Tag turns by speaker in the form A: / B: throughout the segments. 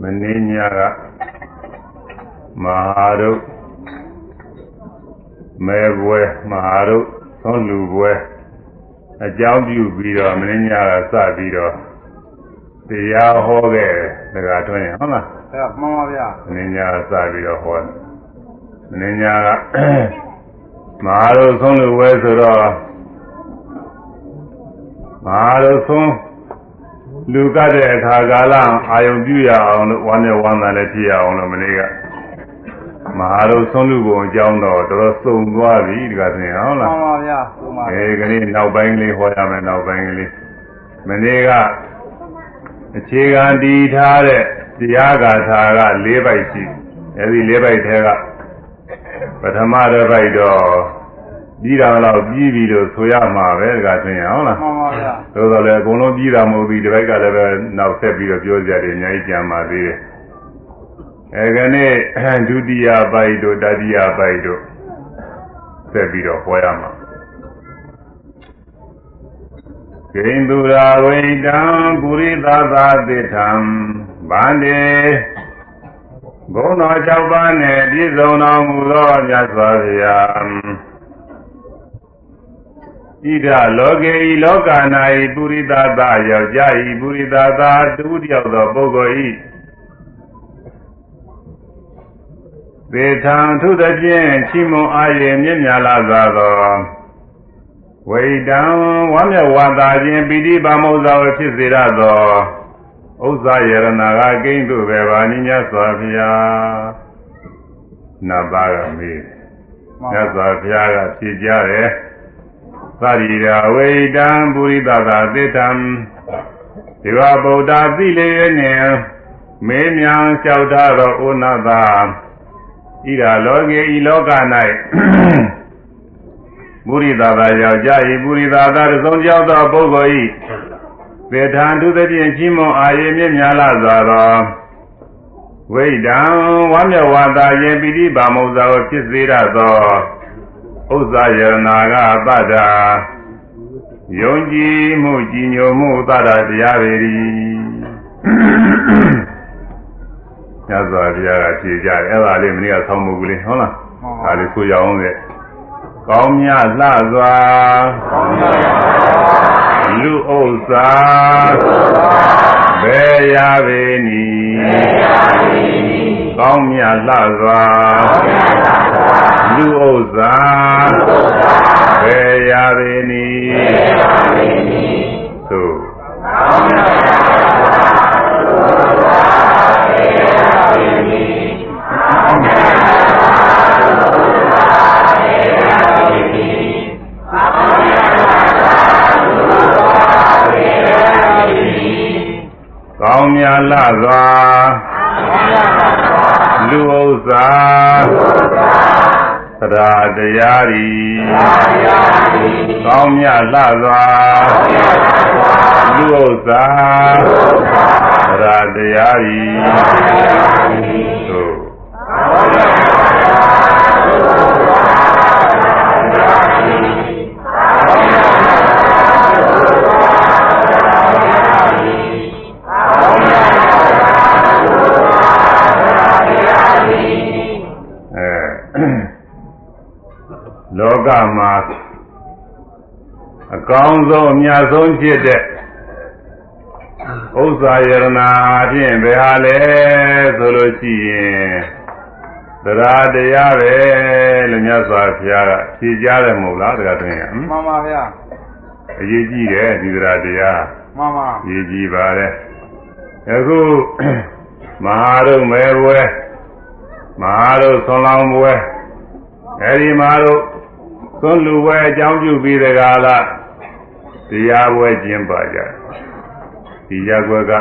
A: မင်းညကမဟာတို့မဲပွဲမဟာတို့သွန်လူပွဲအကြောင်းပြုပြီးတော့မင်းညကစပြီးတော့တရားဟောခဲ့တယ်ဒါကထွန်းရင်ဟုတ်လား
B: အဲ့မှန်ပါဗျာ
A: မင်းညကစပြီးတော့ဟောတယ်မင်းညကမဟာတို့သွန်လူပွဲဆိုတော့မဟာတို့သွန် လူကတဲ့အခါကာလအာယုံပြုရအောင်လို့ဝမ်းနဲ့ဝမ်းသာလည်းဖြစ်ရအောင်လို့မနေ့ကမဟာတို့ဆုံးလူပုံအကြောင်းတော့တော်တော်စုံသွားပြီဒီကတည်းကဟုတ်
B: မှ
A: လား
B: န်ပါဗျာဟုတ်ပါ
A: အဲဒီကနေ့နောက်ပိုင်းကလေးဟောရမယ်နောက်ပိုင်းကလေးမနေ့ကအခြေခံတည်ထားတဲ့တရားဂါထာက၄ပိုက်ရှိအဲဒီ၄ပိုက်ထဲကပထမတစ်ပိုက်တော့ ပြီးတာတော့ပြီးပြီလို့ဆိုရမှာပဲဒီကတည်းကဟုတ်လား
B: မှန်ပါဗျာ
A: သို့တော်လည်းအကုန်လုံးပြီးတာမဟုတ်ဘူးဒီဘက်ကလည်းပဲနောက်ဆက်ပြီးတော့ပြောကြတယ်အများကြီးကြံပါသေးတယ်အဲကနေ့ဒုတိယပိုက်တို့တတိယပိုက်တို့ဆက်ပြီးတော့ဟောရမှာဂိန္ဒူရာဝိတံပုရိသသာတိထံဗန္တေဘုံတော်၆ပါးနဲ့ပြည့်စုံတော်မူသောမြတ်စွာဘုရား ဣဒလောကေဤလောကနာဤပုရိသသာယောက်ျားဤပုရိသသာတူတယောက်သောပုဂ္ဂိုလ်ဤသေထံထုသဖြင့်ချီးမွန်အားရမြင့်မြတ်လာသောဝိတံဝမ်းမြောက်ဝါသာခြင်းပိဋိပါမုဇ္ဇဝဖြစ်စေရသောဥစ္စာယရဏကကိန်းသူပဲပါနိညစွာဘုရားနတ်သားကမေးမြတ်စွာဘုရားကဖြေကြတယ် သရိရာဝိတံပုရိသသာသေတံဒီဝဗုဒ္ဓသိလေနှင့်မေးမြန်းလျှောက်ထားသောဩနသာဣရာလောကေဤလောက၌ပုရိသသာယောက်ျားဤပုရိသသာသုံးကြောက်သောပုဂ္ဂိုလ်ဤသေထံသူသဖြင့်ကြီးမွန်အာရေမြင့်များလာစွာသောဝိဒံဝမ်းမြောက်ဝါသာခြင်းပိဋိပါမုဇ္ဇာကိုဖြစ်စေရသော ဥစ္စာယရနာကသတ္တာယုံကြည်မှုကြည်ညိုမှုသတ္တာတရားပေ၏ညဇောဘုရားကဖြေကြတယ်အဲ့ဒါလေးမင်းကဆောင်းမှုကလေးဟုတ်လားဒါလေးဆိုရအောင်လေကောင်းမြတ်လှစွာလူဥစ္စာဘယ်ရပေနီ ကောင်းမြတ်လှစွာလူဥစ္စာဘယ်ရပေနီသို့ကောင်းမြတ်လှစွာ လူဥစ္စာသရာတရားဤကောင်းမြတ်လှစွာလူဥစ္စာသရာတရားဤ င်းဆုံးအမြတ်ဆုံးဖြစ်တဲ့ဥစ္စာယရနာအပြင်ဘယ်ဟာလဲဆိုလို့ရှိရင်သရတရားပဲလို့မြတ်စွာဘုရားကဖြေကြားတယ်မဟုတ်လားတခါတည်းကဟမ်
B: မှန်ပါဗျာ
A: အရေးကြီးတယ်ဒီသရတရား
B: မှန်ပါ
A: အရေးကြီးပါတယ်အခုမဟာရုံမဲပွဲမဟာရုံဆွန်လောင်းပွဲအဲဒီမဟာရုံသွန်လူပွဲအကြောင်းပြုပြီးတကားလား တရားပွဲကျင်းပါကြတယ်ဒီရက်ွက်က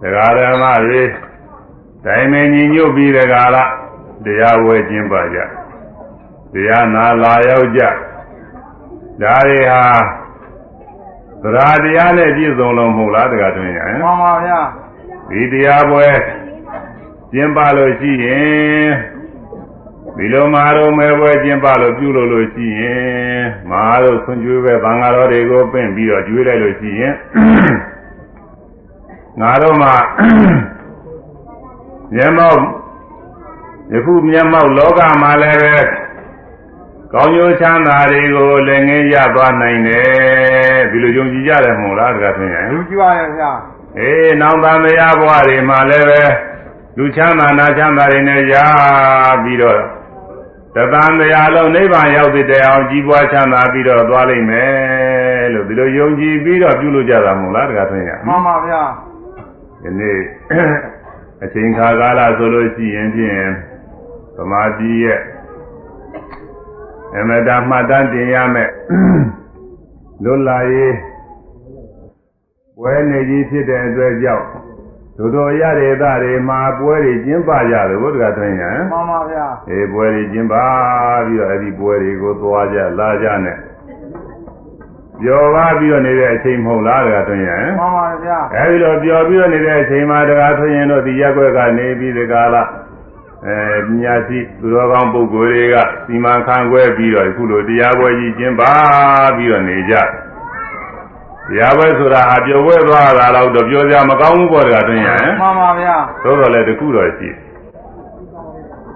A: တရားဓမ္မတွေတိုင်းမင်းညီညွတ်ပြီးတကားလားတရားပွဲကျင်းပါကြတရားနာလာရောက်ကြဒါတွေဟာသရာတရားနဲ့ပြည့်စုံလို့မဟုတ်လားတကားတွင်ရဟင်
B: မှန်ပါဗျာ
A: ဒီတရားပွဲကျင်းပလို့ရှိရင် ဒီလိုမဟာရုံမဲပွဲကျင်းပလို့ပြုလို့လို့ရှိရင်မဟာရုံဆွန်ကျွေးပဲသံဃာတော်တွေကိုပင့်ပြီးတော့ကျွေးလိုက်လို့ရှိရင်ငါတို့မှမျက်မှောက်ယခုမျက်မှောက်လောကမှာလည်းပဲကောင်းကျိုးချမ်းသာတွေကိုလည်းငင်းရသွားနိုင်တယ်ဒီလိုယုံကြည်ကြတယ်မဟုတ်လားတကားသိရင်
B: လူကြည့်ပါရဲ့ဗျာ
A: အေးနောင်တန်တရားဘဝတွေမှာလည်းပဲလူချမ်းသာနာချမ်းသာတွေနဲ့ရပြီးတော့ တသံတရားလုံးနိဗ္ဗာန်ရောက်တဲ့အောင်ကြီးပွားချမ်းသာပြီးတော့သွားလိမ့်မယ်လို့ဒီလိုယုံကြည်ပြီးတော့ပြုလို့ကြတာမဟုတ်လားတကားသိရင်
B: မှန်ပါဗျာ
A: ဒီနေ့အချိန်ခါကာလဆိုလို့ရှိရင်ဖြင့်သမာဓိရဲ့အမတမှတ်တမ်းတင်ရမယ်လွတ်လာရေးပွဲနေကြီးဖြစ်တဲ့အတွက်ကြောင့် တို့တို့ရတဲ့သားတွေမှာပွဲတွေကျင်းပကြတယ်ဘုရားထွင်ညာ
B: မှန်ပါဗျာ
A: အေးပွဲတွေကျင်းပပြီးတော့အဲ့ဒီပွဲတွေကိုသွားကြလာကြနဲ့ပြောပါပြီးတော့နေတဲ့အချိန်မဟုတ်လားတကထွင်ညာ
B: မှန်ပါဗျာ
A: အဲဒီလိုပျော်ပြီးတော့နေတဲ့အချိန်မှာတရားထွင်ရင်တို့ဒီရက်ွက်ကနေပြီးဒီကာလအဲပညာရှိသူတော်ကောင်းပုဂ္ဂိုလ်တွေကစီမံခန့်ခွဲပြီးတော့အခုလိုတရားပွဲကြီးကျင်းပါပြီးတော့နေကြ တရားပွဲဆိုတာအပျော်ပွဲသွားတာတော့တော့ပြောကြမကောင်းဘူးပေါ့တရားထွင်ရဟင်
B: မှန်ပါဗျာ
A: သို့တော်လည်းတခုတော့ရှိ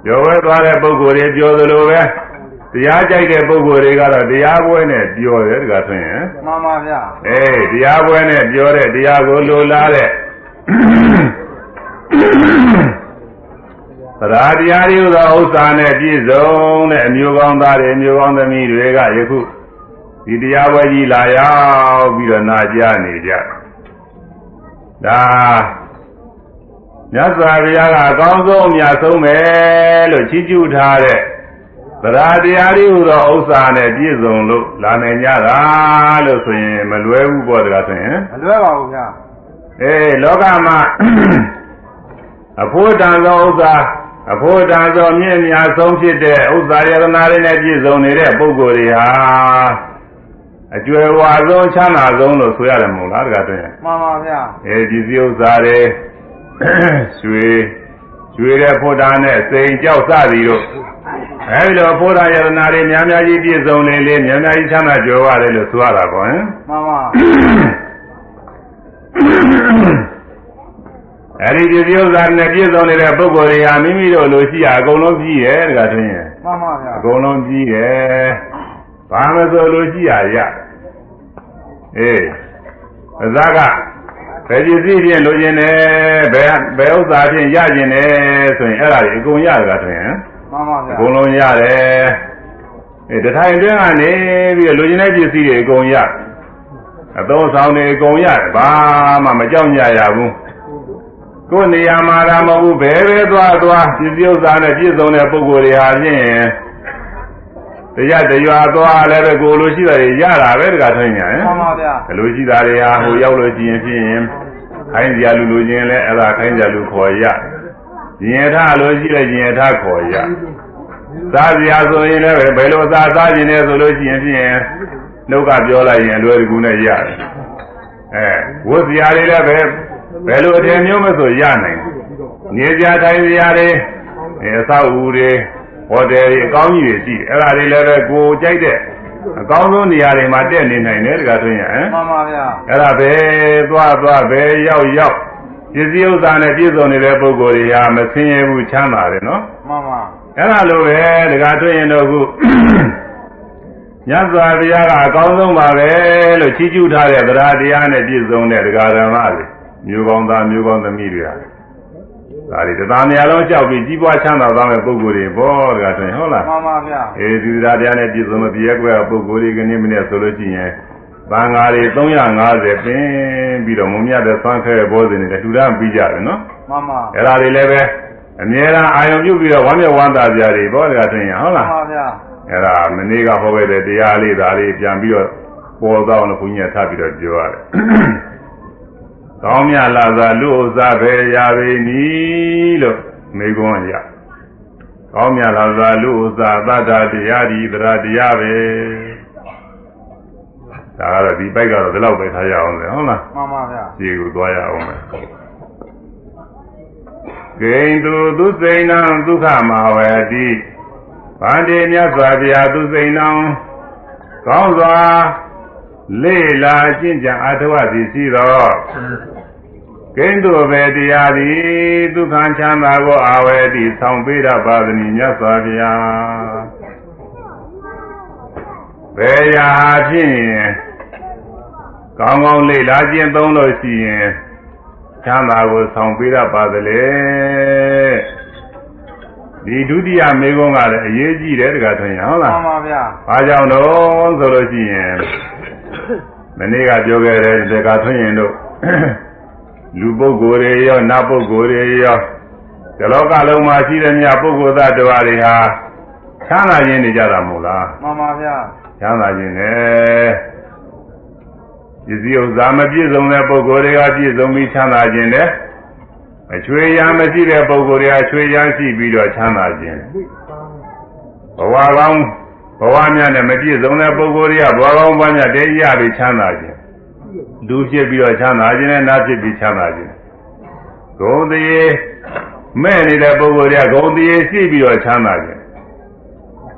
A: ပျော်ပွဲသွားတဲ့ပုဂ္ဂိုလ်တွေပြောသလိုပဲတရားကြိုက်တဲ့ပုဂ္ဂိုလ်တွေကတော့တရားပွဲနဲ့ပြောတယ်တရားထွင်ရဟင်
B: မှန်ပါဗျာ
A: အေးတရားပွဲနဲ့ပြောတဲ့တရားကိုလိုလားတဲ့သရာတရားတွေဥသောဥစ္စာနဲ့ပြည့်စုံတဲ့အမျိုးကောင်းသားတွေအမျိုးကောင်းသမီးတွေကယခု ဒီတရားပွဲကြီးလာရောက်ပြီးတော့နာကြားနေကြဒါမြတ်စွာဘုရားကအကောင်းဆုံးအမြတ်ဆုံးပဲလို့ချီးကျူးထားတဲ့သရာတရားတွေဟူသောဥစ္စာနဲ့ပြည့်စုံလို့လာနိုင်ကြတာလို့ဆိုရင်မလွဲဘူးပေါ့တကားဆိုရင်
B: မလွဲပါဘူးဗျာ
A: အေးလောကမှာအဖို့တန်သောဥစ္စာအဖို့တန်သောမြင့်မြတ်ဆုံးဖြစ်တဲ့ဥစ္စာယရနာတွေနဲ့ပြည့်စုံနေတဲ့ပုဂ္ဂိုလ်တွေဟာ အကျွယ်ဝါဆုံးချမ်းသာဆုံးလို့ဆိုရတယ်မဟုတ်လားတကားဆိုရင်
B: မှန်ပါဗျာ
A: အဲဒီစည်းဥစ္စာတွေရွှေရွှေတဲ့ဖို့တာနဲ့စိန်ကြောက်စသည်တို့အဲဒီလိုဖို့တာယရနာတွေများများကြီးပြည့်စုံနေလေများများကြီးချမ်းသာကြွယ်ဝတယ်လို့ဆိုရတာပေါ့ဟင်
B: မှန်ပါ
A: အဲဒီဒီဥစ္စာနဲ့ပြည့်စုံနေတဲ့ပုဂ္ဂိုလ်တွေဟာမိမိတို့လိုရှိရအကုန်လုံးကြီးရဲ့တခါတွင်ရဲ့
B: မှန်ပါဗျာ
A: အကုန်လုံးကြီးရဲ့ ဘာမဆိုလိုရှိရရအေးအစကဘယ်ပစ္စည်းဖြင့်လိုချင်တယ်ဘယ်ဘယ်ဥစ္စာဖြင့်ရချင်တယ်ဆိုရင်အဲ့ဒါကြီးအကုန်ရတခါတွင်ရဲ့
B: မှန်ပါဗျာ
A: အကုန်လုံးရတယ်အေးတထိုင်တွင်းကနေပြီးတော့လိုချင်တဲ့ပစ္စည်းတွေအကုန်ရအသုံးဆောင်တွေအကုန်ရတယ်ဘာမှမကြောက်ကြရဘူးကိုယ်နေရာမှာကမဟုတ်ဘူးဘယ်ပဲသွားသွားပစ္စည်းဥစ္စာနဲ့ပြည့်စုံတဲ့ပုဂ္ဂိုလ်တွေဟာဖြင့် တရားတရွာသွားလည်းပဲကိုလိုရှိတာတွေရတာပဲတခါထိုင်ညာဟင်
B: မှန်ပါဗျာ
A: ဘလိုရှိတာတွေဟာဟိုရောက်လို့ရှိရင်ဖြင့်ခိုင်းကြလူလူချင်းလဲအဲ့ဒါခိုင်းကြလူခေါ်ရရင်ထလို့ရှိလဲရင်ထခေါ်ရစားစရာဆိုရင်လည်းဘယ်လိုစားစားခြင်းလဲဆိုလို့ရှိရင်ဖြင့်နှုတ်ကပြောလိုက်ရင်အလွယ်တကူနဲ့ရတယ်အဲဝတ်စရာတွေလည်းပဲဘယ်လိုအထင်မျိုးမဆိုရနိုင်နေကြထိုင်စရာတွေအဲအဆောက်အဦတွေ ဟိုတယ်တွေအကောင်းကြီးတွေရှိတယ်အဲ့ဒါတွေလည်းပဲကိုကြိုက်တဲ့အကောင်းဆုံးနေရာတွေမှာတက်နေနိုင်တယ်တခါတွင်းရဟမ်
B: မှန်ပါဗျာ
A: အဲ့ဒါပဲသွားသွားပဲရောက်ရောက်ပစ္စည်းဥစ္စာနဲ့ပြည့်စုံနေတဲ့ပုဂ္ဂိုလ်တွေဟာမဆင်းရဲဘူးချမ်းသာတယ်နော်
B: မှန်ပါ
A: အဲ့ဒါလိုပဲတခါတွေ့ရင်တော့ခုညဇာတရားကအကောင်းဆုံးပါပဲလို့ချီးကျူးထားတဲ့တရားတရားနဲ့ပြည့်စုံတဲ့တရားဓမ္မတွေမျိုးကောင်းသားမျိုးကောင်းသမီးတွေဟာ ဒါတွေတရားများလုံးကြောက်ပြီးကြီးပွားချမ်းသာသွားမဲ့ပုဂ္ဂိုလ်တွေပေါ့တခါတွေ့ဟုတ်လား
B: မှန်ပါဗျာ
A: အဲဒီတရားတရားနဲ့ပြည့်စုံတဲ့ပြည့်ကွယ်ပုဂ္ဂိုလ်တွေကနေ့မနေ့ဆိုလို့ရှိရင်ဘန်ဃာတွေ350ပင်ပြီးတော့မုံမြတ်တဲ့သွမ်းခဲဘောဇင်တွေတူတာပြီးကြတယ်နော်
B: မှန်ပါ
A: အဲ့ဒါတွေလည်းပဲအမြဲတမ်းအာယုံပြုပြီးတော့ဝမ်းမြောက်ဝမ်းသာကြတွေဘောတကထင်ရဟုတ်
B: မှ
A: လား
B: န်ပါဗျာ
A: အဲ့ဒါမနေ့ကဟောခဲ့တဲ့တရားလေးဒါလေးပြန်ပြီးတော့ပေါ်တော့လို့ဘုန်းကြီးကထပ်ပြီးတော့ပြောရတယ် ကောင်းမြတ်လာသာလူဥစ္စာပဲရပေနီလို့မိကွန်းရကောင်းမြတ်လာသာလူဥစ္စာသတ္တတရားဒီသရတရားပဲဒါကတော့ဒီပိုက်ကတော့ဒီလောက်ပဲထားရအောင်လေဟုတ်လား
B: မှန်ပါဗျာ
A: ခြေကိုသွားရအောင်မယ်ဂိန္တုသူစိဏံဒုက္ခမဝေတိဗန္တိမြတ်စွာဘုရားသူစိဏံကောင်းစွာ လေလာကျင့်ကြံအထဝသည်ရှိသောဂကိန်းတို့ပဲတရားသည်ဒုက္ခချမ်းသာကိုအာဝေတိဆောင်ပေးတတ်ပါသည်မြတ်စွာဘုရားဘယ်ရာဖြင့်ကောင်းကောင်းလေ့လာကျင့်သုံးလို့ရှိရင်ချမ်းသာကိုဆောင်ပေးတတ်ပါသလဲဒီဒုတိယမေကုန်းကလည်းအရေးကြီးတယ်တခါထွင်ရဟုတ်
B: မှ
A: လား
B: န်ပါဗျာ။
A: ဘာကြောင့်တော့ဆိုလို့ရှိရင် မနေ့ကပြောခဲ့တဲ့တခါထွင်ရင်တို့လူပုဂ္ဂိုလ်တွေရောနတ်ပုဂ္ဂိုလ်တွေရောဒီလောကလုံးမှာရှိတဲ့မြတ်ပုဂ္ဂိုလ်သားတော်တွေဟာချမ်းသာခြင်းနေကြတာမို့လား
B: မှန်ပါဗျာ
A: ချမ်းသာခြင်းနဲ့ပစ္စည်းဥစ္စာမပြည့်စုံတဲ့ပုဂ္ဂိုလ်တွေကပြည့်စုံပြီးချမ်းသာခြင်းနဲ့အချွေရမရှိတဲ့ပုဂ္ဂိုလ်တွေကချွေရရှိပြီးတော့ချမ်းသာခြင်းဘဝကောင်း ဘဝများနဲ့မပြည့်စုံတဲ့ပုဂ္ဂိုလ်တွေကဘဝကောင်းဘဝများတည်းရပြီးချမ်းသာခြင်းလူဖြစ်ပြီးတော့ချမ်းသာခြင်းနဲ့နတ်ဖြစ်ပြီးချမ်းသာခြင်းဂုံတရေမဲ့နေတဲ့ပုဂ္ဂိုလ်တွေကဂုံတရေရှိပြီးတော့ချမ်းသာခြင်း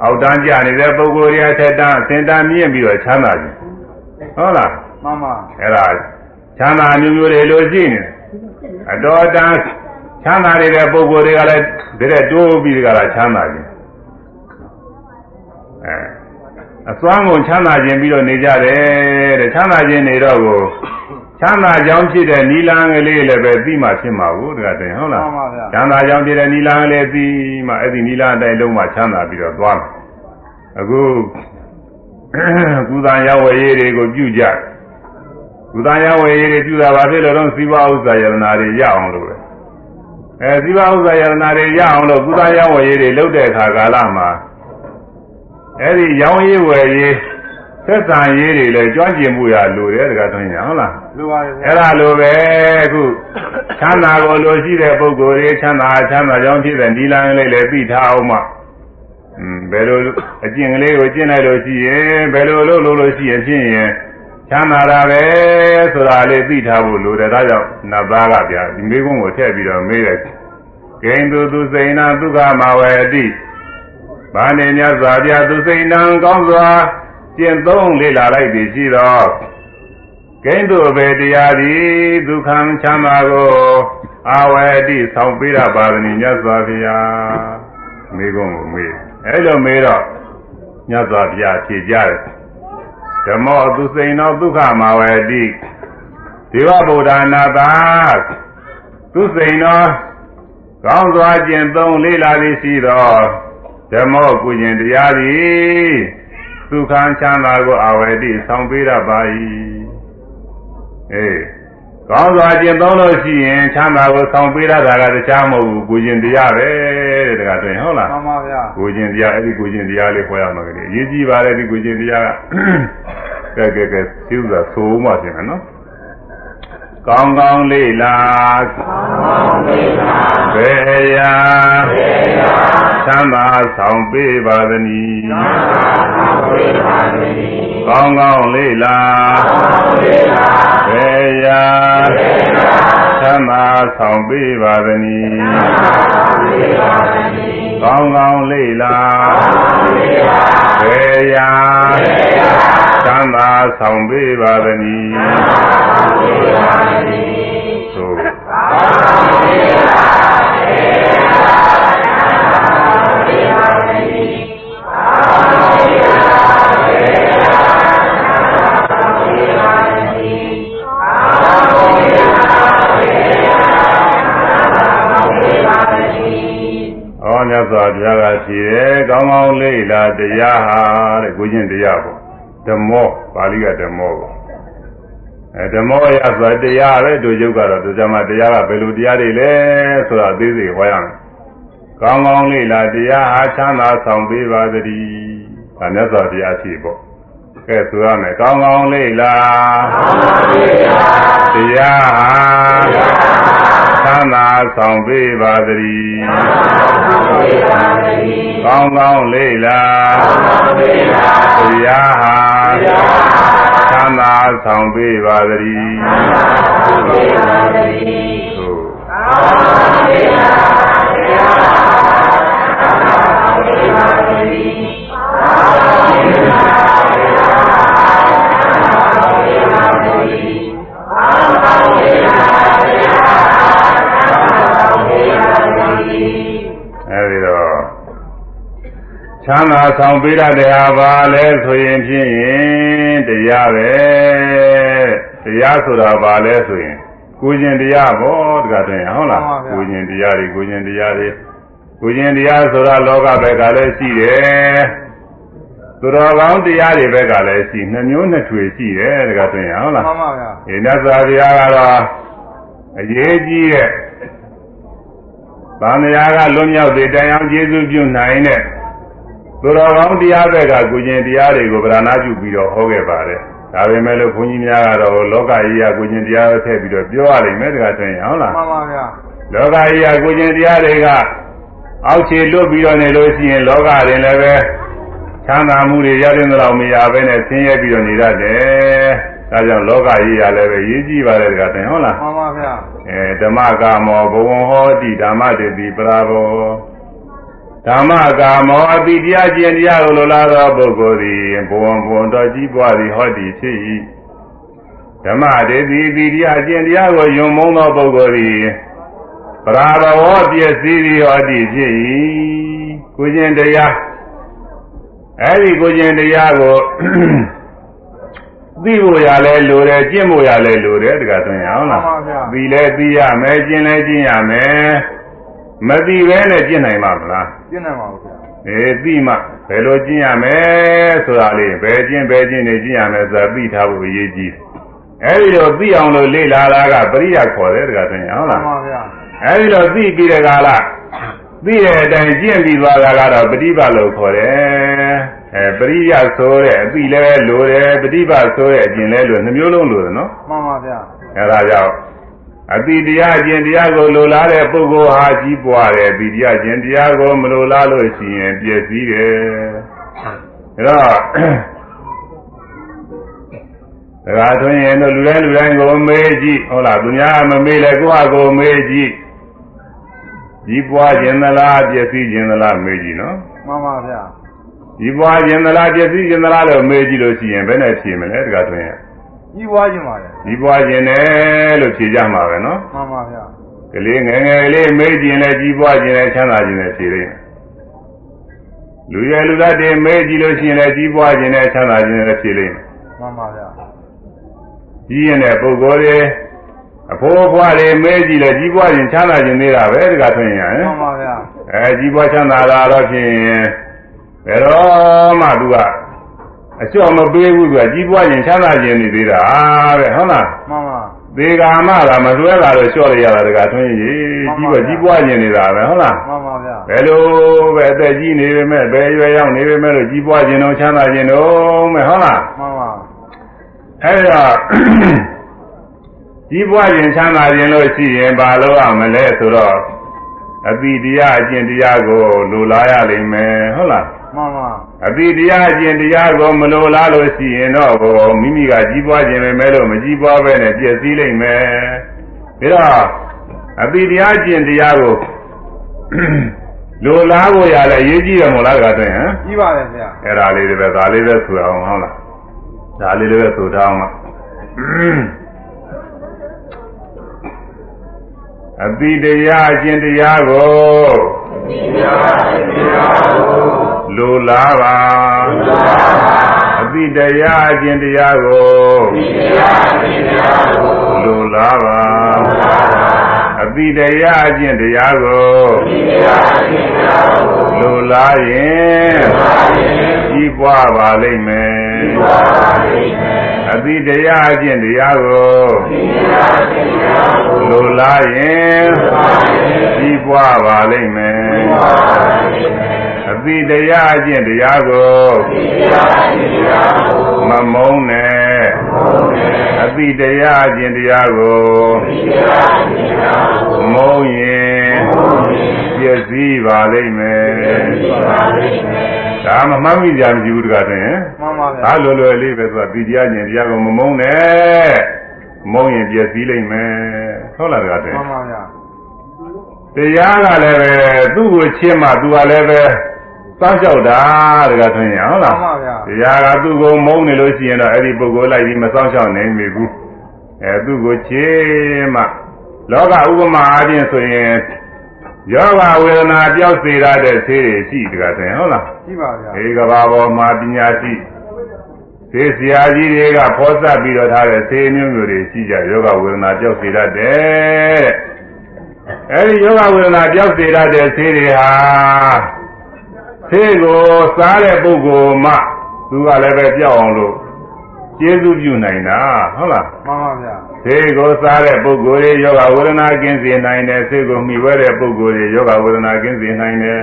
A: အောက်တန်းကြနေတဲ့ပုဂ္ဂိုလ်တွေအထက်တန်းအစင်တန်းမြင့်ပြီးတော့ချမ်းသာခြင်းဟုတ်လား
B: မှန်ပါ
A: အဲ့ဒါချမ်းသာမျိုးမျိုးတွေလိုရှိနေတယ်အတော်တန်ချမ်းသာနေတဲ့ပုဂ္ဂိုလ်တွေကလည်းဒီတဲ့တိုးပြီးကြတာချမ်းသာခြင်းအဲ အစွမ်းကုန်ချမ်းသာခြင်းပြီးတော့နေကြတယ်တဲ့ချမ်းသာခြင်းနေတော့ကိုချမ်းသာကြောင်းဖြစ်တဲ့နီလန်းကလေးလည်းပဲပြီးမှဖြစ်မှာဘူးတကယ်တည်းဟုတ်လား
B: မှန်ပါဗျာ
A: ချမ်းသာကြောင်းဖြစ်တဲ့နီလန်းကလေးပြီးမှအဲ့ဒီနီလန်းအတိုင်းလုံးမှချမ်းသာပြီးတော့သွားမယ်အခုကုသရောက်ဝေရေးတွေကိုပြုကြတယ်ကုသယဝေရေးတွေပြုတာဘာဖြစ်လို့တော့ဇီဝဥစ္စာယရနာတွေရအောင်လို့ပဲအဲဇီဝဥစ္စာယရနာတွေရအောင်လို့ကုသယဝေရေးတွေလုပ်တဲ့အခါကာလမှာ အဲဒီရောင်းရေးဝယ်ရေးသက်သာရေးတွေလည်းကြွကျင်မှုရလိုတယ်တကယ်ဆိုရင်ဟုတ်လား
B: လူပါဗျာ
A: အဲ့ဒါလိုပဲအခုချမ်းသာကိုလိုရှိတဲ့ပုဂ္ဂိုလ်တွေချမ်းသာချမ်းသာကြောင်းဖြစ်တဲ့ဒီလန်းလေးလည်းသိထားအောင်မှอืมဘယ်လိုအကျင့်ကလေးကိုကျင့်လိုက်လို့ရှိရင်ဘယ်လိုလုပ်လို့လို့ရှိရင်ဖြစ်ရင်ချမ်းသာတာပဲဆိုတာလေးသိထားဖို့လိုတယ်ဒါကြောင့်နတ်သားကဗျာဒီမိကုန်းကိုထည့်ပြီးတော့မေးတယ်ဂိန္ဒုသူစိဏသုခမဝေတိ ဘာနေမြတ်စွာဘုရားသူစိဏံကောင်းစွာကျင့်သုံးလေ့လာလိုက်ပြီရှိတော့ဂိန္ဒုဘေတရားသည်ဒုက္ခံချမ်းသာကိုအာဝေတိဆောင်ပေးရပါသည်မြတ်စွာဘုရားမိကုန်းကိုမေးအဲ့လိုမေးတော့မြတ်စွာဘုရားဖြေကြတယ်ဓမ္မောသူစိန်သောဒုက္ခမဝေတိဒေဝဗုဒ္ဓနာသာသူစိန်သောကောင်းစွာကျင့်သုံးလေးလာသည်ရှိသော ဓမ္မောကုကျင်တရားသည်ဒုက္ခချမ်းသာကိုအဝေတိဆောင်ပေးရပါ၏အေးကောင်းစွာကျင့်သုံးလို့ရှိရင်ချမ်းသာကိုဆောင်ပေးရတာကတခြားမဟုတ်ဘူးကုကျင်တရားပဲတဲ့တခါတွင်ဟုတ်လား
B: မှန်ပါဗျာ
A: ကိုကျင်တရားအဲ့ဒီကိုကျင်တရားလေးဟောရမှာကလေးအရေးကြီးပါတယ်ဒီကိုကျင်တရားကကဲကဲကဲသိဥသာသိုးမှပြင်မယ်နော် ကောင်းကောင်းလေးလားဘယ်ရာသမ်းသာဆောင်ပေးပါသနည်းကောင်းကောင်းလေးလားဘယ်ရာသမ်းသာဆောင်ပေးပါသနည်း ကောင်းကောင်းလေးလားဘယ်ရာသမ်းသာဆောင်ပေးပါသနည်းသို့ဩမြတ် စွာဘုရားကဖြေတယ်ကောင်းကောင်းလေးလာတရားဟာတဲ့ကိုချင်းတရားပေါ့ဓမ္မောပါဠိကဓမ္မောပေါ့အဲဓမ္မောရဆိုတရားပဲတို့ယုတ်ကတော့တို့ကြမှာတရားကဘယ်လိုတရားတွေလဲဆိုတာအသေးစိတ်ဟောရမယ်ကောင်းကောင်းလေးလာတရားဟာချမ်းသာဆောင်ပေးပါသတည်းဒါမြတ်စွာဘုရားဖြေပေါ့ကဲဆိုရမယ်ကောင်းကောင်းလေးလာတရားဟာ ချမ်းသာဆောင်ပေးပါသတည်းကောင်းကောင်းလေးလာတရားဟာချမ်းသာဆောင်ပေးပါသတည်းသို့ ချမ်းသာဆောင်ပေးရတဲ့ဟာပါလဲဆိုရင်ဖြင့်ရင်တရားပဲတရားဆိုတာပါလဲဆိုရင်ကိုကျင်တရားပေါ့တခါတည်းဟုတ်လားကိုကျင်တရားတွေကိုကျင်တရားတွေကိုကျင်တရားဆိုတာလောကဘက်ကလည်းရှိတယ်သူတော်ကောင်းတရားတွေဘက်ကလည်းရှိနှမျိုးနှစ်ထွေရှိတယ်တခါတည်းဟုတ်လား
B: မှန်ပါဗျာ
A: ဒီမြတ်စွာဘုရားကတော့အရေးကြီးတဲ့ဗာမယာကလွန်မြောက်တဲ့တရားကျေးဇူးပြုနိုင်တဲ့ သူတော်ကောင်းတရားဘက်ကကုကျင်တရားတွေကိုဗရဏပြုပြီးတော့ဟောခဲ့ပါတယ်။ဒါပေမဲ့လို့ဘုန်းကြီးများကတော့လောကကြီးကကုကျင်တရားတွေထည့်ပြီးတော့ပြောရလိမ့်မယ်တခါတည်းဟုတ်လား
B: မှန်ပါဗျာ။
A: လောကကြီးကကုကျင်တရားတွေကအောက်ခြေလွတ်ပြီးတော့နေလို့ရှိရင်လောကရင်လည်းပဲချမ်းသာမှုတွေရတဲ့လောက်မရဘဲနဲ့ဆင်းရဲပြီးတော့နေရတယ်။ဒါကြောင့်လောကကြီးကလည်းပဲရည်ကြည့်ပါတယ်တခါတည်းဟုတ်လား
B: မှန်ပါဗျာ
A: အဲဓမ္မကာမောဘဝံဟောတိဓမ္မတေတိပရာဘော ဓမ္မကာမောအတိတရားကျင့်တရားကိုလိုလားသောပုဂ္ဂိုလ်သည်ဘဝံဘဝံတော်ကြီးပွားသည်ဟောတိဖြစ်၏ဓမ္မတေတိအတိတရားကျင့်တရားကိုယုံမုန်းသောပုဂ္ဂိုလ်သည်ပရာဘောပစ္စည်းသည်ဟောတိဖြစ်၏ကိုကျင့်တရားအဲဒီကိုကျင့်တရားကိုသိဖို့ရလဲလိုတယ်ကျင့်ဖို့ရလဲလိုတယ်တခါသွင်းရအောင်
B: မှ
A: လား
B: န်ပါဗျာ
A: သိလဲသိရမယ်ကျင့်လဲကျင့်ရမယ် မသိဘဲနဲ့ကျင့်နိုင်မှာမလား
B: ပြည့်နေပါဘူးဗျာ
A: အေးသိမှဘယ်လိုကျင့်ရမယ်ဆိုတာလေးဘယ်ကျင့်ဘယ်ကျင့်နေကျင့်ရမယ်ဆိုတာသိထားဖို့အရေးကြီးတယ်အဲဒီလိုသိအောင်လို့လေ့လာတာကပရိယခေါ်တယ်တခါသွင်းရအောင်
B: မှ
A: လား
B: န်ပါဗျာ
A: အဲဒီလိုသိပြီးတဲ့ကာလသိတဲ့အတိုင်းကျင့်ပြီးသွားတာကတော့ပฏิပတ်လို့ခေါ်တယ်အဲပရိယဆိုတဲ့အသိလဲလိုတယ်ပฏิပတ်ဆိုတဲ့အကျင့်လဲလိုနှမျိုးလုံးလိုတယ်နော်
B: မှန်ပါဗျာ
A: အဲဒါကြောင့် အတိတရားကျင့်တရားကိုလိုလားတဲ့ပုဂ္ဂိုလ်ဟာကြီးပွားတယ်အတိတရားကျင့်တရားကိုမလိုလားလို့ရှိရင်ပျက်စီးတယ်အဲတော့ဒါကဆိုရင်တို့လူတိုင်းလူတိုင်းကိုမေးကြည့်ဟုတ်လားသူများမမေးလဲကိုယ့်ဟာကိုယ်မေးကြည့်ကြီးပွားခြင်းသလားပျက်စီးခြင်းသလားမေးကြည့်နော်
B: မှန်ပါဗျာ
A: ကြီးပွားခြင်းသလားပျက်စီးခြင်းသလားလို့မေးကြည့်လို့ရှိရင်ဘယ်နဲ့ဖြေမလဲတကဆိုရင်
B: ကြီးပွားခြင်းပါလေ
A: ကြီးပွားခြင်းနဲ့လို့ဖြေကြမှာပဲနော်
B: မှန်ပါဗျာ
A: ကလေးငယ်ငယ်လေးမေးကြည့်လဲကြီးပွားခြင်းနဲ့ချမ်းသာခြင်းနဲ့ဖြေလိမ့်မယ်လူရလူသားတွေမေးကြည့်လို့ရှိရင်လည်းကြီးပွားခြင်းနဲ့ချမ်းသာခြင်းနဲ့ဖြေလိမ့်မယ်
B: မှန်ပါဗျာ
A: ကြီးရင်တဲ့ပုဂ္ဂိုလ်တွေအဖိုးအဖွားတွေမေးကြည့်လဲကြီးပွားခြင်းချမ်းသာခြင်းသေးတာပဲတကထွင်ရဟင်
B: မှန်ပါဗျာ
A: အဲကြီးပွားချမ်းသာတာတော့ဖြင့်ဘယ်တော့မှသူက အကျော်မပေးဘူးသူကကြီးပွားခြင်းချမ်းသာခြင်းနေသေးတာတဲ့ဟုတ်လား
B: မှန်ပါ
A: သေကာမသာမလွဲတာလို့လျှော့လိုက်ရတာတကထွင်ကြီးကြီးပွားကြီးပွားခြင်းနေတာပဲဟုတ်လား
B: မှန်ပါဗျာ
A: ဘယ်လိုပဲအသက်ကြီးနေပေမဲ့ဘယ်ရွယ်ရောက်နေပေမဲ့လို့ကြီးပွားခြင်းတော့ချမ်းသာခြင်းတော့မဲ့ဟုတ်လား
B: မှန်ပါ
A: အဲ့ဒါကြီးပွားခြင်းချမ်းသာခြင်းလို့ရှိရင်ဘာလို့ရမလဲဆိုတော့အတိတရားအကျင့်တရားကိုလိုလားရလိမ့်မယ်ဟုတ်လား
B: မှန်ပါ
A: အတိတရားအကျင့်တရားကိုမလိုလားလို့ရှိရင်တော့ကိုမိမိကကြီးပွားခြင်းပဲမဲ့လို့မကြီးပွားပဲနဲ့ပြည့်စည်လိမ့်မယ်ဒါတော့အတိတရားအကျင့်တရားကိုလိုလားဖို့ရလဲအရေးကြီးတယ်မို့လားကတည်းဟမ်
B: ကြီးပါလေဗျာ
A: အဲ့ဒါလေးတွေပဲဒါလေးပဲဆိုအောင်ဟုတ်လားဒါလေးတွေပဲဆိုထားအောင်အတိတရားအကျင့်တရားကို လိုလားပါအတိတရားအကျင့်တရားကိုလိုလားပါအတိတရားအကျင့်တရားကိုလိုလားရင်ကြီးပွားပါလိမ့်မယ်အတိတရားအကျင့်တရားကိုလိုလားရင်ကြီးပွားပါလိမ့်မယ် အတိတရားအကျင့်တရားကိုမမုန်းနဲ့အတိတရားအကျင့်တရားကိုမုန်းရင်ပြည့်စည်ပါလိမ့်မယ်ဒါမမှတ်မိကြမရှိဘူးတကားတဲ့
B: မှန်ပါဗျာ
A: ဒါလွယ်လွယ်လေးပဲသူကဒီတရားကျင်တရားကိုမမုန်းနဲ့မုန်းရင်ပြည့်စည်လိမ့်မယ်ဟုတ်လားတကားတဲ့
B: မှန်ပါဗျာ
A: တရားကလည်းပဲသူ့ကိုချစ်မှသူကလည်းပဲ စောင့်ကြောက်တာတကားထွင်ရဟုတ်
B: မှ
A: လား
B: န်ပါဗျာ
A: တရားကသူ့ကိုမုန်းနေလို့ရှိရင်တော့အဲ့ဒီပုဂ္ဂိုလ်လိုက်ပြီးမစောင့်ရှောက်နိုင်မိဘူးအဲသူ့ကိုချစ်မှလောကဥပမာအားဖြင့်ဆိုရင်ယောဂဝေဒနာပြောက်စေရတဲ့ဆေးတွေရှိတကယ်ဆိုရင်ဟုတ်လား
B: ရှိပါဗျာ
A: ဒီကဘာပေါ်မှာပညာရှိသေဆရာကြီးတွေကဖောစပ်ပြီးတော့ထားတဲ့ဆေးမျိုးမျိုးတွေရှိကြယောဂဝေဒနာပြောက်စေတတ်တယ်အဲဒီယောဂဝေဒနာပြောက်စေတတ်တဲ့ဆေးတွေဟာ ဆေးကိုစားတဲ့ပုဂ္ဂိုလ်မှသူကလည်းပဲပြောက်အောင်လို့ကျေးဇူးပြုနိုင်တာဟုတ်လား
B: မှန်ပါဗျာ
A: ဆေးကိုစားတဲ့ပုဂ္ဂိုလ်တွေယောဂဝေဒနာကင်းစေနိုင်တယ်ဆေးကိုမှီဝဲတဲ့ပုဂ္ဂိုလ်တွေယောဂဝေဒနာကင်းစေနိုင်တယ်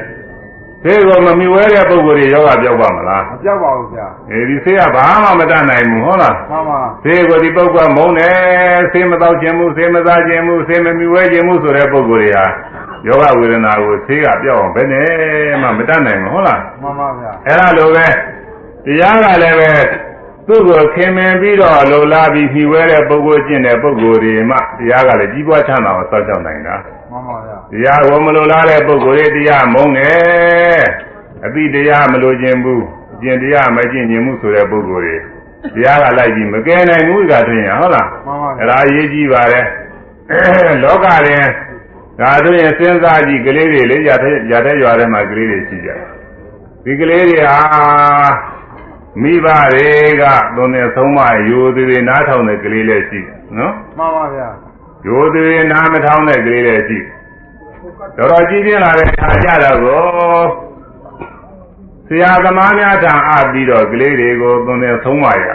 A: ဆေးကိုမမှီဝဲတဲ့ပုဂ္ဂိုလ်တွေယောဂပြောက်ပါမလား
B: မပြောက်ပါဘူးဗျာ
A: အဲဒီဆေးကဘာမှမတတ်နိုင်ဘူးဟုတ်လား
B: မှန်ပါ
A: ဆေးကိုဒီပုဂ္ဂိုလ်ကမုန်းတယ်ဆေးမတော့ခြင်းမှုဆေးမစားခြင်းမှုဆေးမမှီဝဲခြင်းမှုဆိုတဲ့ပုဂ္ဂိုလ်တွေဟာ ယောဂဝေဒနာကိုဆေးကပြောက်အောင်ဘယ်နဲ့မှမတတ်နိုင်ဘူးဟုတ်လား
B: မှန်ပါဗျာ
A: အဲ့ဒါလိုပဲတရားကလည်းပဲသူ့ကိုခင်မင်ပြီးတော့လိုလားပြီးဖြီဝဲတဲ့ပုဂ္ဂိုလ်ကျင့်တဲ့ပုဂ္ဂိုလ်တွေမှတရားကလည်းကြီးပွားချမ်းသာအောင်စောင့်ရှောက်နိုင်တာ
B: မှန်ပါဗျာ
A: တရားကိုမလိုလားတဲ့ပုဂ္ဂိုလ်တွေတရားမုန်းတယ်အတိတရားမလိုခြင်းဘူးအကျင့်တရားမကျင့်ခြင်းဘူးဆိုတဲ့ပုဂ္ဂိုလ်တွေတရားကလိုက်ပြီးမကယ်နိုင်ဘူးကတွင်ရဟုတ်လား
B: မှန်ပါ
A: အဲ့
B: ဗျာ
A: ဒါအရေးကြီးပါတယ်လောကရင် ဒါတို့ရင်စဉ်းစားကြည့်ကလေးတွေလေရတဲ့ရတဲ့ရွာထဲမှာကလေးတွေရှိကြတယ်ဒီကလေးတွေဟာမိဘတွေကသွန်တဲ့ဆုံးမယူသေးသေးနားထောင်တဲ့ကလေးလည်းရှိတယ်နော်
B: မှန်ပါဗျာ
A: ယူသေးသေးနားမထောင်တဲ့ကလေးလည်းရှိတော်တော်ကြီးပြင်းလာတဲ့ခါကြတော့ကိုဆရာသမားများထံအပ်ပြီးတော့ကလေးတွေကိုသွန်တဲ့ဆုံးမရ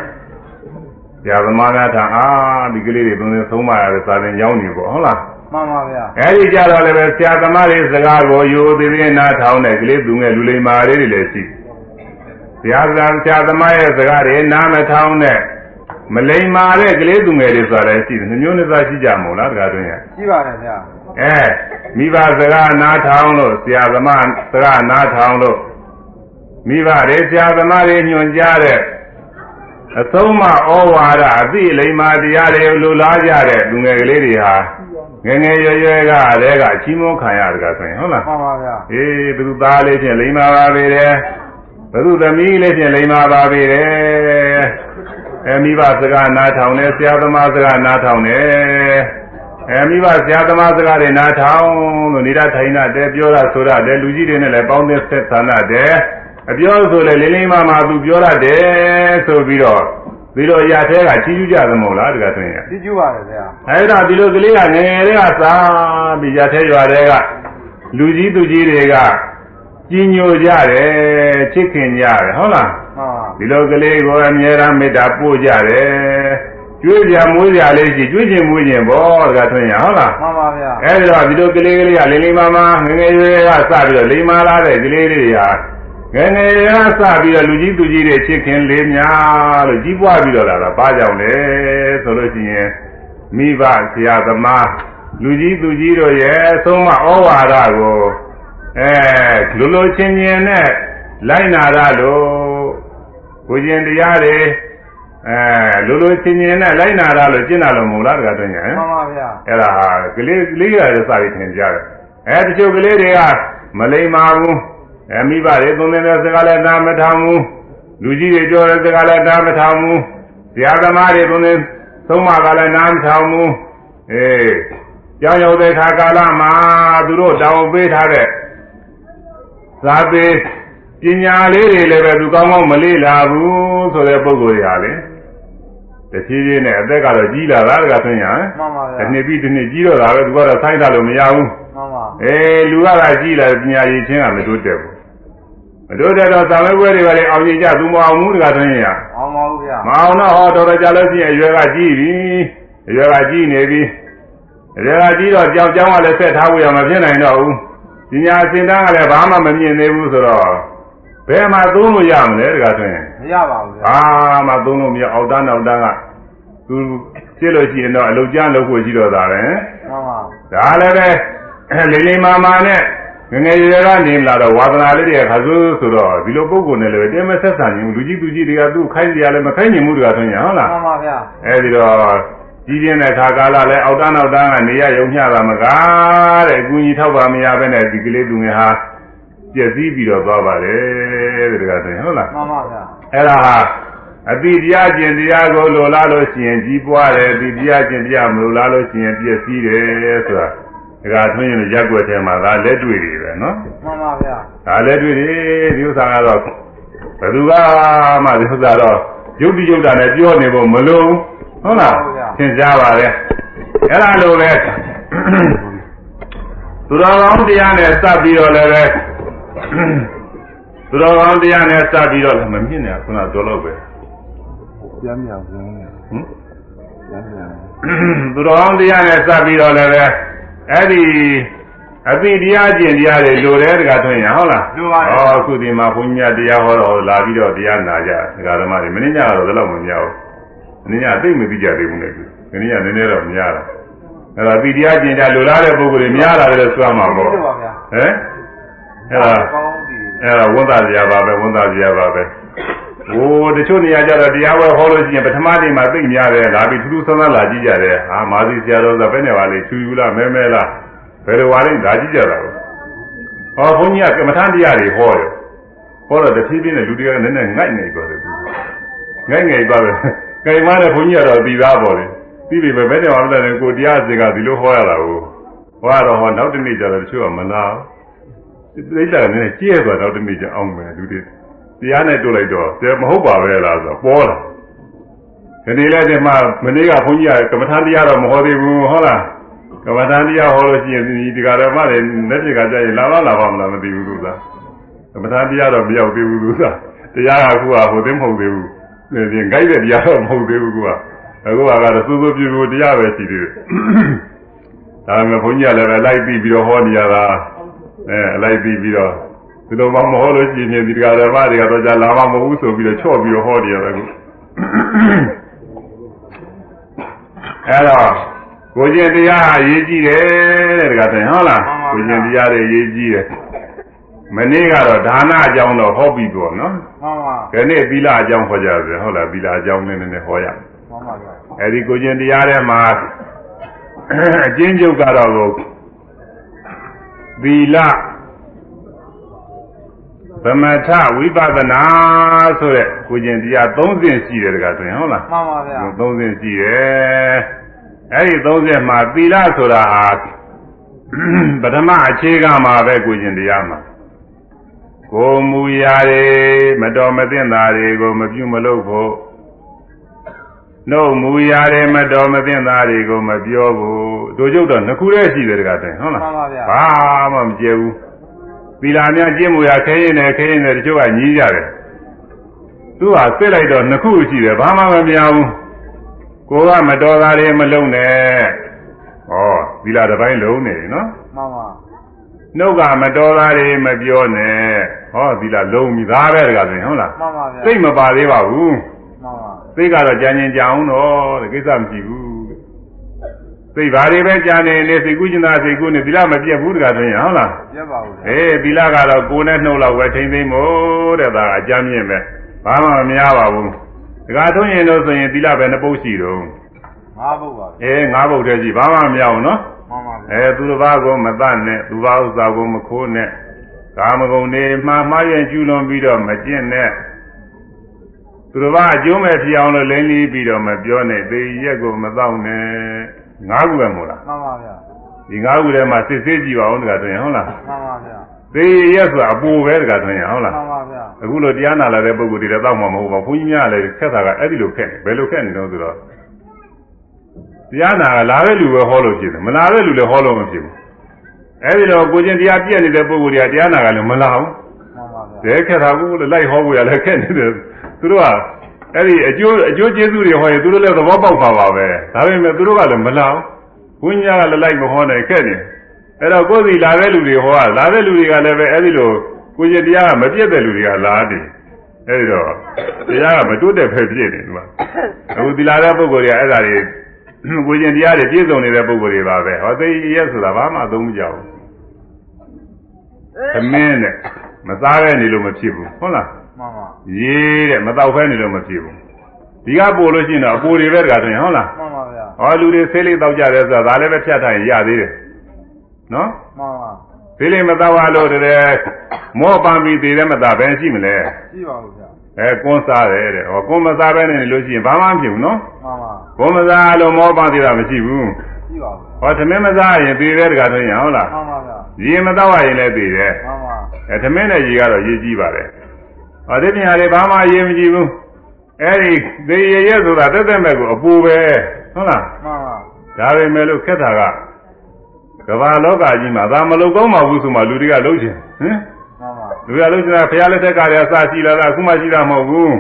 A: ဆရာသမားများထံအာဒီကလေးတွေသွန်တဲ့ဆုံးမရတဲ့စာသင်ကျောင်းတွေပေါ့ဟုတ်လား
B: မှန်ပါဗျာ
A: အဲဒီကြတော့လည်းပဲဆရာသမားတွေစကားကိုယူသေးသေးနားထောင်တဲ့ကလေးသူငယ်လူလိမ္မာလေးတွေလည်းရှိဆရာသဆရာသမားရဲ့စကားတွေနားမထောင်တဲ့မလိမ္မာတဲ့ကလေးသူငယ်တွေဆိုတာလည်းရှိတယ်နှမျိုးနှစ်စားရှိကြမို့လားတကားတွင်ရ
B: ရှိပါတယ်ဗျာ
A: အဲမိဘစကားနားထောင်လို့ဆရာသမားစကားနားထောင်လို့မိဘတွေဆရာသမားတွေညွှန်ကြားတဲ့အဆုံးမဩဝါဒအသိလိမ္မာတရားတွေလူလားကြတဲ့လူငယ်ကလေးတွေဟာ ငယ်ငယ်ရွယ်ရွယ်ကတည်းကချီးမွမ်းခံရတကားဆိုရင်ဟုတ်လား
B: မှန်ပါဗျာ
A: အေးဘုသူသားလေးဖြင့်လိမ္မာပါပေတယ်ဘုသူသမီးလေးဖြင့်လိမ္မာပါပေတယ်အဲမိဘစကားနားထောင်တယ်ဆရာသမားစကားနားထောင်တယ်အဲမိဘဆရာသမားစကားတွေနားထောင်လို့နေရထိုင်တာတဲပြောတာဆိုရတယ်လူကြီးတွေနဲ့လည်းပေါင်းတဲ့ဆက်ဆံရတယ်အပြောဆိုလေလေးလေးမမသူပြောရတယ်ဆိုပြီးတော့ ပြီးတော့ရသေးကချီးကျူးကြသမို့လားတကယ်ဆိုရင်
B: ကြည့်ကျူပါတယ်ဗျာ
A: အဲ့ဒါဒီလိုကလေးကငယ်ငယ်လေးကစားပြီးရသေးရွာတွေကလူကြီးသူကြီးတွေကကြီးညိုကြတယ်ချစ်ခင်ကြတယ်ဟုတ်လား
B: မှန်ပါ
A: ဒီလိုကလေးကိုအမြဲတမ်းမေတ္တာပို့ကြတယ်ကျွေးကြမွေးကြလေးရှိကျွေးခြင်းမွေးခြင်းဘောတကထွန်းရဟုတ်လား
B: မှန်ပါဗျာ
A: အဲ့ဒါဒီလိုကလေးကလေးကလေးလေးမမငယ်ငယ်ရွယ်ရွယ်ကစပြီးတော့လိမ္မာလာတဲ့ကလေးတွေဟာ ငယ်ငယ်ရွယ်ရွယ်ကစပြီးတော့လူကြီးသူကြီးတွေချစ်ခင်လေးများလို့ကြီးပွားပြီးတော့လာတာဘာကြောင့်လဲဆိုလို့ရှိရင်မိဘဆရာသမားလူကြီးသူကြီးတို့ရဲ့အဆုံးမဩဝါဒကိုအဲလူလိုချင်းချင်းနဲ့လိုက်နာရလို့ကိုကျင်တရားတွေအဲလူလိုချင်းချင်းနဲ့လိုက်နာရလို့ကျင့်တာလို့မဟုတ်လားတခါတည်းညာဟမ်
B: မှန်ပါဗျာ
A: အဲ့ဒါဟာကလေးကလေးရတယ်စပြီးသင်ကြတယ်အဲတချို့ကလေးတွေကမလိမ္မာဘူး အဲမိဘတွေသုံးနေတဲ့စကားလည်းနားမထောင်ဘူးလူကြီးတွေပြောတဲ့စကားလည်းနားမထောင်ဘူးဆရာသမားတွေသုံးတဲ့သုံးမကလည်းနားမထောင်ဘူးအေးကြောင်ရောက်တဲ့ခါကာလမှာသူတို့တောင်းပေးထားတဲ့သာပေပညာလေးတွေလည်းပဲသူကောင်းကောင်းမလေ့လာဘူးဆိုတဲ့ပုံကိုယ်တွေဟာလေတဖြည်းဖြည်းနဲ့အသက်ကတော့ကြီးလာတာတကဆိုရင်ဟမ်
B: မှန်ပါဗျာ
A: တစ်နှစ်ပြီးတစ်နှစ်ကြီးတော့တာပဲသူကတော့ဆိုင်းတာလို့မရဘူး
B: မှန်ပါ
A: အေးလူကသာကြီးလာပညာရည်ချင်းကမတိုးတက်ဘူးမ တိုးတက်တော့သာဝဲပွဲတွေကလည်းအောင်ကြည့်ကြသူမအောင်ဘူးတကဆိုရင်ရ
B: အောင်ပါဘူးဗျာ
A: မအောင်တော့ဟောတော်တော်ကြာလို့ရှိရင်အရွယ်ကကြီးပြီအရွယ်ကကြီးနေပြီအရွယ်ကကြီးတော့ကြောင်ကြောင်ကလည်းဆက်ထားဖို့ရမဖြစ်နိုင်တော့ဘူးပညာစင်တန်းကလည်းဘာမှမမြင်သေးဘူးဆိုတော့ဘယ်မှာသုံးလို့ရမလဲတကဆိုရင်
B: မရပါဘူးဗျာ
A: ဘာမှသုံးလို့မရအောက်တန်းနောက်တန်းကသူဖြစ်လို့ရှိရင်တော့အလုတ်ကျန်းလုပ်ဖို့ရှိတော့တာပဲ
B: မှန်ပါ
A: ဒါလည်းပဲလေးလေးမာမာနဲ့ ငငယ်ရွယ်ကနေလာတော့ဝါသနာလေးတွေကခါဆိုးဆိုတော့ဒီလိုပုံကိုယ်နဲ့လည်းတင်းမဆက်ဆံရင်လူကြီးသူကြီးတွေကသူ့ခိုင်းကြလည်းမခိုင်းနိုင်ဘူးတကားဆိုရင်ဟုတ်လား
B: မှန်ပါဗျာ
A: အဲဒီတော့ကြီးပြင်းတဲ့ခါကာလလည်းအောက်တန်းနောက်တန်းကနေရယုံမျှတာမကားတဲ့အကူကြီးထောက်ပါမရဘဲနဲ့ဒီကလေးသူငယ်ဟာပြည့်စည်ပြီးတော့သွားပါတယ်တဲ့တကားဆိုရင်ဟုတ်လား
B: မှန်ပါဗျာ
A: အဲ့ဒါဟာအတိတရားကျင့်တရားကိုလိုလားလို့ရှိရင်ကြီးပွားတယ်အတိတရားကျင့်တရားမလိုလားလို့ရှိရင်ပြည့်စည်တယ်ဆိုတာ ဒါကထွင်းရင်ရက်ွက်ထဲမှာဒါလက်တွေ့တွေပဲနော်
B: မှန်ပါဗျာ
A: ဒါလက်တွေ့တွေဒီဥစ္စာကတော့ဘယ်သူကမှဒီဥစ္စာတော့ယုတ်တိယုတ်တာနဲ့ပြောနေဖို့မလိုဘူးဟုတ်လားသင်ကြားပါလေအဲ့ဒါလိုပဲသူတော်ကောင်းတရားနဲ့စပ်ပြီးတော့လည်းပဲသူတော်ကောင်းတရားနဲ့စပ်ပြီးတော့လည်းမမြင်နဲ့ခုနတော်တော့ပဲ
B: ပြန်မြောက်ခြင်း
A: ဟင်
B: ပြန်မြောက်
A: သူတော်ကောင်းတရားနဲ့စပ်ပြီးတော့လည်းပဲ အဲ့ဒီအတိတရားကျင့်တရားတွေလိုတယ်တကားထွင်ရဟုတ်လား
B: လိုပါတ
A: ဩ
B: ယ်
A: အခုဒီမှာဘုန်းကြီးများတရားဟောတော့လာပြီးတော့တရားနာကြဒကာဓမ္မတွေမင်းညကတော့ဒီလောက်မများဘူးမင်းညသိမ့်မသိကြသေးဘူးလေသူမင်းညနည်းနည်းတော့များတာအဲ့ဒါအတိတရားကျင့်ကြလိုလားတဲ့ပုဂ္ဂိုလ်တွေများလာတယ်လို့ဆိုရမှာပေါ့
B: ဟုတ်ပါဗျာ
A: ဟမ်အဲ့ဒါ
B: ကောင်းပြီ
A: အဲ့ဒါဝန်သားစရာပါပဲဝန်သားစရာပါပဲ ဟိုတချို့နေရာကျတော့တရားဝဲဟောလို့ရှိရင်ပထမနေ့မှာသိမ့်များတယ်လာပြီးထူးထူးဆန်းဆန်းလာကြည့်ကြတယ်ဟာမာသီဆရာတော်ကဘယ်နဲ့ပါလဲချူယူလားမဲမဲလားဘယ်လိုပါလဲဒါကြည့်ကြတာကိုဟောဘုန်းကြီးကကမ္မထတရားတွေဟောတယ်ဟောတော့တဖြည်းဖြည်းနဲ့လူတွေကနည်းနည်းငိုက်နေသွားတယ်သူငိုက်ငိုက်သွားတယ်ကြိမ်မတဲ့ဘုန်းကြီးကတော့ပြီးသားပေါ့လေပြီးပြီပဲဘယ်နဲ့ပါလဲကိုတရားစင်ကဒီလိုဟောရတာကိုဟောရတော့ဟောနောက်တစ်နေ့ကျတော့တချို့ကမလာဘူးပြိဿကလည်းကြည့်ရဆိုတော့တနေ့ကျအောင်မယ်လူတွေ တရားနဲ့တွေ့လိုက်တော့တယ်မဟုတ်ပါပဲလားဆိုတော့ပေါ်လာဒီနေ့လည်းဒီမှာမနေ့ကဘုန်းကြီးကကမ္မထာတရားတော့မဟောသေးဘူးဟုတ်လားကမ္မထာတရားဟောလို့ရှိရင်ဒီဒီကရမတွေလက်ပြကကြရင်လာပါလာပါမလားမသိဘူးသူကကမ္မထာတရားတော့မရောက်သေးဘူးသူကတရားကအခုကဟိုသိမဟုတ်သေးဘူးဒီဂိုက်တဲ့တရားတော့မဟုတ်သေးဘူးကွာအခုကတော့စိုးစိုးပြူပြူတရားပဲရှိသေးတယ်ဒါပေမဲ့ဘုန်းကြီးကလည်းပဲလိုက်ပြီးပြီးတော့ဟောနေရတာအဲလိုက်ပြီးပြီးတော့ ဒီလိုမှမဟောလို့ရှိရင်ဒီကရမတွေကတော့ကြာလာမှမဟုတ်ဘူးဆိုပြီးတော့ချော့ပြီးတော့ဟောနေရတယ်အခုအဲ့တော့ကိုကျင်တရားဟာရေးကြည့်တယ်တဲ့တခါတည်းဟုတ်လားကိုကျင်တရားတွေရေးကြည့်တယ်မနေ့ကတော့ဒါနအကြောင်းတော့ဟောပြီးတော့နော်
B: မှန်ပါ
A: ဒီနေ့သီလအကြောင်းဟောကြတယ်ဟုတ်လားသီလအကြောင်းနည်းနည်းဟောရမယ်
B: မှန်ပါဗျာ
A: အဲဒီကိုကျင်တရားထဲမှာအကျဉ်းချုပ်ကတော့ကိုသီလ သမထဝိပဿနာဆိုတဲ့ကိုကျင်တရား၃ဆင့်ရှိတယ်တကားဆိုရင်ဟုတ်လား
B: မှန်ပါဗျာ
A: သုံးဆင့်ရှိတယ်အဲဒီသုံးဆင့်မှာသီလဆိုတာဟာပထမအခြေခံမှာပဲကိုကျင်တရားမှာကိုမူရာတွေမတော်မသင့်တာတွေကိုမပြုမလုပ်ဖို့နှုတ်မူရာတွေမတော်မသင့်တာတွေကိုမပြောဘူးတို့ကျုပ်တော့နှစ်ခုတည်းရှိတယ်တကားတဲ့ဟုတ်လား
B: မှန်ပါဗျာ
A: ဘာမှမကျေဘူး သီလများကျင့်မှုရာခဲရင်နဲ့ခဲရင်နဲ့တချို့ကညီးကြတယ်သူကစစ်လိုက်တော့နှစ်ခုရှိတယ်ဘာမှမပြောဘူးကိုကမတော်တာတွေမလုံနဲ့ဩသီလတစ်ပိုင်းလုံးနေနော်
B: မှန်ပါ
A: နှုတ်ကမတော်တာတွေမပြောနဲ့ဟောသီလလုံးပြီဒါပဲတကားဆိုရင်ဟုတ်လား
B: မှန်ပါဗျာ
A: စိတ်မပါသေးပါဘူး
B: မှန်ပါ
A: စိတ်ကတော့ကြံကျင်ကြအောင်တော့တဲ့ကိစ္စမရှိဘူး စိတ်ဘာတွေပဲကြံနေနေစိတ်ကူးကျင်တာစိတ်ကူးနေသီလမပြတ်ဘူးတကားဆိုရင်ဟုတ်လား
B: ပြတ်ပါဘူးဗျာ
A: အေးသီလကတော့ကိုယ်နဲ့နှုတ်လောက်ပဲထိမ့်သိမ့်မို့တဲ့ဒါကအကြမ်းမြင့်ပဲဘာမှမများပါဘူးဒကာထုံးရင်လို့ဆိုရင်သီလပဲနှစ်ပုတ်ရှိတော့
B: ငါဘုတ်ပါဗျာ
A: အေးငါးပုတ်တည်းရှိဘာမှမများဘူးနော်
B: မှန်ပါဗျာ
A: အဲသူတစ်ပါးကိုမတတ်နဲ့သူတစ်ပါးဥစ္စာကိုမခိုးနဲ့ကာမဂုဏ်တွေမှားမှားရင်ကျူးလွန်ပြီးတော့မကျင့်နဲ့သူတစ်ပါးအကျိုးမဲ့ဖြစ်အောင်လို့လိမ့်လီးပြီးတော့မပြောနဲ့သေရက်ကိုမတော့နဲ့ ငါးခုပဲမို့လား
B: မှန်ပါဗျာ
A: ဒီငါးခုထဲမှာစစ်ဆေးကြည့်ပါဦးတကဆိုရင်ဟုတ်လား
B: မှန်ပါဗျာ
A: သေရက်ဆိုတာအပူပဲတကဆိုရင်ဟုတ်လား
B: မှန်ပါဗျာ
A: အခုလိုတရားနာလာတဲ့ပုဂ္ဂိုလ်တွေလည်းတောက်မှာမဟုတ်ပါဘူးဘုန်းကြီးများလည်းခက်တာကအဲ့ဒီလိုခက်နေဘယ်လိုခက်နေတော့ဆိုတော့တရားနာကလာတဲ့လူပဲဟောလို့ဖြစ်တယ်မလာတဲ့လူလည်းဟောလို့မဖြစ်ဘူးအဲ့ဒီတော့ကိုကျင်တရားပြည့်နေတဲ့ပုဂ္ဂိုလ်တွေကတရားနာကလည်းမလာဘူး
B: မှန်ပါဗျာ
A: ဒဲခက်တာကူလည်းလိုက်ဟောဖို့ရလည်းခက်နေတယ်သူတို့က အဲ့ဒီအကျိုးအကျိုးကျေးဇူးတွေဟောရင်သူတို့လည်းသဘောပေါက်ပါပါပဲဒါပေမဲ့သူတို့ကလည်းမလာဘူးဘုန်းကြီးကလည်းလိုက်မဟောနိုင်ခက်နေအဲ့တော့ကိုယ်စီလာတဲ့လူတွေဟောလာတဲ့လူတွေကလည်းပဲအဲ့ဒီလိုကိုကျင်တရားကမပြည့်တဲ့လူတွေကလာတယ်အဲ့ဒီတော့တရားကမတိုးတက်ဖက်ပြည့်နေသူကအခုဒီလာတဲ့ပုဂ္ဂိုလ်တွေကအဲ့ဒါတွေကိုကျင်တရားတွေပြည့်စုံနေတဲ့ပုဂ္ဂိုလ်တွေပါပဲဟောသိရက်ဆိုတာဘာမှသုံးမကြဘူးသမင်းနဲ့မစားပဲနေလို့မဖြစ်ဘူးဟုတ်လား
B: မှန်ပါ
A: ရေးတဲ့မတော့ဖဲနေလို့မဖြစ်ဘူးဒီကပို့လို့ရှိရင်တော့အပိုတွေပဲတကားဆိုရင်ဟုတ်လား
B: မှန်ပါဗျာ
A: ဟောလူတွေဆေးလေးတောက်ကြတယ်ဆိုတာဒါလည်းပဲဖြတ်ထားရင်ရသေးတယ်နော်
B: မှန်ပါ
A: ဆေးလေးမတောက်ရလို့တည်းမောပန်ပြီးသေးတယ်မသားဘယ်ရှိမလဲ
B: ကြည့်ပါဦးဗျာ
A: အဲကွန်းစားတယ်တဲ့ဟောကွန်းမစားပဲနေလို့ရှိရင်ဘာမှမဖြစ်ဘူးနော်
B: မှန်ပါ
A: ကွန်းမစားလို့မောပန်သေးတာမရှိဘူး
B: ရှိပါဘူး
A: ဟောသမင်းမစားရင်သေတယ်တကားဆိုရင်ဟုတ်လား
B: မှန်ပါဗျာ
A: ရေမတော့ရင်လည်းသေတယ်
B: မှန်ပါ
A: အဲသမင်းနဲ့ရေကတော့ရေကြီးပါတယ် ဟောဒီပညာတွေဘာမှရေမကြည့်ဘူးအဲဒီသေရရဲ့ဆိုတာတက်တက်မဲ့ကိုအပူပဲဟုတ်လား
B: မှန်ပါ
A: ဒါပေမဲ့လို့ခက်တာကကမ္ဘာလောကကြီးမှာဒါမလုံကောင်းပါဘူးဆိုမှလူတွေကလုံးချင်ဟင်
B: မှန်ပါ
A: လူရလုံးချင်တာဘုရားလက်ထက်ကတည်းကစရှိလာတာအခုမှရှိတာမဟုတ်ဘူး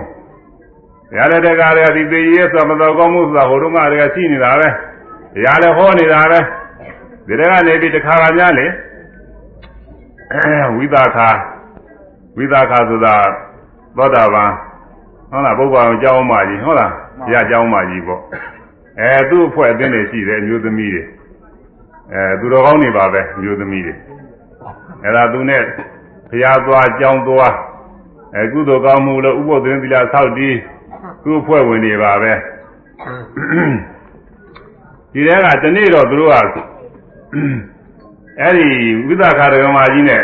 A: ဘုရားလက်ထက်ကတည်းကဒီသေရရဲ့ဆိုတာမတော်ကောင်းမှုဆိုတာဟိုတုန်းကတည်းကရှိနေတာပဲဘုရားလည်းဟောနေတာပဲဒီတည်းကနေပြီးတစ်ခါကများလေဝိသခာဝိသခာဆိုတာ သောတာပန်ဟုတ်လားပုဗ္ဗာန်ကျောင်းမကြီးဟုတ်လားဘုရားကျောင်းမကြီးပေါ့အဲသူ့အဖွဲ့အသင်းတွေရှိတယ်အမျိုးသမီးတွေအဲသူတော်ကောင်းတွေပါပဲအမျိုးသမီးတွေအဲဒါသူနဲ့ဘုရားသွားကျောင်းသွားအဲကုသိုလ်ကောင်းမှုလို့ဥပုသ္တရင်သီလဆောက်တည်သူ့အဖွဲ့ဝင်တွေပါပဲဒီတဲကတနေ့တော့သူတို့ကအဲ့ဒီဝိသခာရကမာကြီးနဲ့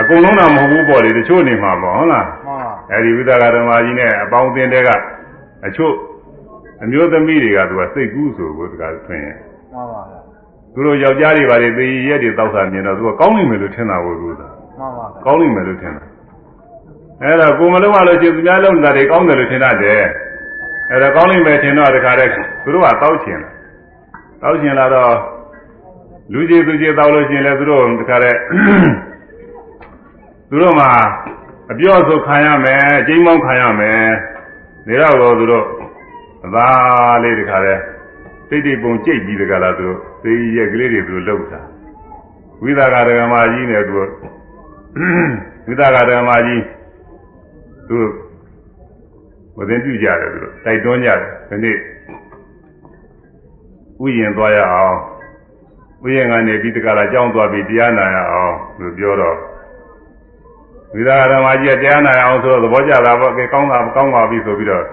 A: အကုန်လုံးတော့မဟုတ်ဘူးပေါ့လေတချို့နေမှာပေါ့ဟုတ်လား
B: မှန်ပါ
A: အဲဒီဝိသကဓမ္မကြီးနဲ့အပေါင်းအသင်းတွေကအချို့အမျိုးသမီးတွေကသူကစိတ်ကူးဆိုကိုတကယ်ဆွင်ရင်
B: မှန်ပါဗျာ
A: သူတို့ယောက်ျားတွေပါလေသေရရက်တွေတောက်တာမြင်တော့သူကကောင်းနိုင်မယ်လို့ထင်တာကိုသူက
B: မှန်ပါဗျာ
A: ကောင်းနိုင်မယ်လို့ထင်တာအဲ့တော့ကိုမလုံးရလို့ရှိရင်သူများလုံးတာတွေကောင်းတယ်လို့ထင်တတ်တယ်အဲ့တော့ကောင်းနိုင်မယ်ထင်တော့တခါတည်းသူတို့ကတောက်ချင်တယ်တောက်ချင်လာတော့လူကြီးသူကြီးတောက်လို့ရှိရင်လည်းသူတို့တခါတည်းသူတို့မှာ အပြော့ဆိုခံရမယ်အကျိမ်းမောင်းခံရမယ်ဒါတော့သူတို့အသာလေးတခါတည်းစိတ်တိပုံကြိတ်ပြီးတခါလားသူတို့သေရက်ကလေးတွေသူတို့လောက်တာဝိသကာရကမာကြီးနဲ့သူတို့ဝိသကာရကမာကြီးသူတို့ဝသင်ပြုကြတယ်သူတို့တိုက်တွန်းကြတယ်ဒီနေ့ဥယျင်သွားရအောင်ဥယျင်ကနေပြီးတခါလားကြောင်းသွားပြီးတရားနာရအောင်သူပြောတော့ ဝိသကာရကမာကြီးကတရားနာရအောင်ဆိုတော့သဘောကျတာပေါ့ကဲကောင်းတာကောင်းပါပြီဆိုပြီးတော့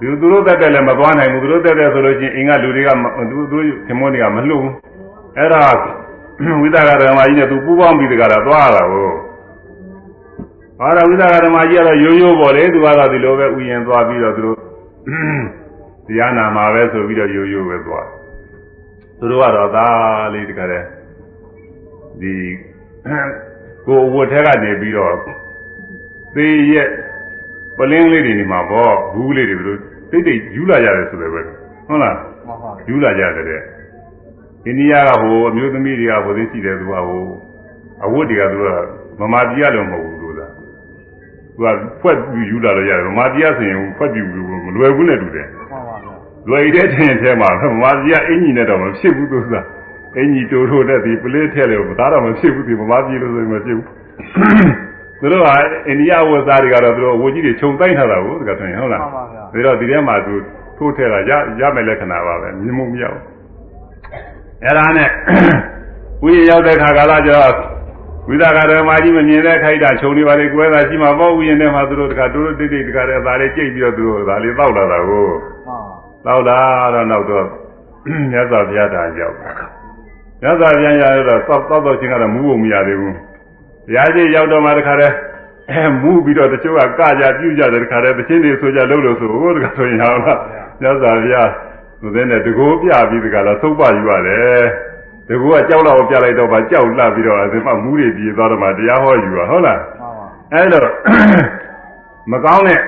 A: သူသူတို့တက်တယ်လည်းမသွားနိုင်ဘူးသူတို့တက်တယ်ဆိုလို့ချင်းအင်္ဂလူတွေကသူသူခင်မွန်းတွေကမလှုပ်ဘူးအဲ့ဒါဝိသကာဓမ္မကြီးနဲ့သူပူးပေါင်းပြီးတကလားသွားတာကိုဟောတော့ဝိသကာဓမ္မကြီးကတော့ရိုးရိုးပေါ်လေသူကတော့ဒီလိုပဲဥယျင်သွားပြီးတော့သူတို့တရားနာမှာပဲဆိုပြီးတော့ရိုးရိုးပဲသွားသူတို့ကတော့သာလေးတကယ်ဒီ ကိုဝတ်ထဲကနေပြီးတော့သေရက်ပလင်းလေးတွေနေမှာပေါ့ဘူးလေးတွေသူတို့တိတ်တိတ်ယူလာကြတယ်ဆိုတယ်ပဲဟုတ်လား
B: မှန်ပါဗျာ
A: ယူလာကြတယ်တဲ့အိန္ဒိယကဟိုအမျိုးသမီးတွေကဟိုသိရှိတယ်သူကဟိုအဝတ်တွေကသူကမမာပြည်ရလို့မဟုတ်ဘူးသူကသူကဖွက်ပြီးယူလာလို့ရတယ်မမာပြည်ဆိုရင်ဖွက်ပြီးမလွယ်ဘူးနဲ့တူတယ်
B: မှန်ပါဗျာ
A: လွယ်တဲ့ချင်းထဲမှာမမာပြည်ကအင်ကြီးနဲ့တော့မဖြစ်ဘူးသူက အင်ကြီးတိုးထိုးတဲ့ဒီပလေးထဲလေဒါတော့မဖြစ်ဘူးဒီမမာပြည်လို့ဆိုရင်မဖြစ်ဘူးသူတို့ကအိန္ဒိယဝတ်သားတွေကတော့သူတို့အဝတ်ကြီးတွေခြုံတိုင်းထားတာကိုတကယ်ဆိုရင်ဟုတ်လား
B: မှန်ပါဗျာ
A: ဒါတော့ဒီထဲမှာသူထိုးထဲတာရရမယ်လက္ခဏာပါပဲမြင်မှုမရဘူးအဲ့ဒါနဲ့ဝိရရောက်တဲ့ခါကာလကျတော့ဝိသကာဓမ္မကြီးမမြင်တဲ့ခိုက်တာခြုံနေပါလေကွဲတာရှိမှာပေါ့ဥယျာဉ်ထဲမှာသူတို့တခါတိုးတိုးတိတ်တိတ်တခါတည်းဒါလေးကြိတ်ပြီးတော့သူတို့ဒါလေးတောက်လာတာကို
B: မှန်ပါ
A: တောက်လာတော့နောက်တော့မြတ်စွာဘုရားတာရောက် မြတ်စွာဘုရားရောက်တော့တောက်တောက်တော့ချင်းကတော့မူးဖို့မရသေးဘူးဘုရားကြီးရောက်တော့မှတခါတည်းအဲမူးပြီးတော့တချို့ကကကြပြုကြတယ်တခါတည်းတချင်းတွေဆိုကြလို့လို့ဆိုဟိုတခါဆိုရင်ဟောလားမြတ်စွာဘုရားသူတဲ့နဲ့တကိုးပြပြီးတခါတော့သုတ်ပယူရတယ်တကူကကြောက်တော့ပြလိုက်တော့မှကြောက်လှပြီးတော့အဲဒီမှမူးတွေပြေသွားတော့မှတရားဟောယူတာဟုတ်လား
B: မှန်ပါ
A: အဲလိုမကောင်းတဲ့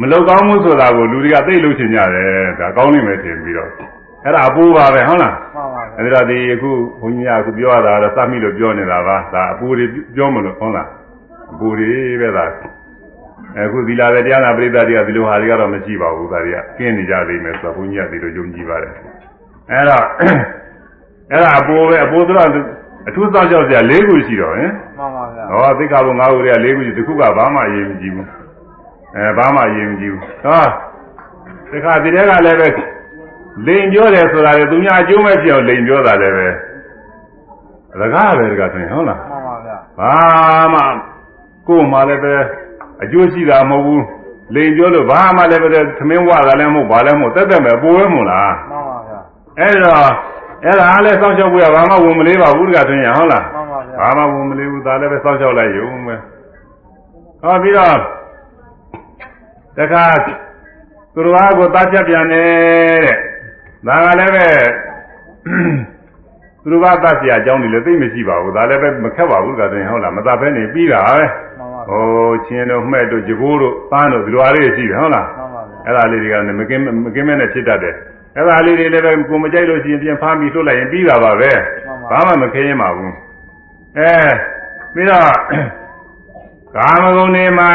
A: မလောက်ကောင်းမှုဆိုတာကိုလူတွေကသိလို့ချင်ကြတယ်ဒါကောင်းနေမယ်ထင်ပြီးတော့ အဲ့ဒါအပူပါပဲဟုတ်လား
B: မှန်ပါဗျာ
A: အဲ့ဒါဒီအခုဘုန်းကြီးကအခုပြောရတာတော့သတ်မိလို့ပြောနေတာပါဒါအပူတွေပြောမလို့ဟုတ်လားအပူတွေပဲဒါအခုဒီလာပဲတရားနာပရိသတ်တွေကဒီလိုဟာတွေကတော့မရှိပါဘူးဒါတွေကကျင်းနေကြလိမ့်မယ်ဆိုတော့ဘုန်းကြီးကဒီလိုယုံကြည်ပါတယ်အဲ့တော့အဲ့ဒါအပူပဲအပူဆိုတော့အထူးစောင့်ကြောက်စရာ၄ခုရှိတော့ဟင်
B: မှန်ပါဗျာ
A: ဟောသိက္ခာပုဒ်၅ခုတွေက၄ခုရှိတစ်ခုကဘာမှအရေးမကြီးဘူးအဲဘာမှအရေးမကြီးဘူးဟောဒီခါဒီတဲကလည်းပဲ လိန်ပြောတယ်ဆိုတာလေသူများအကျိုးမဲ့ပြောင်းလိန်ပြောတာလည်းပဲရကားပဲတကဆိုရင်ဟုတ်လား
B: မှန်ပါဗျာ
A: ဘာမှကိုယ်မှလည်းပဲအကျိုးရှိတာမဟုတ်ဘူးလိန်ပြောလို့ဘာမှလည်းပဲသမင်းဝတာလည်းမဟုတ်ဘာလည်းမဟုတ်တက်တက်ပဲပိုးဝဲမို့လား
B: မှန်ပါဗျာ
A: အဲ့တော့အဲ့ဒါအားလည်းစောင့်ရှောက်ဖို့ရဘာမှဝင်မလေးပါဘူးတကဆိုရင်ဟုတ်လား
B: မှန်ပါဗျာ
A: ဘာမှဝင်မလေးဘူးဒါလည်းပဲစောင့်ရှောက်လိုက်ရုံပဲဟောပြီးတော့တခါသူတော်ဘာကိုတားချက်ပြန်တယ်တဲ့ ဒါကလည်းပဲသူတို့ကသတ်เสียအကြောင်းတွေလည်းသိမရှိပါဘူးဒါလည်းပဲမခက်ပါဘူးကတည်းကဟုတ်လားမသတ်ဘဲနေပြီးတာပဲ
B: မှန်ပါ
A: ဟိုချင်းတို့မှဲ့တို့ကြကိုးတို့ပန်းတို့ဒီလိုအားလေးရှိတယ်ဟုတ်လား
B: မှန်ပါဗျာ
A: အဲ့ဒါလေးတွေကလည်းမကင်းမကင်းမဲနဲ့ဖြစ်တတ်တယ်အဲ့ဒါလေးတွေလည်းပဲကိုမကြိုက်လို့ရှိရင်ပြန်ဖမ်းပြီးထုတ်လိုက်ရင်ပြီးတာပါပဲဘာမှမခင်းရင်ပါဘူးအဲပြီးတော့ကာမဂုဏ်တွေမှာ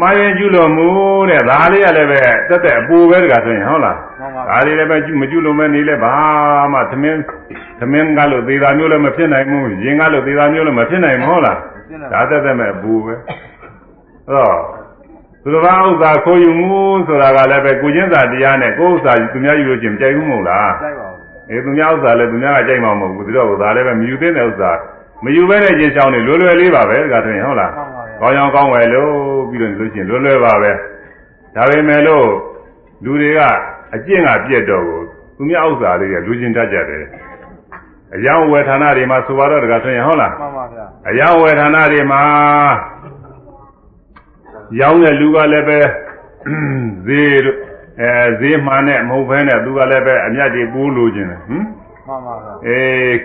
A: မှားရင်ကျุလို့မူတဲ့ဒါလေးကလည်းပဲတက်တက်အပူပဲတကဆိုရင်ဟုတ်လား
B: မှန်ပါ
A: ဒါလေးလည်းပဲကျุမကျุလို့မဲနေလဲဘာမှသမင်းသမင်းကလို့သေးတာမျိုးလည်းမဖြစ်နိုင်ဘူးရင်ကလို့သေးတာမျိုးလည်းမဖြစ်နိုင်ဘူးဟုတ်လား
B: ရှင်းတယ်
A: ဒါတက်တက်မဲ့အပူပဲအဲ့တော့သူတော်ဘာဥစ္စာခိုးယူမှုဆိုတာကလည်းပဲကိုချင်းစာတရားနဲ့ကိုယ်ဥစ္စာသူများယူလို့ချင်းမကြိုက်ဘူးမဟုတ်လား
B: ကြိုက်ပါဘူး
A: အဲသူများဥစ္စာလည်းသူများကကြိုက်မှာမဟုတ်ဘူးသူတော့ကဒါလည်းပဲမယူသင့်တဲ့ဥစ္စာမယူဘဲနဲ့ချင်းချောင်းနေလွယ်လွယ်လေးပါပဲတခါတည်းဟုတ်လား
B: မှန်ပါဗျာ
A: ကောင်းကောင်းကောင်းဝယ်လို့ပြီးတော့လို့ရှိရင်လွယ်လွယ်ပါပဲဒါပေမဲ့လို့လူတွေကအကျင့်ကပြက်တော့ကိုသူများဥစ္စာလေးကလူချင်းတတ်ကြတယ်အယောင်ဝယ်ဌာနတွေမှာဆိုတော့တခါတည်းဟုတ်လား
B: မှန်ပါဗျာ
A: အယောင်ဝယ်ဌာနတွေမှာရောင်းတဲ့လူကလည်းပဲဈေးတို့အဲဈေးမှန်နဲ့မဟုတ်ဘဲနဲ့သူကလည်းပဲအမြတ်တွေပိုးလိုခြင်းတယ်ဟင်
B: မှန်ပါဗျာ
A: အေး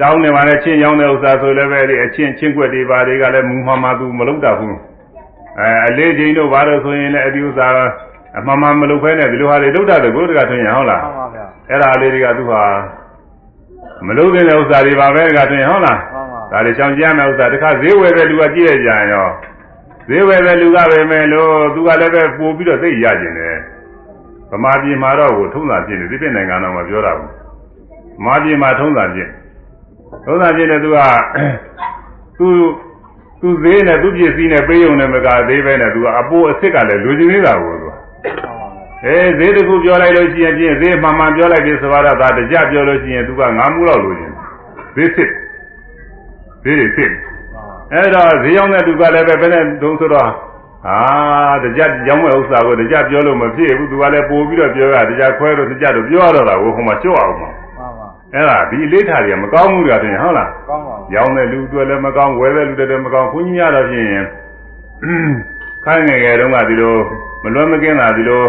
A: တောင်းနေပါလေချင်းရောင်းတဲ့ဥစ္စာဆိုလည်းပဲဒီအချင်းချင်းွက်တွေပါတွေကလည်းမူမှန်မှသူမလုပ်တတ်ဘူးအဲအလေးချိန်တို့ဘာလို့ဆိုရင်လည်းအဒီဥစ္စာအမှန်မှန်မလုပ်ဖဲနဲ့ဒီလိုဟာတွေလုပ်တတ်တယ်ကိုယ်တကထွင်ရဟုတ်လား
B: မှန်ပါဗျာ
A: အဲ့ဒါလေးတွေကသူဟာမလုပ်တဲ့ဥစ္စာတွေပါပဲတကထွင်ဟုတ်လား
B: မှန်ပါ
A: ဒါလေးချောင်ကြမ်းမဲ့ဥစ္စာတစ်ခါဈေးဝယ်တဲ့လူကကြည့်ရကြရင်ရောဈေးဝယ်တဲ့လူကပဲမဲ့လို့သူကလည်းပဲပို့ပြီးတော့သိရကျင်တယ်ဗမာပြည်မှာတော့ဟိုထုံးတာဖြစ်နေဒီပြည်နိုင်ငံတော့မပြောတာဘူးဗမာပြည်မှာထုံးတာဖြစ် ထုံးတာဖြစ်နေသူကသူသူဈေးနဲ့သူပစ္စည်းနဲ့ပေးုံနဲ့မကသေးပဲနဲ့သူကအပိုးအစ်စ်ကလည်းလူချင်းနေတာကိုသူက
B: မှန်ပါဗျာ
A: အေးဈေးတစ်ခုပြောလိုက်လို့ရှိရင်ပြင်ဈေးမှန်မှန်ပြောလိုက်ပြီဆိုတော့ဒါတကြပြောလို့ရှိရင်သူကငါးမှုလောက်လို့ရှင်ဈေးစစ်ဈေးတွေစစ်အဲ့တော့ဈေးရောက်တဲ့သူကလည်းပဲဘယ်နဲ့တုံးဆိုတော့ဟာတကြရောင်းမဲ့ဥစ္စာကိုတကြပြောလို့မဖြစ်ဘူးသူကလည်းပို့ပြီးတော့ပြောရတကြခွဲတော့တကြတော့ပြောရတော့တာကိုဟိုမှာကျွတ်အောင်မှာ
B: မှန်ပါ
A: အဲ့ဒါဒီအလေးထားတွေကမကောင်းဘူးကြတယ်ဟုတ်လား
B: ကောင်းပါဘူး
A: ရောင်းတဲ့လူတွေလည်းမကောင်းဝယ်တဲ့လူတွေလည်းမကောင်းဘုန်းကြီးများတော့ဖြင့်ခိုင်းငယ်ငယ်တုန်းကဒီလိုမလွယ်မကင်းတာဒီလို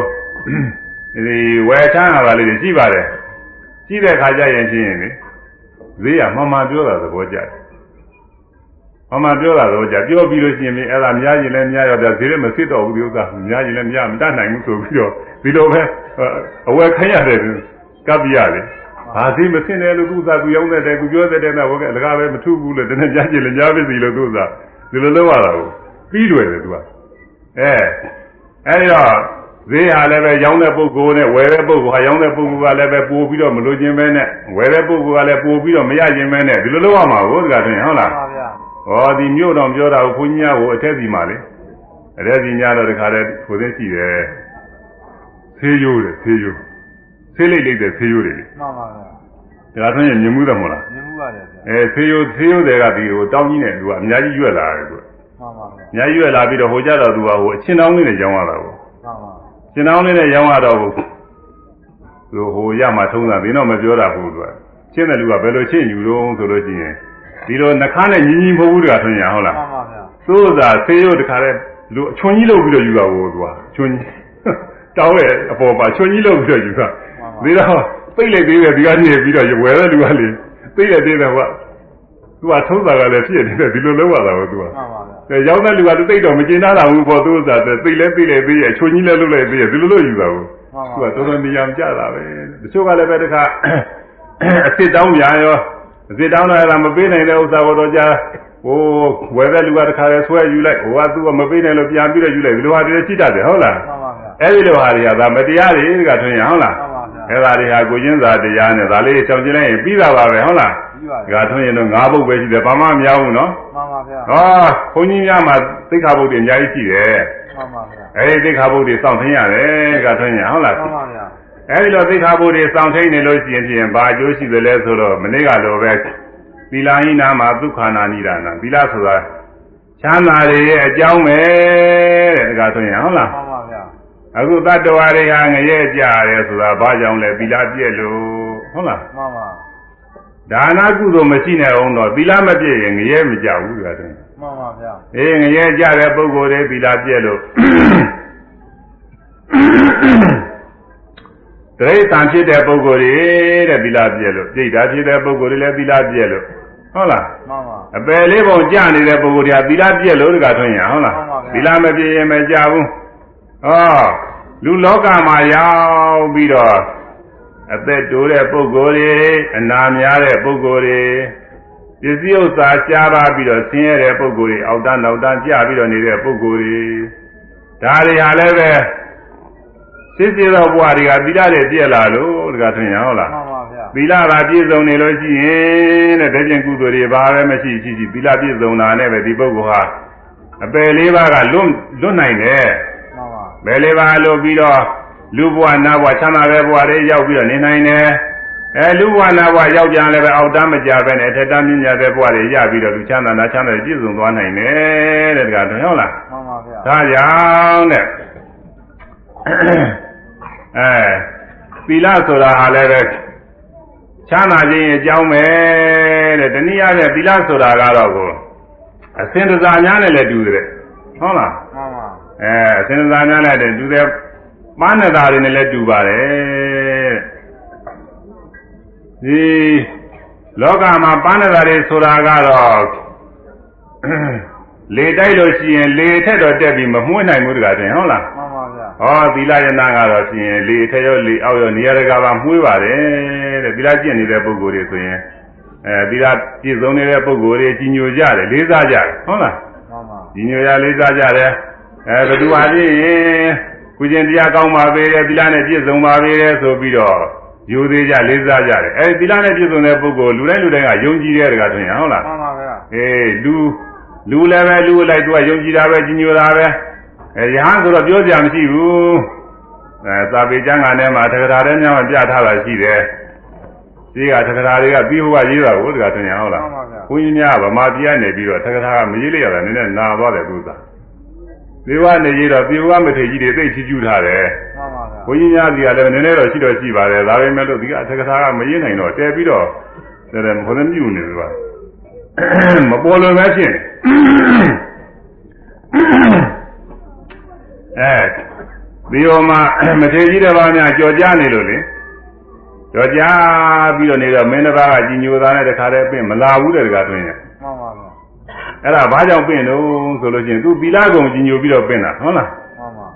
A: ဒီဝယ်ချမ်းရပါလိမ့်ရှိပါတယ်ရှိတဲ့ခါကျရင်ချင်းလေဈေးကမှန်မှန်ပြောတာသဘောကျတယ်။အမှပြောတာတော့ကြာပြောပြီးလို့ရှိရင်လည်းအဲ့ဒါများရင်လည်းများရောပြဈေးလည်းမစစ်တော့ဘူးဒီဥစ္စာများရင်လည်းများမတတ်နိုင်ဘူးဆိုပြီးတော့ဒီလိုပဲအဝယ်ခိုင်းရတယ်ကပ်ပြရတယ်။ ဘာဈေးမစင်တယ်လို့သူ့ဥစ္စာသူရောင်းတဲ့တဲ့သူပြောတဲ့တဲ့နဲ့ဘောကအလကားပဲမထူးဘူးလို့တနေ့ကြားချင်လည်းကြားပြီစီလို့သူ့ဥစ္စာဒီလိုလုပ်ရတာကိုပြီးတယ်လေသူကအဲအဲ့ဒီတော့ဈေးဟာလည်းပဲရောင်းတဲ့ပုဂ္ဂိုလ်နဲ့ဝယ်တဲ့ပုဂ္ဂိုလ်ဟာရောင်းတဲ့ပုဂ္ဂိုလ်ကလည်းပဲပို့ပြီးတော့မလိုချင်ပဲနဲ့ဝယ်တဲ့ပုဂ္ဂိုလ်ကလည်းပို့ပြီးတော့မရချင်ပဲနဲ့ဒီလိုလုပ်ရမှာကိုတကယ်တွင်ဟုတ်လား
B: မှန်ပါဗျာ
A: ဟောဒီမြို့တော်ပြောတာကိုဘုန်းကြီးများကိုအထက်စီမှာလေအထက်စီများတော့တခါတည်းကိုသိရှိတယ်ဆေးရိုးတယ်ဆေးရိုးဆေးလိတ်လိတ်တဲ့ဆေးရိုးတွေလေ
B: မှန်ပါဗျာ
A: ဒါကဆိုရင်မြင်မှုတယ်မဟုတ်လား
B: မြင်မှုပါတယ်ဗျာ
A: အဲဆေးရိုးဆေးရိုးတွေကဒီကိုတောင်းကြီးနဲ့သူကအများကြီးရွက်လာတယ်သူက
B: မှန်ပါဗျာ
A: အများကြီးရွက်လာပြီးတော့ဟိုကြတော့သူကဟိုအချင်းတောင်းလေးနဲ့ရောင်းရတာကို
B: မှန်ပါ
A: ချင်းတောင်းလေးနဲ့ရောင်းရတော့သူဟိုရမှထုံးတာဒီတော့မပြောတာဘူးသူကချင်းတဲ့လူကဘယ်လိုချင်းယူတော့ဆိုလို့ရှိရင်ဒီလိုနှခမ်းနဲ့ညီညီမဟုတ်ဘူးတကဆိုရင်ဟုတ်လား
B: မှန်ပါဗျာ
A: သို့သာဆေးရုပ်တခါလဲလူအချွန်ကြီးလုပ်ပြီးတော့ယူတာကိုသူကချွန်ကြီးတောင်းရဲ့အပေါ်မှာချွန်ကြီးလုပ်ပြီးတော့ယူတာဒီတော့ သိလိုက်သေးတယ်ဒီကနေပြီးတော့ဝယ်တဲ့လူကလေသိလိုက်သေးတယ်ကသူကထုံးတာကလည်းဖြစ်နေတယ်ဒီလိုလုပ်ရတာကိုသူက
B: မှန်ပါဗျာ
A: အဲရောက်တဲ့လူကသိတော့မကျင်နာတာဘူးပေါ့သူဥစ္စာသိလဲသိလဲသိရဲ့ချွန်ကြီးလည်းလုပ်လိုက်သေးရဲ့ဒီလိုလုပ်ယူတာကို
B: မှန်
A: သူ
B: ပါ
A: ကတော်တော်နေရာမကြတာပဲတချို့ကလည်းပဲတခါအစ်စ်တောင်းများရောအစ်စ်တောင်းလာတာမပေးနိုင်တဲ့ဥစ္စာကိုတော့ကြာဟိုဝယ်တဲ့လူကတခါလဲဆွဲယူလိုက်ဟိုကသူကမပေးနိုင်လို့ပြန်ပြီးတော့ယူလိုက်ဒီလိုဟာတွေရှိတတ်တယ်ဟုတ်လား
B: မှန်ပါဗျာ
A: အဲ့ဒီလိုဟာတွေကဒါမတရားတွေကထွင်ရဟုတ်လား
B: မှန်ပါဗျာ
A: အဲ့ဒါတွေဟာကိုချင်းစာတရားနဲ့ဒါလေးချောင်ကျင်းလိုက်ရင်ပြီးတာပါပဲဟုတ်လား
B: ပြီးပါ
A: ဒါ
B: ဗျာ
A: ကထွင်ရင်တော့၅ဘုတ်ပဲရှိတယ်ဘာမှမများဘူးနော်
B: မှန်ပါဗျာ
A: ဟောဘုန်းကြီးများမှာသိက္ခာပုဒ်တွေအများကြီးရှိတယ်
B: မှန်ပါဗျာ
A: အဲဒီသိက္ခာပုဒ်တွေစောင့်ထင်းရတယ်ကထွင်ရဟုတ်လား
B: မှန်ပါဗျာ
A: အဲဒီလိုသိက္ခာပုဒ်တွေစောင့်ထိန်နေလို့ရှိရင်ဖြင့်ဘာအကျိုးရှိသလဲဆိုတော့မနေ့ကလိုပဲသီလဟိနာမှာဒုက္ခနာနိဒာနာသီလဆိုတာချမ်းသာတွေရဲ့အကြောင်းပဲတဲ့ဒါကဆိုရင်ဟုတ်လား
B: မှန်ပါဗျာ
A: အခုတတ္တဝါတွေဟာငရဲကြရတယ်ဆိုတာဘာကြောင့်လဲသီလပြည့်လို့ဟုတ်လား
B: မှန်ပါ
A: ဒါနကုသိုလ်မရှိနေအောင်တော့သီလမပြည့်ရင်ငရဲမကြဘူးဒါဆိုရင်
B: မှန်ပါဗျာ
A: အေးငရဲကြတဲ့ပုဂ္ဂိုလ်တွေသီလပြည့်လို့တရိษံဖြစ်တဲ့ပုဂ္ဂိုလ်တွေတဲ့သီလပြည့်လို့ပြိတ္တာဖြစ်တဲ့ပုဂ္ဂိုလ်တွေလည်းသီလပြည့်လို့ဟုတ်လား
B: မှန်ပါ
A: အပယ်လေးပုံကြနေတဲ့ပုဂ္ဂိုလ်တွေကသီလပြည့်လို့တကထွင်ရဟုတ်လား
B: မှန်ပါဗျာ
A: သီလမပြည့်ရင်မကြဘူး ဟောလူလောကမှာရောက်ပြီးတော့အသက်တိုးတဲ့ပုဂ္ဂိုလ်တွေအနာများတဲ့ပုဂ္ဂိုလ်တွေပစ္စည်းဥစ္စာရှားပါပြီးတော့ဆင်းရဲတဲ့ပုဂ္ဂိုလ်တွေအောက်တန်းနောက်တန်းကြပြီးတော့နေတဲ့ပုဂ္ဂိုလ်တွေဒါတွေဟာလည်းပဲစစ်စစ်သောဘဝတွေကသီလတွေပြည့်လာလို့တကထွင်ရဟုတ်လား
B: မှန်ပါဗျာ
A: သီလသာပြည့်စုံနေလို့ရှိရင်တဲ့တကျင့်ကုသိုလ်တွေဘာပဲမရှိရှိရှိသီလပြည့်စုံတာနဲ့ပဲဒီပုဂ္ဂိုလ်ဟာအပယ်လေးပါးကလွတ်လွတ်နိုင်တယ်
B: မှန်ပါ။
A: ဘယ်လေးပါးလို့ပြီးတော့လူဘဝနတ်ဘဝချမ်းသာတဲ့ဘဝတွေရောက်ပြီးတော့နေနိုင်တယ်။အဲလူဘဝနတ်ဘဝရောက်ပြန်လည်းပဲအောက်တမ်းမကြပဲနဲ့အထက်တမ်းမြင့်မြတ်တဲ့ဘဝတွေရပြီးတော့လူချမ်းသာနာချမ်းသာပြည့်စုံသွားနိုင်တယ်တဲ့တကားတော့ဟုတ်လား
B: မှန်ပါဗျာ။
A: ဒါကြောင့်တဲ့အဲသီလဆိုတာဟာလည်းပဲချမ်းသာခြင်းအကြောင်းပဲတဲ့တနည်းအားဖြင့်သီလဆိုတာကတော့ကိုအစင်တစားများနဲ့လည်းတူတယ်ဟုတ်လား
B: မှန်ပါ
A: အဲအစင်တစားများနဲ့လည်းတူတယ်ပန်းနတာတွေနဲ့လည်းတူပါတယ်ဒီလောကမှာပန်းနတာတွေဆိုတာကတော့လေတိုက်လို့ရှိရင်လေထက်တော့တက်ပြီးမမှုန်းနိုင်ဘူးတကားတင်ဟုတ်လား
B: မှန်ပါဗျာ
A: ဟောသီလယနာကတော့ဖြင့်လေထက်ရောလေအောက်ရောနေရာတကာပါမှုေးပါတယ်တဲ့သီလကျင့်နေတဲ့ပုဂ္ဂိုလ်တွေဆိုရင်အဲသီလပြည့်စုံနေတဲ့ပုဂ္ဂိုလ်တွေကြီးညိုကြတယ်လေးစားကြတယ်ဟုတ်လား
B: မှန်ပါ
A: ကြီးညိုရလေးစားကြတယ် အဲဘယ်သူဟာဖြင့်ကုကျင်တရားကောင်းပါပဲသီလနဲ့ပြည့်စုံပါပဲဆိုပြီးတော့ယူသေးကြလေးစားကြတယ်အဲဒီသီလနဲ့ပြည့်စုံတဲ့ပုဂ္ဂိုလ်လူတိုင်းလူတိုင်းကယုံကြည်တဲ့တကားတွင်ဟုတ်လား
B: မှန်ပါဗျာ
A: အေးလူလူလည်းပဲလူလိုက်သူကယုံကြည်တာပဲကြီးညိုတာပဲအဲရဟန်းဆိုတော့ပြောကြမရှိဘူးအဲသာပေကျမ်းဂန်ထဲမှာတက္ကရာထဲများမှာပြထားတာရှိတယ်ဒီကတက္ကရာတွေကပြီးဟိုကရေးတာကိုတက္ကရာတင်ရဟုတ်လား
B: မှန်ပါဗျာ
A: ဘုန်းကြီးများဗမာပြည်ကနေပြီးတော့တက္ကရာကမရေးလိုက်ရတာနည်းနည်းနာသွားတယ်သူ သာဒီကနေရေးတော့ပြေဝမထေကြီးတွေသိချီကျူးထားတယ်
B: မှန်ပါဗျာ
A: ဘုန်းကြီးများဒီကလည်းနည်းနည်းတော့ရှိတော့ရှိပါတယ်ဒါပေမဲ့လို့ဒီကတက္ကရာကမရေးနိုင်တော့တဲပြီးတော့တဲ့ဘုန်းကြီးမြူနေသူကမပေါ်လွင်ပဲဖြစ်နေအဲဒီဟိုမှာမထေကြီးတစ်ပါးများကြော်ကြားနေလို့လေကြော်ကြားပြီးတော့နေတော့မင်းတစ်ပါးကကြီးညိုသားနဲ့တခါတည်းပြင်မလာဘူးတဲ့တခါတွင်ရ
B: မှန်ပါဗျာ
A: အဲ့ဒါဘာကြောင့်ပြင်တော့ဆိုလို့ရှိရင်သူသီလကုံကြီးညိုပြီးတော့ပြင်တာဟုတ်လား
B: မှန်ပါ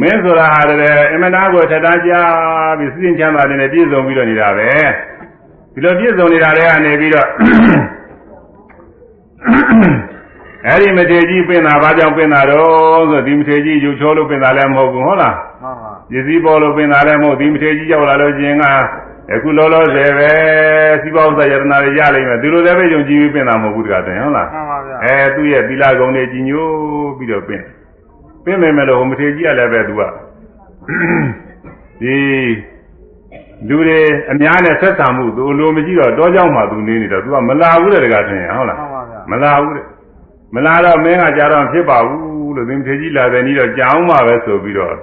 A: မင်းဆိုတာဟာတည်းအမနာကိုထထကြပြီးစိစဉ်ချမ်းသာတယ်နဲ့ပြည့်စုံပြီးတော့နေတာပဲဒီလိုပြည့်စုံနေတာတွေကနေပြီးတော့အဲ့ဒီမထေကြီးပင်တာဘာကြောင့်ပင်တာတော့ဆိုဒီမထေကြီးယူချောလို့ပင်တာလည်းမဟုတ်ဘူးဟုတ်လား
B: မှန်ပါ
A: ပစ္စည်းပေါ်လို့ပင်တာလည်းမဟုတ်ဒီမထေကြီးရောက်လာလို့ခြင်းကအခုလောလောဆယ်ပဲစီးပွားဥစ္စာယတနာတွေရလိမ့်မယ်ဒီလိုလည်းပဲယုံကြည်ပြီးပင်တာမဟုတ်ဘူးတကားတင်ဟုတ်လား
B: မှန်ပါဗျာ
A: အဲသူ့ရဲ့သီလဂုဏ်တွေကြီးညိုပြီးတော့ပင့်ပင့်မယ်မလို့ဟိုမထေကြီးကလည်းပဲသူကဒီလူတွေအများနဲ့ဆက်ဆံမှုသူလိုမရှိတော့တောကြောင်မှသူနေနေတော့သူကမလာဘူးတဲ့တကားတင်ဟုတ်လား
B: မ
A: လာဘူးတဲ့မလာတော့မင်းကကြာတော့ဖြစ်ပါဘူးလို့သင်ထေကြီးလာတယ်နီးတော့ကြောင်းမှပဲဆိုပြီးတော့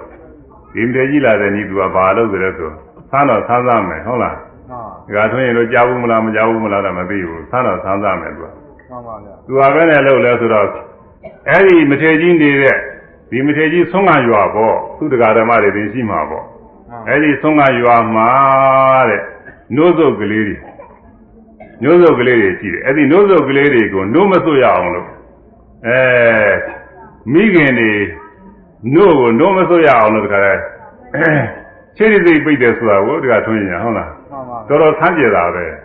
A: သင်ထေကြီးလာတယ်နီးသူကဘာလုပ်ကြလဲဆိုဆန်းတော့ဆန်းစားမယ်ဟုတ်လားဒါကထွင်းရင်တော့ကြားဘူးမလားမကြားဘူးမလားတော့မသိဘူးဆန်းတော့ဆန်းစားမယ်သူက
B: မှန်ပါဗျာ
A: သူကပဲနဲ့လုပ်လဲဆိုတော့အဲ့ဒီမထေကြီးနေတဲ့ဒီမထေကြီးဆုံးကရွာပေါ့သူတရားဓမ္မတွေသိရှိမှာပေါ့
B: မှန်
A: အဲ့ဒီဆုံးကရွာမှာတဲ့နိုးစုပ်ကလေးတွေနိုးစုပ်ကလေးတွေရှိတယ်အဲ့ဒီနိုးစုပ်ကလေးတွေကိုနိုးမစွတ်ရအောင်လို့အဲမိခင်တွေနို့ကိုနိုးမစွတ်ရအောင်လို့တခါလဲခြေရစိတ်ပိတ်တယ်ဆိုတာကိုတခါထွင်းရင်ဟုတ်လား
B: မှန်ပါ
A: တော်တော်ဆန်းကြတာပဲ
B: မှန်ပါဗျာ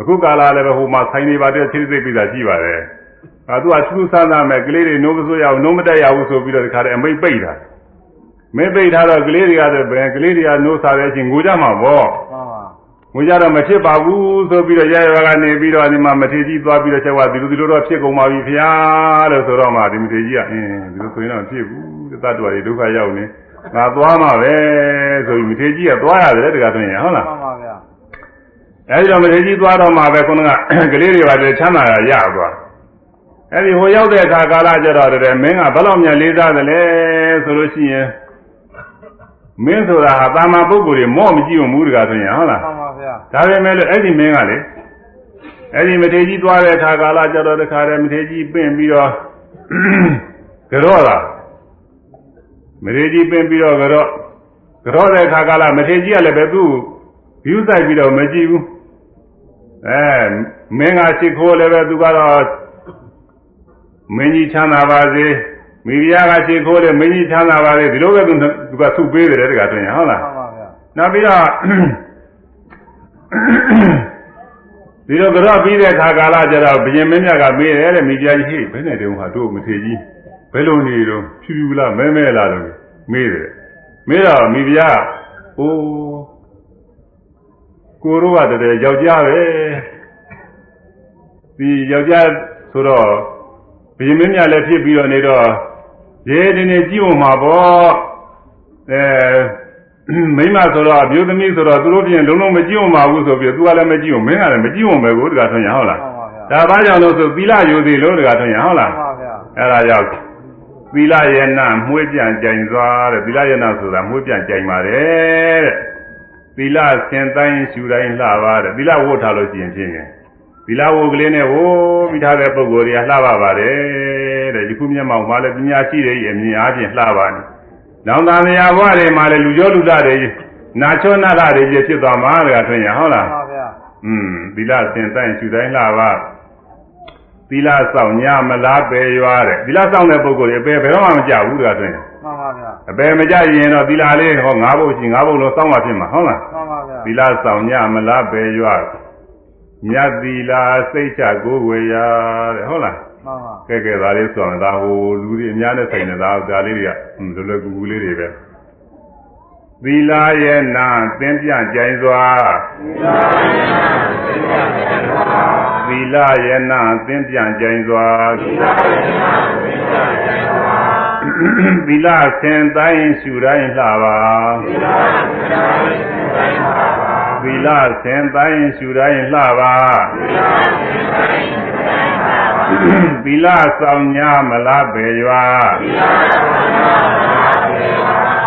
A: အခုကာလလည်းပဲဟိုမှာဆိုင်နေပါတယ်ခြေရစိတ်ပိတ်တာရှိပါတယ်အဲသူကသူ့ဆန်းသားမဲ့ကလေးတွေနိုးမစွတ်ရအောင်နိုးမတက်ရဘူးဆိုပြီးတော့တခါလဲအမိတ်ပိတ်တာမိတ်ပိတ်ထားတော့ကလေးတွေကဆိုဘယ်ကလေးတွေကနိုးစားတဲ့အချိန်ငိုကြမှာပေါ့
B: မှန်ပါ
A: ငိုကြတော့မဖြစ်ပါဘူးဆိုပြီးတော့ရရကနေပြီးတော့ဒီမှာမထေကြီးသွားပြီးတော့ချက်ဝဒီလိုဒီလိုတော့ဖြစ်ကုန်ပါပြီခင်ဗျာလို့ဆိုတော့မှဒီမထေကြီးကအင်းဒီလိုဆိုရင်တော့မဖြစ်ဘူးတတ္တဝါတွေဒုက္ခရောက်နေငါသွားမှာပဲဆိုပြီးမထေကြီးကသွားရတယ်တကယ်ဆိုရင်ဟုတ်လား
B: မှန်ပါဗျာ
A: အဲဒီတော့မထေကြီးသွားတော့မှပဲခုနကကလေးတွေပါလေချမ်းသာရရသွားအဲဒီဟိုရောက်တဲ့အခါကာလကျတော့တည်းမင်းကဘယ်လောက်မြန်လေးစားတယ်လဲဆိုလို့ရှိရင်မင်းဆိုတာဟာတာမန်ပုဂ္ဂိုလ်တွေမော့မကြည့်ဘူးတကယ်ဆိုရင်ဟုတ်လား
B: မှန်ပါဗျာ
A: ဒါပေမဲ့လို့အဲ့ဒီမင်းကလေအဲ့ဒီမထေကြီးသွားတဲ့အခါကာလကျတော့တခါတည်းမထေကြီးပင့်ပြီးတော့ကြော့လာမထေကြီးပင့်ပြီးတော့ကြော့ကြောတဲ့ခါကာလမထေကြီးကလည်းပဲသူ့ဘယူဆိုင်ပြီးတော့မကြည့်ဘူး အဲမင်းကရှိခိုးလည်းပဲသူကတော့မင်းကြီးချမ်းသာပါစေမိဖုရားကရှိခိုးလည်းမင်းကြီးချမ်းသာပါစေဒီလိုပဲသူသူကဆုပေးတယ်တကယ်တွင်ဟုတ်လား
B: မှန်ပါဗျာ
A: နောက်ပြီးတော့ဒီလိုကြောပြီးတဲ့ခါကာလကျတော့ဘုရင်မင်းမြတ်ကမေးတယ်တဲ့မိဖုရားကြီးဟေ့ဘယ်နဲ့တုန်းဟာတို့မထေကြီးဘယ်လိုနေတော့ဖြူဖြူလားမဲမဲလားလို့မေးတယ်မေးတော့မိဖုရားအိုး ကိုတို့ကတည်းကယောက်ျားပဲဒီယောက်ျားဆိုတော့ဘုရင်မင်းမြတ်လည်းဖြစ်ပြီးတော့နေတော့ရဲနေနေကြည့်ဝင်မှာပေါ့အဲမိမဆိုတော့အမျိုးသမီးဆိုတော့သူတို့ပြင်လုံးလုံးမကြည့်ဝင်ပါဘူးဆိုပြီးသူကလည်းမကြည့်ဝင်မင်းကလည်းမကြည့်ဝင်ပဲကိုတကထွန်ရဟုတ်လား
B: မှန်ပါဗျာ
A: ဒါဘာကြောင့်လို့ဆိုသီလယူသည်လို့တကထွန်ရဟုတ်လား
B: မှန်ပါဗျာ
A: အဲ့ဒါကြောင့်သီလယေနမှုေးပြန်ကြိုင်စွာတဲ့သီလယေနဆိုတာမှုေးပြန်ကြိုင်ပါတယ်တဲ့ သီလစင်တိုင်းရှူတိုင်းလှပါတဲ့သီလဝတ်ထားလို့ရှိရင်ဖြင့်သီလဝတ်ကလေးနဲ့ဝိုးပြီးထားတဲ့ပုဂ္ဂိုလ်တွေကလှပါပါတယ်တဲ့ယခုမျက်မှောက်မှာလည်းပညာရှိတွေရဲ့အမြင်အားဖြင့်လှပါနေနောင်တန်ရာဘဝတွေမှာလည်းလူကျော်လူသားတွေနာချောနာတာတွေပြဖြစ်သွားမှာတကထွန်ရဟုတ်လား
B: မှန်ပါဗျာ
A: อืมသီလစင်တိုင်းရှူတိုင်းလှပါသီလဆောင်ညမလားပယ်ရွာတဲ့သီလဆောင်တဲ့ပုဂ္ဂိုလ်တွေအပယ်ဘယ်တော့မှမကြဘူးတကတွင်
B: မှန်ပါဗျာ
A: အပယ်မကြရင်တော့သီလလေးဟော၅ဘုတ်ရှိ၅ဘုတ်လုံးစောင့်မှဖြစ်မှာဟုတ်လား
B: မှန်ပါဗျာ
A: သီလဆောင်ညမလားပယ်ရွာမြတ်သီလစိတ်ချကိုယ်ဝေရတဲ့ဟုတ်လား
B: မှန်ပါ
A: ကဲကဲဒါလေးဆိုရင်ဒါဟိုလူတွေအများနဲ့ဆိုင်နေတာဒါလေးတွေကဟွန်းလွယ်လွယ်ကူကူလေးတွေပဲသီလရဲ့နာသင်ပြကြိုင်စွာသီလရဲ့နာသင်ပြကြိုင်စွာသီလ ဆင်တိုင်းရှူတိုင်းလှပါသီလဆင်တိုင်းရှူတိုင်းလှပါသီလဆောင်ညာမလားပေရွာ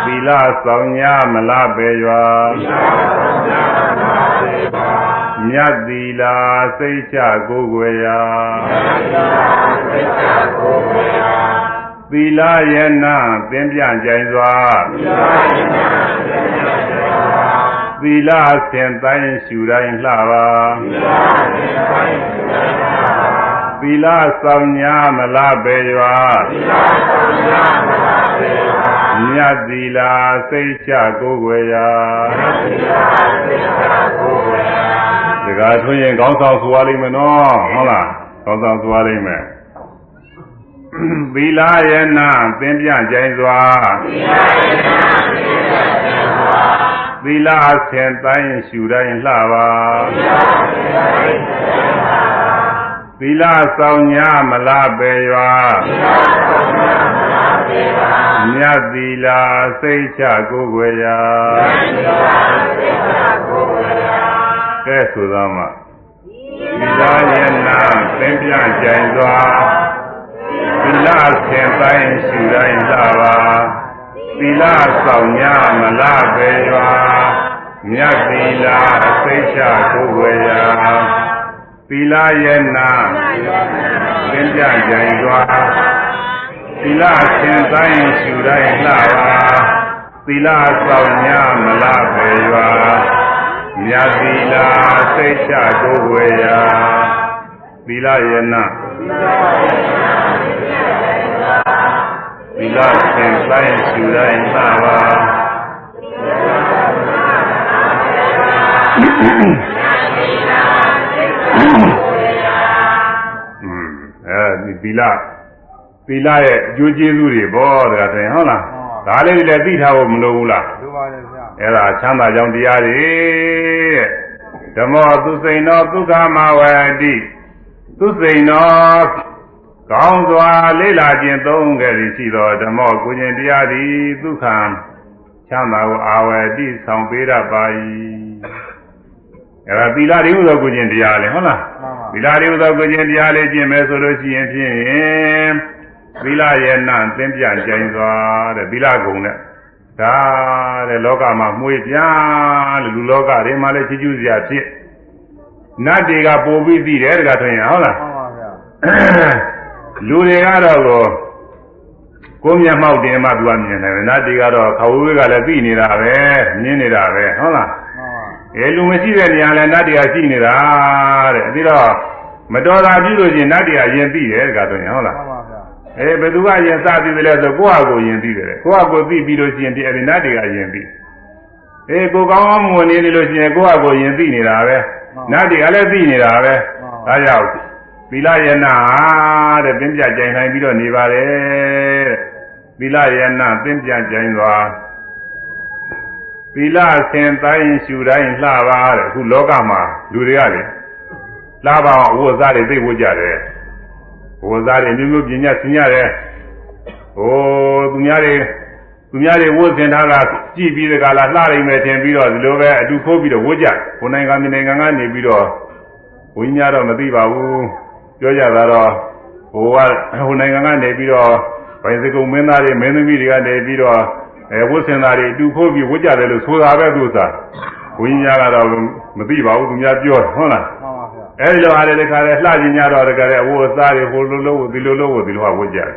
A: သီလဆောင်ညာမလားပေရွာမြတ်သီလာစိတ်ချကိုယ်ွယ်ရာသီလရဲ့ နာသင်ပြကြိုင်စွာသီလဆင်တိုင်းရှူတိုင်းလှပါသီလဆောင်ညာမလားပေရွာမြတ်သီလာစိတ်ချကိုယ်ွယ်ရာဒကာထွင်းရင်ခေါင်းဆောင်ဆိုရလိမ့်မယ်နော်ဟုတ်လားခေါင်းဆောင်ဆိုရလိမ့်မယ် သီလရဲ့နာသင်ပြကြိုင်စွာသီလဆင်တိုင်းရှူတိုင်းလှပါသီလဆောင်ညာမလားပေရွာမြတ်သီလာစိတ်ချကိုယ်ွယ်ရာကဲဆိုသောမှာသီလရဲ့နာသင်ပြကြိုင်စွာ သီလဆင်တိုင်းရှူတိုင်းလှပါသီလဆောင်ညာမလားပေရွာမြတ်သီလာစိတ်ချကိုယ်ွယ်ရာသီလရဲ့နာသင်ပြကြိုင်စွာသီလဆင်တိုင်းရှူတိုင်းလှပါသီလဆောင်ညာမလားပေရွာမြတ်သီလာစိတ်ချကိုယ်ွယ်ရာသီလရဲ့နာသီလ ဆင်တိုင်းရှူတိုင်းလှပါอืมအဲဒီသီလသီလရဲ့အကျိုးကျေးဇူးတွေပေါ့တကယ်ဆိုရင်ဟုတ်လားဒါလေးတွေလည်းသိထားဖို့မလိုဘူးလား
B: လူပါလေဗျာ
A: အဲ့ဒါချမ်းသာကြောင်းတရားတွေတဲ့ဓမ္မောသူစိန်သောဒုက္ခမဝတိသူစိန်သော ကောင်းစွာလေးလာခြင်းသုံးခဲ့သည်ရှိသောဓမ္မောကိုခြင်းတရားသည်ဒုက္ခချမ်းသာကိုအာဝတိဆောင်ပေးရပါ၏အဲ့ဒါသီလတွေဥသောကိုခြင်းတရားလေဟုတ်လား
B: မှန်ပါ
A: သီလတွေဥသောကိုခြင်းတရားလေးကျင့်မယ်ဆိုလို့ရှိရင်ဖြင့်သီလရဲ့နံသင်ပြကြိုင်စွာတဲ့သီလကုံနဲ့ဒါတဲ့လောကမှာမှုေးပြားလို့လူလောကတွေမှာလည်းချီးကျူးစရာဖြစ်နတ်တွေကပို့ပြီးသိတယ်တကထွင်ရဟုတ်လား
B: မှန်ပါဗျာ
A: လူတွေကတော့ကိုကိုယ်မျက်မှောက်တင်မှသူကမြင်တယ်နတ်တွေကတော့ခဝဝေးကလည်းသိနေတာပဲမြင်နေတာပဲဟုတ်လား
B: မှန်ပါ
A: အဲလူမရှိတဲ့နေရာလဲနတ်တွေကရှိနေတာတဲ့အဲဒီတော့မတော်တာပြုလို့ချင်းနတ်တွေကယင်သိတယ်ကဆိုရင်ဟုတ်လား
B: မှန်ပါဗျာ
A: အဲဘယ်သူကယင်စသိတယ်လဲဆိုကိုယ့်ဟာကိုယ်ယင်သိတယ်ကိုယ့်ဟာကိုယ်သိပြီးလို့ရှိရင်ဒီအဲဒီနတ်တွေကယင်သိအေးကိုကောင်းကောင်းမွန်နေနေလို့ရှိရင်ကိုယ့်ဟာကိုယ်ယင်သိနေတာပဲနတ်တွေကလည်းသိနေတာပဲဒါကြောင့် သီလယနာတဲ့သင်ပြကြိုင်နိုင်ပြီးတော့နေပါတယ်တဲ့သီလယနာသင်ပြကြိုင်သွားသီလဆင်တိုင်းရှူတိုင်းလှပါတဲ့အခုလောကမှာလူတွေကလေလှပါအောင်အဝတ်စားတွေသိဖို့ကြတယ်ဝတ်စားတွေမျိုးမျိုးပညာဆင်ရတယ်ဟိုသူများတွေသူများတွေဝတ်ဆင်ထားတာကြည့်ပြီးတဲ့ကလာလှနိုင်မယ်ထင်ပြီးတော့ဒီလိုပဲအတူခိုးပြီးတော့ဝတ်ကြကိုယ်နိုင်ငံမြေနိုင်ငံကနေပြီးတော့ဘုန်းကြီးများတော့မသိပါဘူး ပြောကြတာတော့ဟိုကဟိုနိုင်ငံကနေပြီးတော့ဗိုင်စကုံမင်းသားတွေမင်းသမီးတွေကနေပြီးတော့အဲဝတ်ဆင်တာတွေအတူခိုးပြီးဝတ်ကြတယ်လို့ဆိုတာပဲသူစားဘုန်းကြီးများကတော့မသိပါဘူးသူများပြောဟုတ်လား
B: မှန်ပါဗျာ
A: အဲဒီလိုအားလည်းတခါလဲလှကျင်ကြတော့တခါလဲအဝတ်အစားတွေဟိုလိုလိုဒီလိုလိုဒီလိုဟာဝတ်ကြတယ်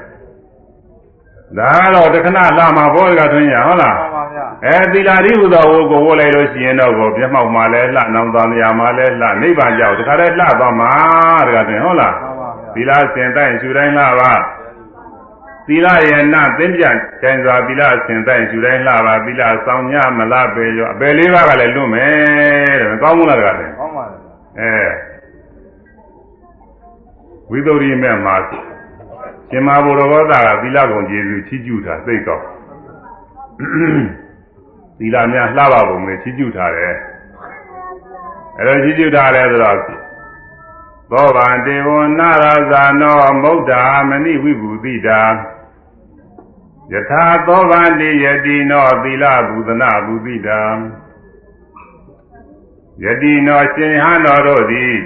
A: ဒါကတော့တခဏလှမှာဘောကထွင်းရဟုတ်လား
B: မှန်ပါဗျာ
A: အဲသီလာရိဟုသောဝတ်ကိုဝတ်လိုက်လို့ရှိရင်တော့ကိုမျက်မှောက်မှာလဲလှနောင်သားမယာမှာလဲလှနိဗ္ဗာန်ကြောက်တခါလဲလှသွားမှာတခါတွင်ဟုတ်လား
B: မှန်ပါဗျာ
A: သီလစင်တိုင်းရှူတိုင်းလှပါသီလယနာသင်္ကြန်ကျန်စွာသီလစင်တိုင်းရှူတိုင်းလှပါသီလဆောင်ညမလားပဲရောအပယ်လေးပါးကလည်းလွတ်မယ်တဲ့မကောင်းဘူးလားတခါတွင်
B: ကောင်းပါလေဗျာ
A: အဲဝိသုဒ္ဓိမဲ့မှာရှင်မဘုရောဂါကသီလကုံကျေစုချီးကျူးတာသိကောက် သီလများလှပပုံနဲ့ချီးကျူးထားတယ်အဲဒါချီးကျူးထားတယ်ဆိုတော့သောဗန္တေဝနာရဇာနောမௌဒ္ဓာမဏိဝိဘူတိတာယထာသောဗန္တိယတိနောသီလဘူသနာဘူတိတာယတိနောရှင်ဟန်တော်တို့သည်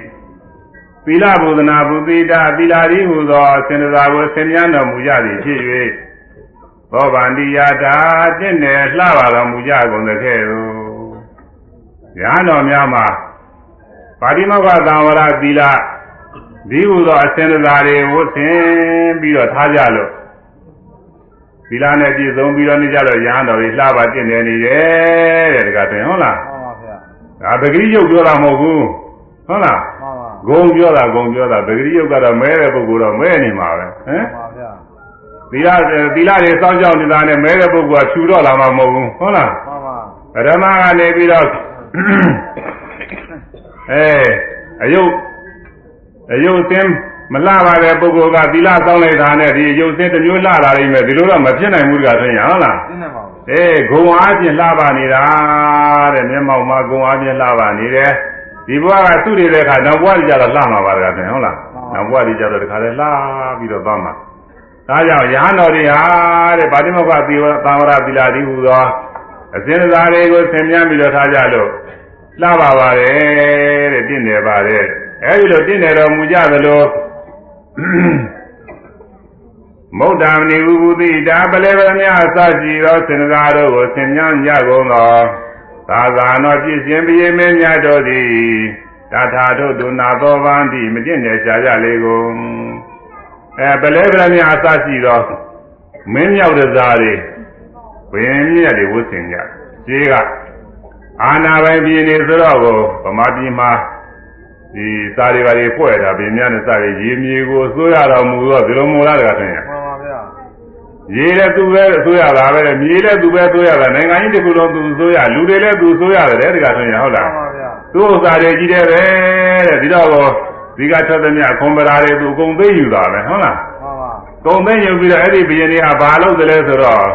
A: သီလဘူသနာဘူတိတာသီလာရီဟူသောစင်္သာကိုဆင်မြန်းတော်မူကြသည်ဖြစ်၍ သောဗန္တိယတာတင့်တယ်လှပါတော်မူကြကုန်သကဲ့သို့ရဟန်းတော်များမှာပါတိမောက္ခသံဝရသီလဒီဟူသောအစင်္သာတွေဝတ်ဆင်ပြီးတော့ထားကြလို့သီလနဲ့ပြည့်စုံပြီးတော့နေကြတော့ရဟန်းတော်တွေလှပါတင့်တယ်နေတယ်တဲ့တကယ်တွင်ဟုတ်လား
B: မှန်ပါဗျာ
A: ဒါပဂရိယုတ်ပြောတာမဟုတ်ဘူးဟုတ်လား
B: မှန်ပါ
A: ဂုံပြောတာဂုံပြောတာပဂရိယုတ်ကတော့မဲတဲ့ပုဂ္ဂိုလ်တော့မဲနေမှာပဲဟမ်
B: မှန်ပါဗျာ
A: သီလသီလတွေစောင့်ကြောက်နေတာနဲ့မဲတဲ့ပုဂ္ဂိုလ်ကဖြူတော့လာမှာမဟုတ်ဘူးဟုတ်လား
B: မှန်ပါ
A: ပရမကနေပြီးတော့အဲအယုတ်အယုတ်သင်းမလှပါတဲ့ပုဂ္ဂိုလ်ကသီလစောင့်လိုက်တာနဲ့ဒီအယုတ်သင်းတစ်မျိုးလှလာနိုင်မယ်ဒီလိုတော့မဖြစ်နိုင်ဘူးတကဆိုရင်ဟုတ်လား
B: သိနေပါဘူး
A: အေးဂုံအားဖြင့်လှပါနေတာတဲ့မျက်မှောက်မှာဂုံအားဖြင့်လှပါနေတယ်ဒီဘဝကသူ့နေတဲ့အခါနောက်ဘဝကြီးကျတော့လှမှာပါတကဆိုရင်ဟုတ်လားနောက်ဘဝကြီးကျတော့တခါလဲလှပြီးတော့သွားမှာ ဒါကြောင့်ရဟန်းတော်တွေဟာတဲ့ဗာတိမောက္ခသီဝသံဝရသီလာတိဟူသောအစဉ်အစားတွေကိုဆင်မြန်းပြီးတော့ထားကြလို့လှပါပါတယ်တဲ့တင့်တယ်ပါတယ်အဲဒီလိုတင့်တယ်တော်မူကြသလိုမௌဒ္ဓမဏိဝုဘုတိတာပလေပရမအစရှိသောစင်္ကားတို့ကိုဆင်မြန်းကြကုန်သောသာသာနောပြည့်ရှင်ပြည့်မင်းများတို့သည်တထာတို့ဒုနာသောဗန္တိမကျင့်နေကြကြလေကုန် အဲပလေပရမအစရှိသောမင်းမြောက်တဲ့သားတွေဘယင်းမြတ်တွေဝတ်ဆင်ကြခြေကအာနာပိုင်ပြည်နေဆိုတော့ကိုဗမာပြည်မှာဒီစာတွေပါတွေဖွဲ့တာပြည်များနဲ့စာတွေရေမြေကိုအစိုးရတော်မူတော့ဒီလိုမို့လားတကဆင်ရ
B: မှန်ပါဗျာ
A: ရေလည်းသူပဲအစိုးရတာပဲမြေလည်းသူပဲအစိုးရတာနိုင်ငံကြီးတစ်ခုလုံးသူအစိုးရလူတွေလည်းသူအစိုးရတယ်တကဆိုရင်ဟုတ်
B: မှ
A: လား
B: န်ပါဗျာ
A: သူ့ဥစ္စာတွေကြီးတယ်ပဲတဲ့ဒီတော့ကို ဒီကထွက်သမျှခွန်ပရာတွေသူအကုန်သိယူတာပဲဟုတ်လား
B: မှန်ပါ
A: ကုန်သိယူပြီးတော့အဲ့ဒီဘုရင်တွေကဘာလုပ်တယ်လဲဆိုတော့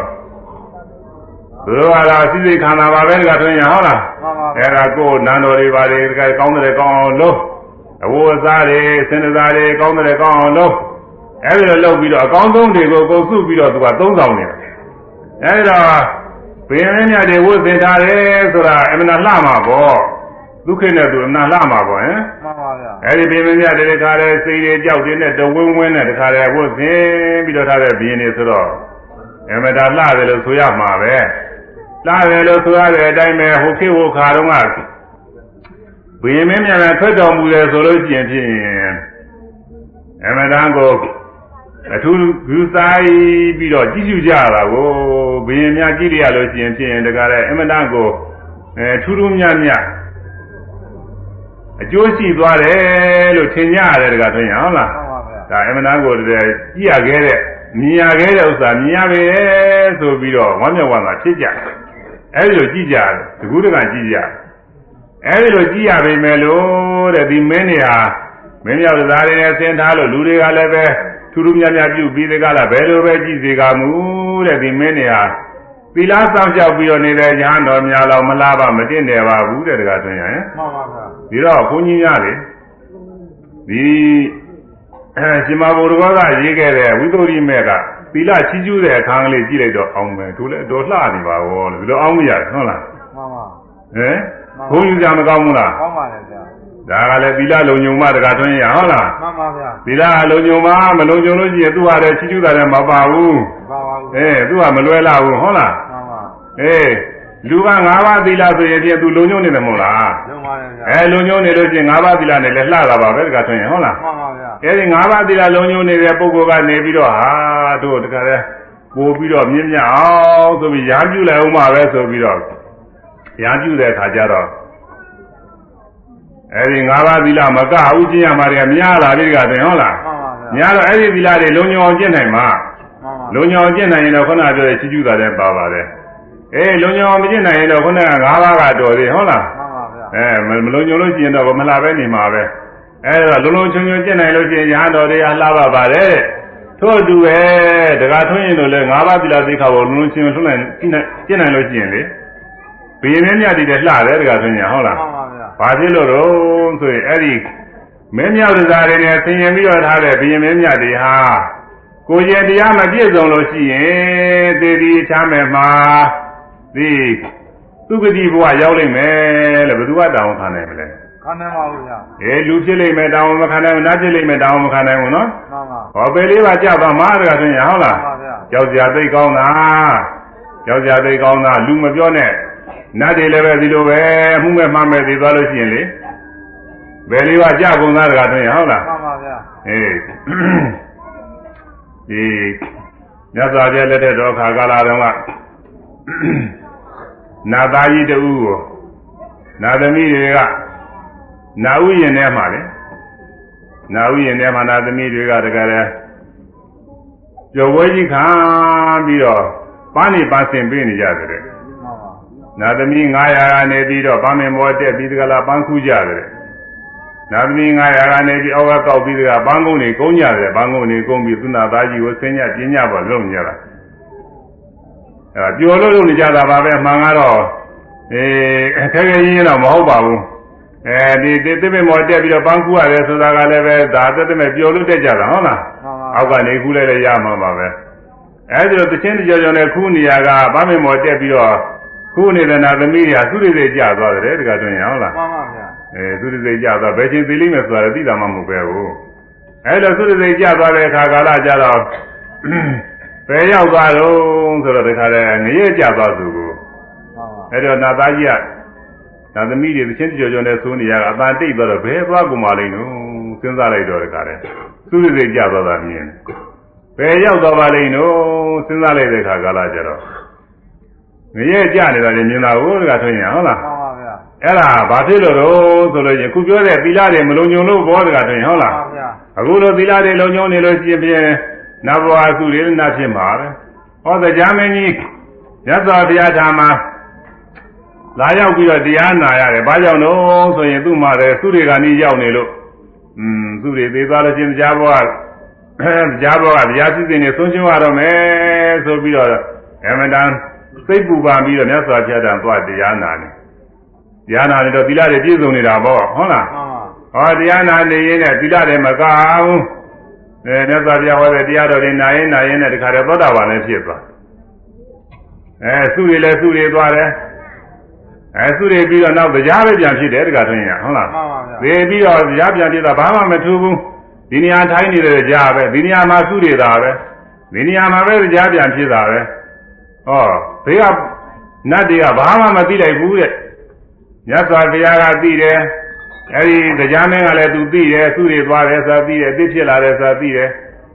A: သူတို့ကတော့စိစိခန္ဓာပါပဲတကဆိုရင်ဟုတ်လား
B: မှန်ပါ
A: အဲ့ဒါကိုယ်နန်းတော်တွေပါတွေတကကောင်းတယ်ကောင်းအောင်လုပ်အဝတ်အစားတွေစင်စားတွေကောင်းတယ်ကောင်းအောင်လုပ်အဲ့ဒီလိုလုပ်ပြီးတော့အကောင်းဆုံးတွေကိုကုန်စုပြီးတော့သူကသုံးဆောင်နေတယ်အဲ့ဒါဘယ်ရင်းမြတ်တွေဝတ်သင်ထားတယ်ဆိုတာအမှန်လှမှာပေါ့ ဒုက္ခနဲ့သူအမှန်လှမှာပေါ့ဟင်
B: မှန်ပါဗျာ
A: အဲ့ဒီဘယ်ရင်းမြတ်တွေတခါလဲစိတ်တွေကြောက်တွေနဲ့တဝင်းဝင်းနဲ့တခါလဲဝတ်သင်ပြီးတော့ထားတဲ့ဘီရင်တွေဆိုတော့အမှန်တလှတယ်လို့ဆိုရမှာပဲလှတယ်လို့ဆိုရတဲ့အတိုင်းပဲဟိုခေတ်ဟိုခါတုန်းကဘီရင်မင်းမြန်မြန်ထွက်တော်မူတယ်ဆိုလို့ရှိရင်ဖြင့်အမှန်တန်ကိုအထူးဂူဆိုင်ပြီးတော့ကြည့်ကြကြတာကိုဘယင်များကြည့်ရလို့ရှိရင်ဖြင့်တကားတဲ့အမတန်ကိုအဲထူးထူးမြတ်မြတ် အကျိုးရှိသွားတယ်လို့ထင်ကြရတယ်တကားဆိုရင်ဟုတ်လား
B: မှန်ပါဗျာ
A: ဒါအမနာကိုတည်းကြည့်ရခဲ့တဲ့မြင်ရခဲ့တဲ့ဥစ္စာမြင်ရပဲဆိုပြီးတော့ဝမ်းမြောက်ဝမ်းသာဖြစ်ကြတယ်အဲဒီလိုကြည့်ကြတယ်တကူးတကကြည့်ကြတယ်အဲဒီလိုကြည့်ရပေမဲ့လို့တဲ့ဒီမင်းတွေဟာမင်းမြောက်သားတွေနဲ့ဆင်းထားလို့လူတွေကလည်းပဲထူးထူးမြတ်မြတ်ပြုပြီးသေးကလားဘယ်လိုပဲကြည့်စေကမူတဲ့ဒီမင်းတွေဟာသီလစောင့်ရှောက်ပြီးတော့နေတဲ့ညာတော်များတော့မလားပါမတင့်တယ်ပါဘူးတဲ့တကားဆိုရင်
B: မှန်ပါဗျာ
A: ဒီတော့ဘုန်းကြီးများလေဒီအဲရှင်မဘုရားကရေးခဲ့တဲ့ဝိသုဒ္ဓိမေကသီလချီးကျူးတဲ့အခန်းကလေးကြည့်လိုက်တော့အောင်မယ်သူလည်းတော်လှနေပါဘောလို့ဒီလိုအောင်မရဟုတ်လား
B: မှန်ပါ
A: ဟမ်ဘုန်းကြီးကမကောင်းဘူးလား
B: ကောင်းပါလေဗျာ
A: ဒါကလည်းသီလလုံညုံမတကထွန်းရဟုတ်လား
B: မှန်ပါဗျာ
A: သီလလုံညုံမမလုံညုံလို့ရှိရင်သူ့ဟာလည်းချီးကျူးတာလည်းမပါဘူး
B: ပါပါဘူး
A: အဲသူကမလွယ်လာဘူးဟုတ်လား
B: မှန်ပါ
A: အေး လူက၅ပါးသီလဆိုရင်ဖြင့်သူလုံညုံနေတယ်မဟုတ်လား
B: လုံးပါလေဗျာ
A: အဲလုံညုံနေလို့ရှိရင်၅ပါးသီလနဲ့လည်းလှတာပါပဲတကထွန်းရဟုတ်လား
B: မှန်ပါဗျာ
A: အဲဒီ၅ပါးသီလလုံးညုံနေတဲ့ပုဂ္ဂိုလ်ကနေပြီးတော့ဟာတို့တခါလဲပို့ပြီးတော့မြင့်မြတ်အောင်ဆိုပြီးရာပြုလိုက်အောင်ပါပဲဆိုပြီးတော့ရာပြုတဲ့အခါကျတော့အဲဒီ၅ပါးသီလမကဘူးကျင့်ရမှာတွေကများလာပြီကတည်းဟုတ်လား
B: မှန်ပါဗျာ
A: များတော့အဲဒီသီလတွေလုံးညုံအောင်ကျင့်နိုင်မှာ
B: မှန်ပါ
A: လုံးညုံအောင်ကျင့်နိုင်ရင်တော့ခုနပြောတဲ့ချီးကျူးတာလည်းပါပါတယ် အေးလုံးညုံအောင်မကျင့်နိုင်ရင်တော့ခုနက၅ပါးကတော်သေးဟုတ်လား
B: မှန်ပါဗျာ
A: အဲမမလုံးညုံလို့ရှိရင်တော့မလာပဲနေမှာပဲအဲဒါလုံးလုံးချုံချုံကျင့်နိုင်လို့ရှိရင်ညာတော်တွေကလှပပါတယ်ထို့အတူပဲတကားထွန်းရင်တို့လည်း၅ပါးသီလသိက္ခာကိုလုံးလုံးချုံချုံထွန်းနိုင်ကျင့်နိုင်လို့ရှိရင်လေဘယင်းမြတ်တည်တဲ့လှတယ်တကားထွန်းညာဟုတ်လား
B: မှန်ပါဗျာ
A: ဘာဖြစ်လို့တော့ဆိုရင်အဲ့ဒီမင်းမြောက်တရားတွေနဲ့ဆင်ရင်ပြီးတော့ထားတဲ့ဘယင်းမင်းမြတ်တွေဟာကိုယ်ကျင်တရားမပြည့်စုံလို့ရှိရင်သေဒီချမ်းမယ်မှာ ဒီသူဂတိဘဝရောက်လိမ့်မယ်လို့ဘယ်သူကတောင်းခံနိုင်မလဲ
B: ခံနိုင်ပါဘူးဗျာ
A: အေးလူဖြစ်လိမ့်မယ်တောင်းမခံနိုင်ဘူးနတ်ဖြစ်လိမ့်မယ်တောင်းမခံနိုင်ဘူးနော်
B: မှန်ပါ
A: ဟောပေလေးပါကြပါမှာတကဆိုရင်ဟုတ်လား
B: မှန်ပါဗျာ
A: ကြောက်ကြသိကောင်းတာကြောက်ကြသိကောင်းတာလူမပြောနဲ့နတ်တွေလည်းပဲဒီလိုပဲမှုမဲ့မှမဲ့သိသွားလို့ရှိရင်လေဘယ်လေးပါကြကုန်သားတကားတွင်ဟုတ်လား
B: မှန်ပါဗျာ
A: အေးဒီမြတ်စွာဘုရားလက်ထက်တော်ခါကာလတုန်းက နာသားကြီးတူကိုနာသမီးတွေကနာဥယျင်ထဲမှာလေနာဥယျင်ထဲမှာနာသမီးတွေကတကယ်လဲကြော်ဝဲကြီးခံပြီးတော့ပန်းနေပန်းစင်ပေးနေကြတယ်တဲ့
B: မှန်ပါ
A: နာသမီး900ကနေပြီးတော့ပန်းမင်မောတက်ပြီးတကလားပန်းခူးကြတယ်နာသမီး900ကနေပြီးအောက်ကကောက်ပြီးတကပန်းကုန်းတွေကုန်းကြတယ်ပန်းကုန်းတွေကုန်းပြီးသုနာသားကြီးကိုဆင်းညပြင်းညပါလုံးကြတာ အဲပျော်လို့လုပ်နေကြတာပါပဲမှန်ကတော့အေးခဲခဲရင်းရင်းတော့မဟုတ်ပါဘူးအဲဒီတိတိပင်မောတက်ပြီးတော့ပန်းခူးရတယ်ဆိုတာကလည်းပဲဒါတက်တက်မဲ့ပျော်လို့တက်ကြတာဟုတ်လား
B: မှန်ပါ
A: အောက်ကနေခူးလိုက်လည်းရမှာပါပဲအဲဒီတော့တချင်းတကြောင်ကြောင်နဲ့ခူးနေရကပန်းမင်မောတက်ပြီးတော့ခုနေတဲ့နာသမီးတွေကသူ့တွေစိတ်ကြသွားတယ်တကယ်တွင်ရဟုတ်လား
B: မှန်ပါဗျာ
A: အဲသူ့တွေစိတ်ကြသွားဘယ်ချင်းသိလိမ့်မယ်ဆိုတာသိတာမှမဟုတ်ပဲဘူးအဲလိုသူ့တွေစိတ်ကြသွားတဲ့အခါကာလကြတော့ ဘယ်ရောက်သွားတော့ဆိုတော့ဒီခါလဲငရဲကြသွားသူကို
B: မှန်ပါ
A: အဲတော့နာသားကြီးကနာသမီးတွေတချင်းတကြောင်ကြောင်နဲ့သိုးနေရကအပန်တိတ်သွားတော့ဘယ်သွားကုန်ပါလိမ့်နော်စဉ်းစားလိုက်တော့ဒီခါလဲသူ့တွေစိတ်ကြသွားတာမြင်ဘယ်ရောက်သွားပါလိမ့်နော်စဉ်းစားလိုက်တဲ့အခါကာလကြတော့ငရဲကြနေတာလည်းမြင်တာကိုတကထွင်ရဟုတ်လား
B: မှန်ပါဗျာ
A: အဲ့ဒါဘာဖြစ်လို့တော့ဆိုလို့ရင်ခုပြောတဲ့သီလတွေမလုံခြုံလို့ဘောတကတွင်ဟုတ်လား
B: မှန်ပါဗျာ
A: အခုလိုသီလတွေလုံခြုံနေလို့ရှိရင်ဖြင့် နတ်ဘဝစုတွေနတ်ဖြစ်မှာပဲဟောတရားမင်းကြီးရသော်တရားဓမ္မလာရောက်ပြီးတော့တရားနာရတယ်ဘာကြောင့်လို့ဆိုရင်သူ့မှာတဲ့သူတွေကနေရောက်နေလို့อืมသူတွေသေးသွားလို့ချင်းတရားဘဝတရားဘဝကတရားစီစဉ်နေဆုံးရှုံးရတော့မယ်ဆိုပြီးတော့အမတန်စိတ်ပူပန်ပြီးတော့မြတ်စွာဘုရားတန်သွားတရားနာနေတရားနာနေတော့သီလတွေပြည့်စုံနေတာပေါ့ဟုတ်လား
B: မှန်ပါ
A: ဟောတရားနာနေရင်လည်းသီလတွေမကဘူး အဲမြတ်စွာဘုရားဟောတဲ့တရားတော်တွေနာရင်နာရင်လည်းတခါတည်းသောတာပန်လည်းဖြစ်သွားအဲစုတွေလည်းစုတွေသွားတယ်အဲစုတွေပြီးတော့နောက်တရားပဲပြန်ဖြစ်တယ်တခါတွင်ရဟုတ်လား
B: မှန်ပါဗျာ
A: သေပြီးတော့တရားပြန်ဖြစ်တာဘာမှမထူးဘူးဒီနေရာထိုင်းနေတဲ့ကြားပဲဒီနေရာမှာစုနေတာပဲဒီနေရာမှာပဲတရားပြန်ဖြစ်တာပဲဟောဘေးကနတ်တွေကဘာမှမသိလိုက်ဘူးတဲ့မြတ်စွာဘုရားကသိတယ် အဲဒီတရားမင်းကလည်းသူသိတယ်သူတွေသွားတယ်ဆိုတာသိတယ်အစ်ဖြစ်လာတယ်ဆိုတာသိတယ်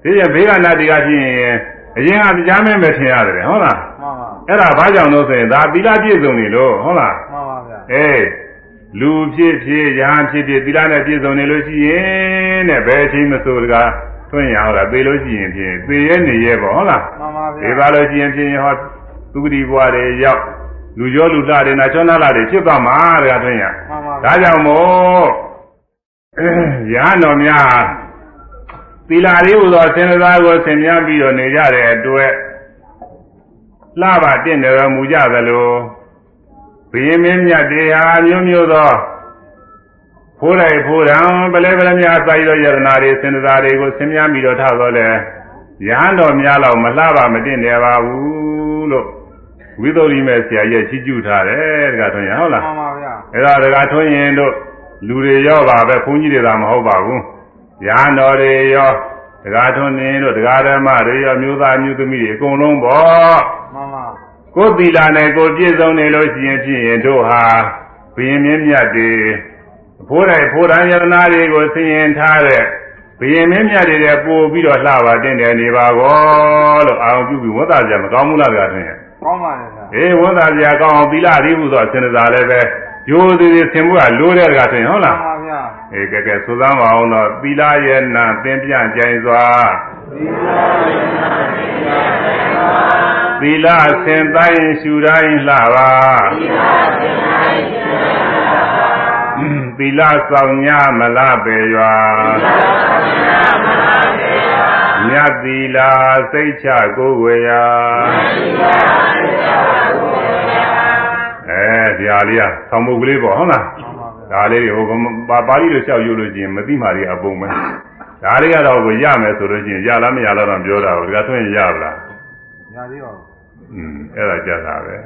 A: ဒီရဘေးကနာတိကဖြစ်ရင်အရင်ကတရားမင်းပဲထင်ရတယ်ဟုတ်လား
B: မှန်ပါ
A: အဲ့ဒါဘာကြောင့်လို့ဆိုရင်ဒါသီလပြည့်စုံနေလို့ဟုတ်လား
B: မှန်ပါဗျာ
A: အေးလူဖြစ်ဖြစ်ရဟန်းဖြစ်ဖြစ်သီလနဲ့ပြည့်စုံနေလို့ရှိရင်တဲ့ဘယ်အချိန်မဆိုတကားထွင်ရအောင်လားသေလို့ရှိရင်ဖြင့်သေရဲနေရဲပေါ့ဟုတ်လား
B: မှန်ပါဗျာ
C: ဒီပါလို့ရှိရင်ဖြင့်ဟောသူဂတိဘွားတွေရောက် လူကျော်လူလာတွေနာချောနာလာတွေဖြစ်သွားမှာတကားထွင်ရ
B: မှန်ပါ
A: ဒါကြောင့်မို့ရဟန်းတော်များသီလလေးဟူသောသင်္သာကိုဆင်မြန်းပြီးတော့နေကြတဲ့အတွက်လှပါတင့်တယ်မူကြသလိုဘုရင်မင်းမြတ်တွေဟာမျိုးမျိုးသောဖိုးလိုက်ဖိုးတံပလဲပလဲများစာရသောယရနာတွေစင်္သာတွေကိုဆင်မြန်းပြီးတော့ထားတော့လေရဟန်းတော်များတော့မလှပါမတင့်တယ်ပါဘူးလို့ ဝိသုရိမဲ့ဆရာရဲ့ချီးကျူးထားတယ်တခါတော့ရဟုတ်လား
B: မှန်ပါဗျာ
A: အဲ့ဒါတကားထွန်းရင်တို့လူတွေရောပါပဲဘုန်းကြီးတွေသာမဟုတ်ပါဘူး။ညာတော်တွေရောတကားထွန်းရင်တို့တကားဓမ္မတွေရောမျိုးသားမျိုးသမီးတွေအကုန်လုံးပေါ့
B: မှန်ပါ။
A: ကိုယ်သီလာနဲ့ကိုယ်ပြည့်စုံနေလို့ရှိရင်ဖြစ်ရင်တို့ဟာဘုရင်မင်းမြတ်တွေအဖိုးတိုင်းဖိုးတိုင်းယရနာတွေကိုဆင်ရင်ထားတဲ့ဘုရင်မင်းမြတ်တွေတဲ့ပို့ပြီးတော့လှပါတင်တယ်နေပါကောလို့အာရုံပြုပြီးဝတ်သားကြမကောင်းဘူးလားတကားထွန်းရင်
B: ကောင်းပါလေဗျာ
A: အေးဝန္တာပြကောင်းအောင်သီလရည်ဟုသောအစဉ်စားလည်းပဲရိုးသေးသေးဆင်မှုကလိုတဲ့တကားဆိုရင်ဟုတ်
B: မှ
A: လား
B: န်ပါဗျာ
A: အေးကဲကဲဆိုသမ်းပါအောင်တော့သီလရဲ့နာသင်ပြကြိုင်စွာသီလဆင်တိုင်းရှူတိုင်းလှပါသီလဆောင်ညမလားပေရွာ မြတ်သီလစိတ်ချကိုယ်ဝေရာအဲဒီဟာလေးကဆောင်းပုတ်ကလေးပေါ့ဟုတ်လား
B: မှန်ပါဗျာ
A: ဒါလေးတွေဟိုပါပါဠိလိုလျှောက်ယူလို့ရှိရင်မသိမှတွေအပုံပဲဒါလေးကတော့ကိုရမယ်ဆိုလို့ရှိရင်ရလားမရလားတော့ပြောတာကိုဒါကသွင်းရပါလား
B: ညာသေးပါဘူး
A: อืมအဲ့ဒါကြတာပဲ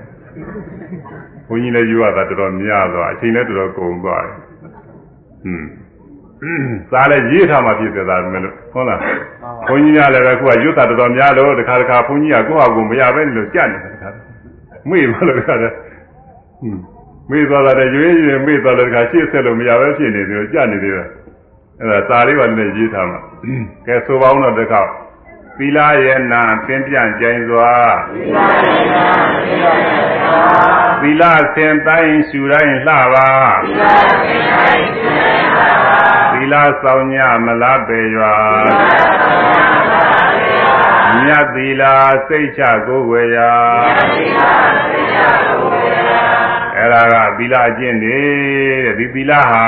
A: ဘုန်းကြီးလည်းယူရတာတော်တော်များသွားအချိန်လည်းတော်တော်ကုန်သွားတယ်อืม စားလည်းရေးထားမှဖြစ်တယ်ဒါပဲလို့ဟုတ်လား
B: မှန်ပါ
A: ဘုန်းကြီးကလည်းပဲခုကရွတ်တာတော်တော်များလို့တခါတခါဘုန်းကြီးကကိုယ့်ဟာကိုယ်မရပဲလို့ကြက်နေတာတခါမေ့ပါလို့တခါတည်းอืมမေ့သွားတာတည်းရွေးရွေးမေ့သွားတဲ့တခါရှေ့ဆက်လို့မရပဲဖြစ်နေတယ်ကြက်နေသေးတယ်အဲ့ဒါစာလေးပါလည်းရေးထားမှာကဲဆိုပါဦးတော့တခါသီလရဲ့နာသင်ပြကြိုင်စွာသီလဆင်တိုင်းရှူတိုင်းလှပါသီလ ဆောင်ညမလားပေရွာမြတ်သီလစိတ်ချကိုယ်ဝေရာအဲ့ဒါကသီလအကျင့်နေတဲ့ဒီသီလဟာ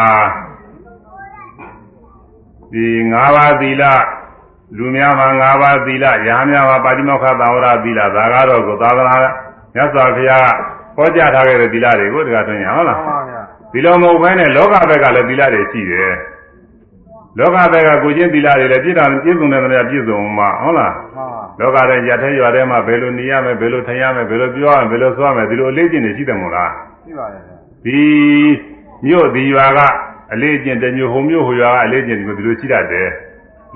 A: ဒီ၅ပါးသီလလူများမှာ၅ပါးသီလရာများမှာပါတိမောက္ခသံဝရသီလဒါကတော့ကိုသာသနာမြတ်စွာဘုရားကဟောကြားထားခဲ့တဲ့သီလတွေကိုတခါသွင်းရဟုတ်လား
B: မှန်ပါဗျာ
A: ဒီလိုမဟုတ်ဘဲနဲ့လောကဘက်ကလည်းသီလတွေရှိတယ် လောကဘက်ကကိုချင်းသီလတွေလည်းပြည့်တာပြည့်စုံတယ်များပြည့်စုံမှာဟုတ်လား
B: မှန်ပါ
A: လောကတဲ့ရထဲရွာထဲမှာဘယ်လိုနေရမယ်ဘယ်လိုထိုင်ရမယ်ဘယ်လိုပြောရမယ်ဘယ်လိုသွားမယ်ဒီလိုအလေးကျင့်နေရှိတယ်မို့လား
B: ရှိပါရဲ့ဗျာ
A: ဒီမြို့ဒီရွာကအလေးကျင့်တစ်မျိုးဟိုမြို့ဟိုရွာကအလေးကျင့်ဒီလိုဒီလိုရှိတတ်တယ်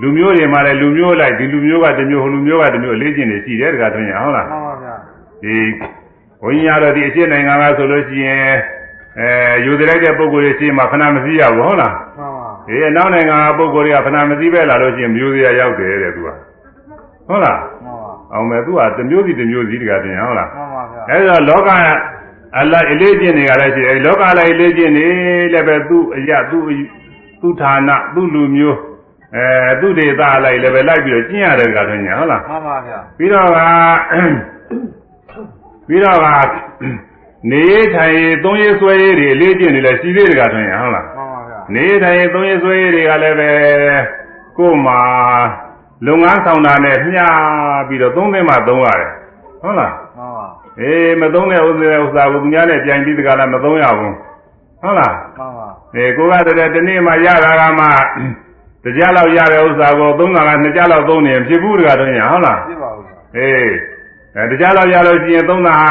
A: လူမျိုးတွေမှာလည်းလူမျိုးလိုက်ဒီလူမျိုးကတစ်မျိုးဟိုလူမျိုးကတစ်မျိုးအလေးကျင့်နေရှိတယ်တခါထွန်းရဟုတ်လား
B: မှန်ပါဗျာ
A: ဒီဘုန်းကြီးကတော့ဒီအရှင်းနိုင်ငံကဆိုလို့ရှိရင်အဲယူတဲ့တဲ့ပုံကိုယ်တွေရှိမှခဏမစည်းရဘူးဟုတ်လား
B: မှန်ပါ
A: ဒီအနောက်နိုင်ငံကပုံကိုယ်တွေကခဏမစည်းပဲလာလို့ရှိရင်မျိုးစရာရောက်တယ်တဲ့သူကဟုတ်လား
B: မှန်ပါ
A: အောင်မဲ့သူကတစ်မျိုးစီတစ်မျိုးစီတကတင်ဟုတ်လား
B: မှန်ပါဗျာ
A: အဲဒါလောကအလိုက်အလေးကျင့်တွေကလည်းရှိတယ်လောကလိုက်အလေးကျင့်နေလည်းပဲသူ့အရာသူ့သူ့ဌာနသူ့လူမျိုးအဲသူ့ဒေသလိုက်လည်းပဲလိုက်ပြီးတော့ကျင့်ရတယ်ကတင်ညာဟုတ်လား
B: မှန်ပါဗျာ
A: ပြီးတော့ကပြီးတော့ကနေရေးထိုင်ရေးသုံးရေးဆွဲရေးတွေအလေးကျင့်နေလဲရှိသေးတယ်ကထွင်ရဟုတ်လား
B: မှ န်ပါဗျာ
A: နေရေးထိုင်ရေးသုံးရေးဆွဲရေးတွေကလည်းပဲကို့မှာလုပ်ငန်းဆောင်တာနဲ့မျှပြီးတော့သုံးသိမှသုံးရတယ်ဟုတ်လား
B: မှန်ပါ
A: အေးမသုံးတဲ့ဥစ္စာဥစ္စာကိုသူများနဲ့ပြိုင်ပြီးတကလားမသုံးရဘူးဟုတ်လား
B: မှန်ပါ
A: အေးကိုကတည်းကတနေ့မှရတာကမှတကြလောက်ရတဲ့ဥစ္စာကိုသုံးတာကနှစ်ကြလောက်သုံးနေရင်ဖြစ်ဘူးတကားတော့ညာဟုတ်လား
B: ပြပါဦးဗျာ
A: အေးအဲတကြလောက်ရလို့ရှိရင်သုံးတာဟာ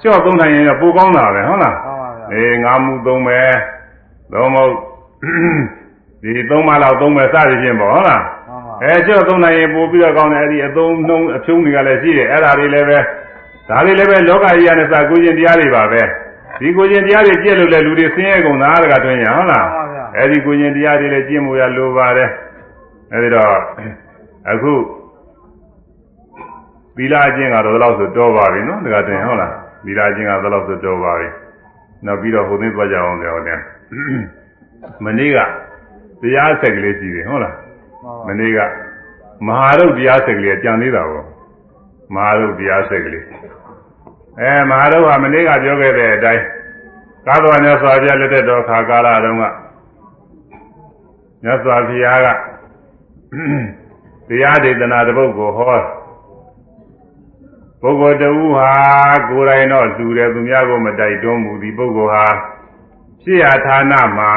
A: လျှော့သုံးနိုင်ရင်တော့ပိုကောင်းတာပဲဟုတ်လား
B: မှန်ပါဗျာ
A: အေးငါမှုသုံးမယ်သုံးမဟုတ် ဒီသုံးမလောက်သုံးမယ်စသည်ဖြင့်ပေါ့ဟုတ်လား
B: မှန်ပါ
A: အဲလျှော့သုံးနိုင်ရင်ပိုပြီးတော့ကောင်းတယ်အဲ့ဒီအသုံးနှုံးအဖြုံးတွေကလည်းရှိတယ်အဲ့ဒါတွေလည်းပဲဒါတွေလည်းပဲလောကကြီးရနဲ့စကိုကျင်တရားတွေပါပဲဒီကိုကျင်တရားတွေကျင့်လို့လည်းလူတွေဆင်းရဲကုန်တာတကားတွင်ရဟုတ်လား
B: မှန်ပါဗျာ
A: အဲ့ဒီကိုကျင်တရားတွေလည်းကျင့်မှုရလိုပါတယ်အဲ့ဒီတော့အခုသီလအကျင့်ကတော့ဒီလောက်ဆိုတော်ပါပြီနော်တကယ်တင်ဟုတ်လားသီလအကျင့်ကဒီလောက်ဆိုတော်ပါပြီနောက်ပြီးတော့ဟိုသိသွားကြအောင်တယ်ဟုတ်တယ် မနေ့ကတရားဆက်ကလေးရှိတယ်ဟုတ်လား
B: မှန်ပါ
A: မနေ့ကမဟာရုပ်တရားဆက်ကလေးကြံသေးတာပေါ့မဟာရုပ်တရားဆက်ကလေးအဲမဟာရုပ်ဟာမနေ့ကပြောခဲ့တဲ့အတိုင်းကာသဝညစွာပြလက်တဲ့တော်ခါကာလတုန်းကညစွာဘုရားကတရားဒေသနာတစ်ပုဒ်ကိုဟောပုဂ္ဂိုလ်တူဟာကိုယ်တိုင်တော့လူတယ်သူများကိုမတိုက်တွန်းဘူးဒီပုဂ္ဂိုလ်ဟာဖြစ်ရဌာနမှာ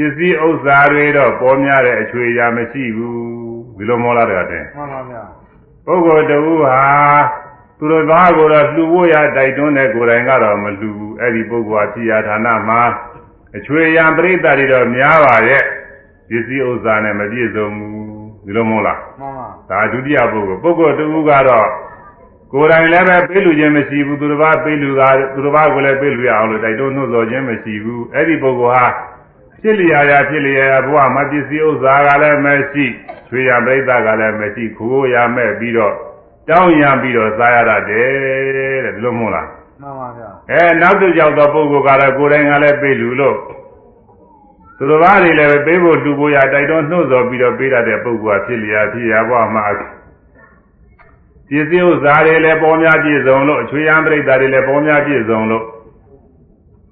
A: ပစ္စည်းဥစ္စာတွေတော့ပေါ်များတဲ့အချွေအရာမရှိဘူးဒီလိုမောလားတကတဲ့
B: မှန်ပါဗျာ
A: ပုဂ္ဂိုလ်တူဟာသူတို့ဘာကိုတော့လှူဖို့ရတိုက်တွန်းတဲ့ကိုယ်တိုင်ကတော့မလှူဘူးအဲ့ဒီပုဂ္ဂိုလ်ဟာဖြစ်ရဌာနမှာအချွေအရာပြိတ္တာတွေတော့များပါရဲ့ပစ္စည်းဥစ္စာနဲ့မပြည့်စုံဘူးဒီလိုမောလား
B: မှန်ပါ
A: ဒါဒုတိယပုဂ္ဂိုလ်ပုဂ္ဂိုလ်တူကတော့ကိုယ်တိုင်လည်းပဲပေးလူခြင်းမရှိဘူးသူတစ်ပါးပေးလူတာသူတစ်ပါးကိုလည်းပေးလူရအောင်လို့တိုက်တွန်းနှိုးဆော်ခြင်းမရှိဘူးအဲ့ဒီပုဂ္ဂိုလ်ဟာ ဖြစ်လျာရာဖြစ်လျာရာဘဝမှာပစ္စည်းဥစ္စာကလည်းမရှိချွေရပရိသတ်ကလည်းမရှိခိုးရမဲ့ပြီးတော့တောင်းရံပြီးတော့စားရတာတဲ့တဲ့ဒီလိုမဟုတ်လား
B: မှန်ပါဗျာ
A: အဲနောက်တစ်ကြောက်သောပုဂ္ဂိုလ်ကတော့ကိုယ်တိုင်ကလည်းပေးလူလို့သူတော်ဘာတွေလည်းပဲပေးဖို့လူဖို့ရတိုက်တွန်းနှိုးဆော်ပြီးတော့ပေးတတ်တဲ့ပုဂ္ဂိုလ်ဟာဖြစ်လျာဖြစ်ရဘဝမှာပစ္စည်းဥစ္စာတွေလည်းပေါ်များပြည့်စုံလို့အချွေရန်ပြိတ္တာတွေလည်းပေါ်များပြည့်စုံလို့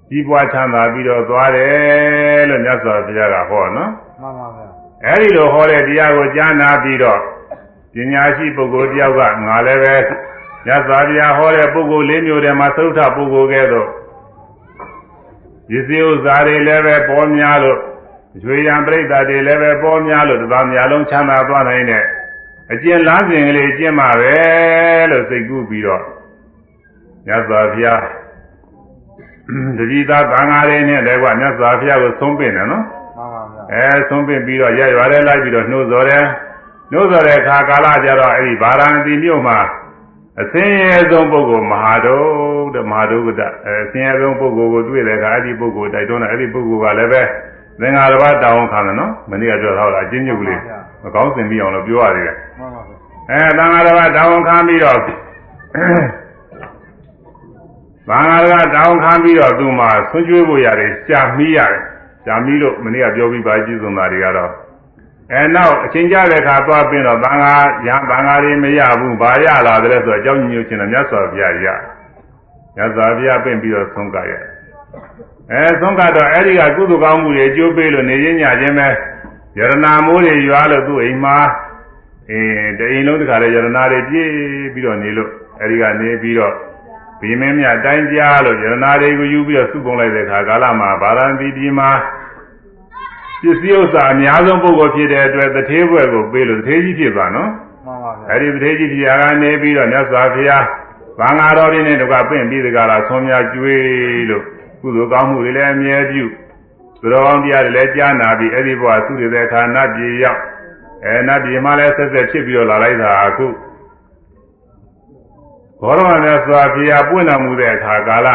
A: ကြီးပွားချမ်းသာပြီးတော့သွားတယ်လို့မြတ်စွာဘုရားကဟောနော်
B: မှန်ပါဗျာ
A: အဲဒီလိုဟောတဲ့တရားကိုကြားနာပြီးတော့ပညာရှိပုဂ္ဂိုလ်တယောက်ကငါလည်းပဲမြတ်စွာဘုရားဟောတဲ့ပုဂ္ဂိုလ်လေးမျိုးတည်းမှာသုဒ္ဓပုဂ္ဂိုလ်ကဲ့သို့ရည်စည်းဥစ္စာတွေလည်းပဲပေါ်များလို့ရွှေရန်ပြိတ္တာတွေလည်းပဲပေါ်များလို့တစ်ပါးများလုံးချမ်းသာသွားနိုင်တဲ့အကျင့်လားစဉ်ကလေးကျင့်မှာပဲလို့စိတ်ကူးပြီးတော့မြတ်စွာဘုရား တတိသားသံဃာတွေနဲ့လည်းကမြတ်စွာဘုရားကိုဆုံးပင့်တယ်နော်
B: မှန်ပါဗျာ
A: အဲဆုံးပင့်ပြီးတော့ရရွာထဲလိုက်ပြီးတော့နှိုးဆော်တယ်နှိုးဆော်တဲ့အခါကာလကြတော့အဲ့ဒီဗာရာဏသီမြို့မှာအစင်းရဲဆုံးပုဂ္ဂိုလ်မဟာဒုတဲ့မဟာဒုကတအဲအစင်းရဲဆုံးပုဂ္ဂိုလ်ကိုတွေ့တဲ့အခါအဲ့ဒီပုဂ္ဂိုလ်တိုက်တွန်းတယ်အဲ့ဒီပုဂ္ဂိုလ်ကလည်းပဲသင်္ဃာတစ်ပါးတောင်းခံတယ်နော်မနေ့ကပြောထားတာအချင်းချင်းကလေးမကောင်းစင်ပြီးအောင်လို့ပြောရတယ်
B: မှန်ပါဗျာ
A: အဲသံဃာတစ်ပါးတောင်းခံပြီးတော့ သံဃာတစ်ပါးတောင်းခံပြီးတော့သူ့မှာဆွကျွေးဖို့ရတယ်ရှာမီးရတယ်ရှာမီးလို့မနေ့ကပြောပြီးပါကြည့်စုံတာတွေကတော့အဲနောက်အချင်းကြတဲ့အခါသွားပြီးတော့သံဃာရံသံဃာတွေမရဘူးဘာရလာတယ်ဆိုတော့အကြောင်းညွှန်ချင်းတော့မြတ်စွာဘုရားရမြတ်စွာဘုရားပြင်ပြီးတော့ဆုံးကရအဲဆုံးကတော့အဲ့ဒီကကုသိုလ်ကောင်းမှုတွေအကျိုးပေးလို့နေရင်းညခြင်းပဲယရနာမိုးတွေရွာလို့သူ့အိမ်မှာအဲတအိမ်လုံးတခါလေယရနာတွေပြည့်ပြီးတော့နေလို့အဲဒီကနေပြီးတော့ ဘီမင်းမြတ်တိုင်းကြားလို့ယရနာတွေကိုယူပြီးတော့စုပုံလိုက်တဲ့အခါကာလမှာဗာရဏသီဒီမှာပစ္စည်းဥစ္စာအများဆုံးပုဂ္ဂိုလ်ဖြစ်တဲ့အတွက်တထေးဘွယ်ကိုပေးလို့တထေးကြီးဖြစ်သွားနော်
B: မှန်ပါဗျာ
A: အဲဒီတထေးကြီးဖြစ်ရာကနေပြီးတော့မြတ်စွာဘုရားဘာငါတော်တွေနဲ့တကွပင့်ပြီးတကားလားဆုံးများကျွေးလို့ကုသိုလ်ကောင်းမှုတွေလည်းအမြဲပြုသတော်ကောင်းတရားတွေလည်းကြားနာပြီးအဲ့ဒီဘဝသုရတဲ့အခါနတ်ပြည်ရောက်အဲနတ်ပြည်မှာလည်းဆက်ဆက်ဖြစ်ပြီးတော့လာလိုက်တာအခု ဘောရမမြတ်စွာဘုရားပွင့်တော်မူတဲ့အခါကာလ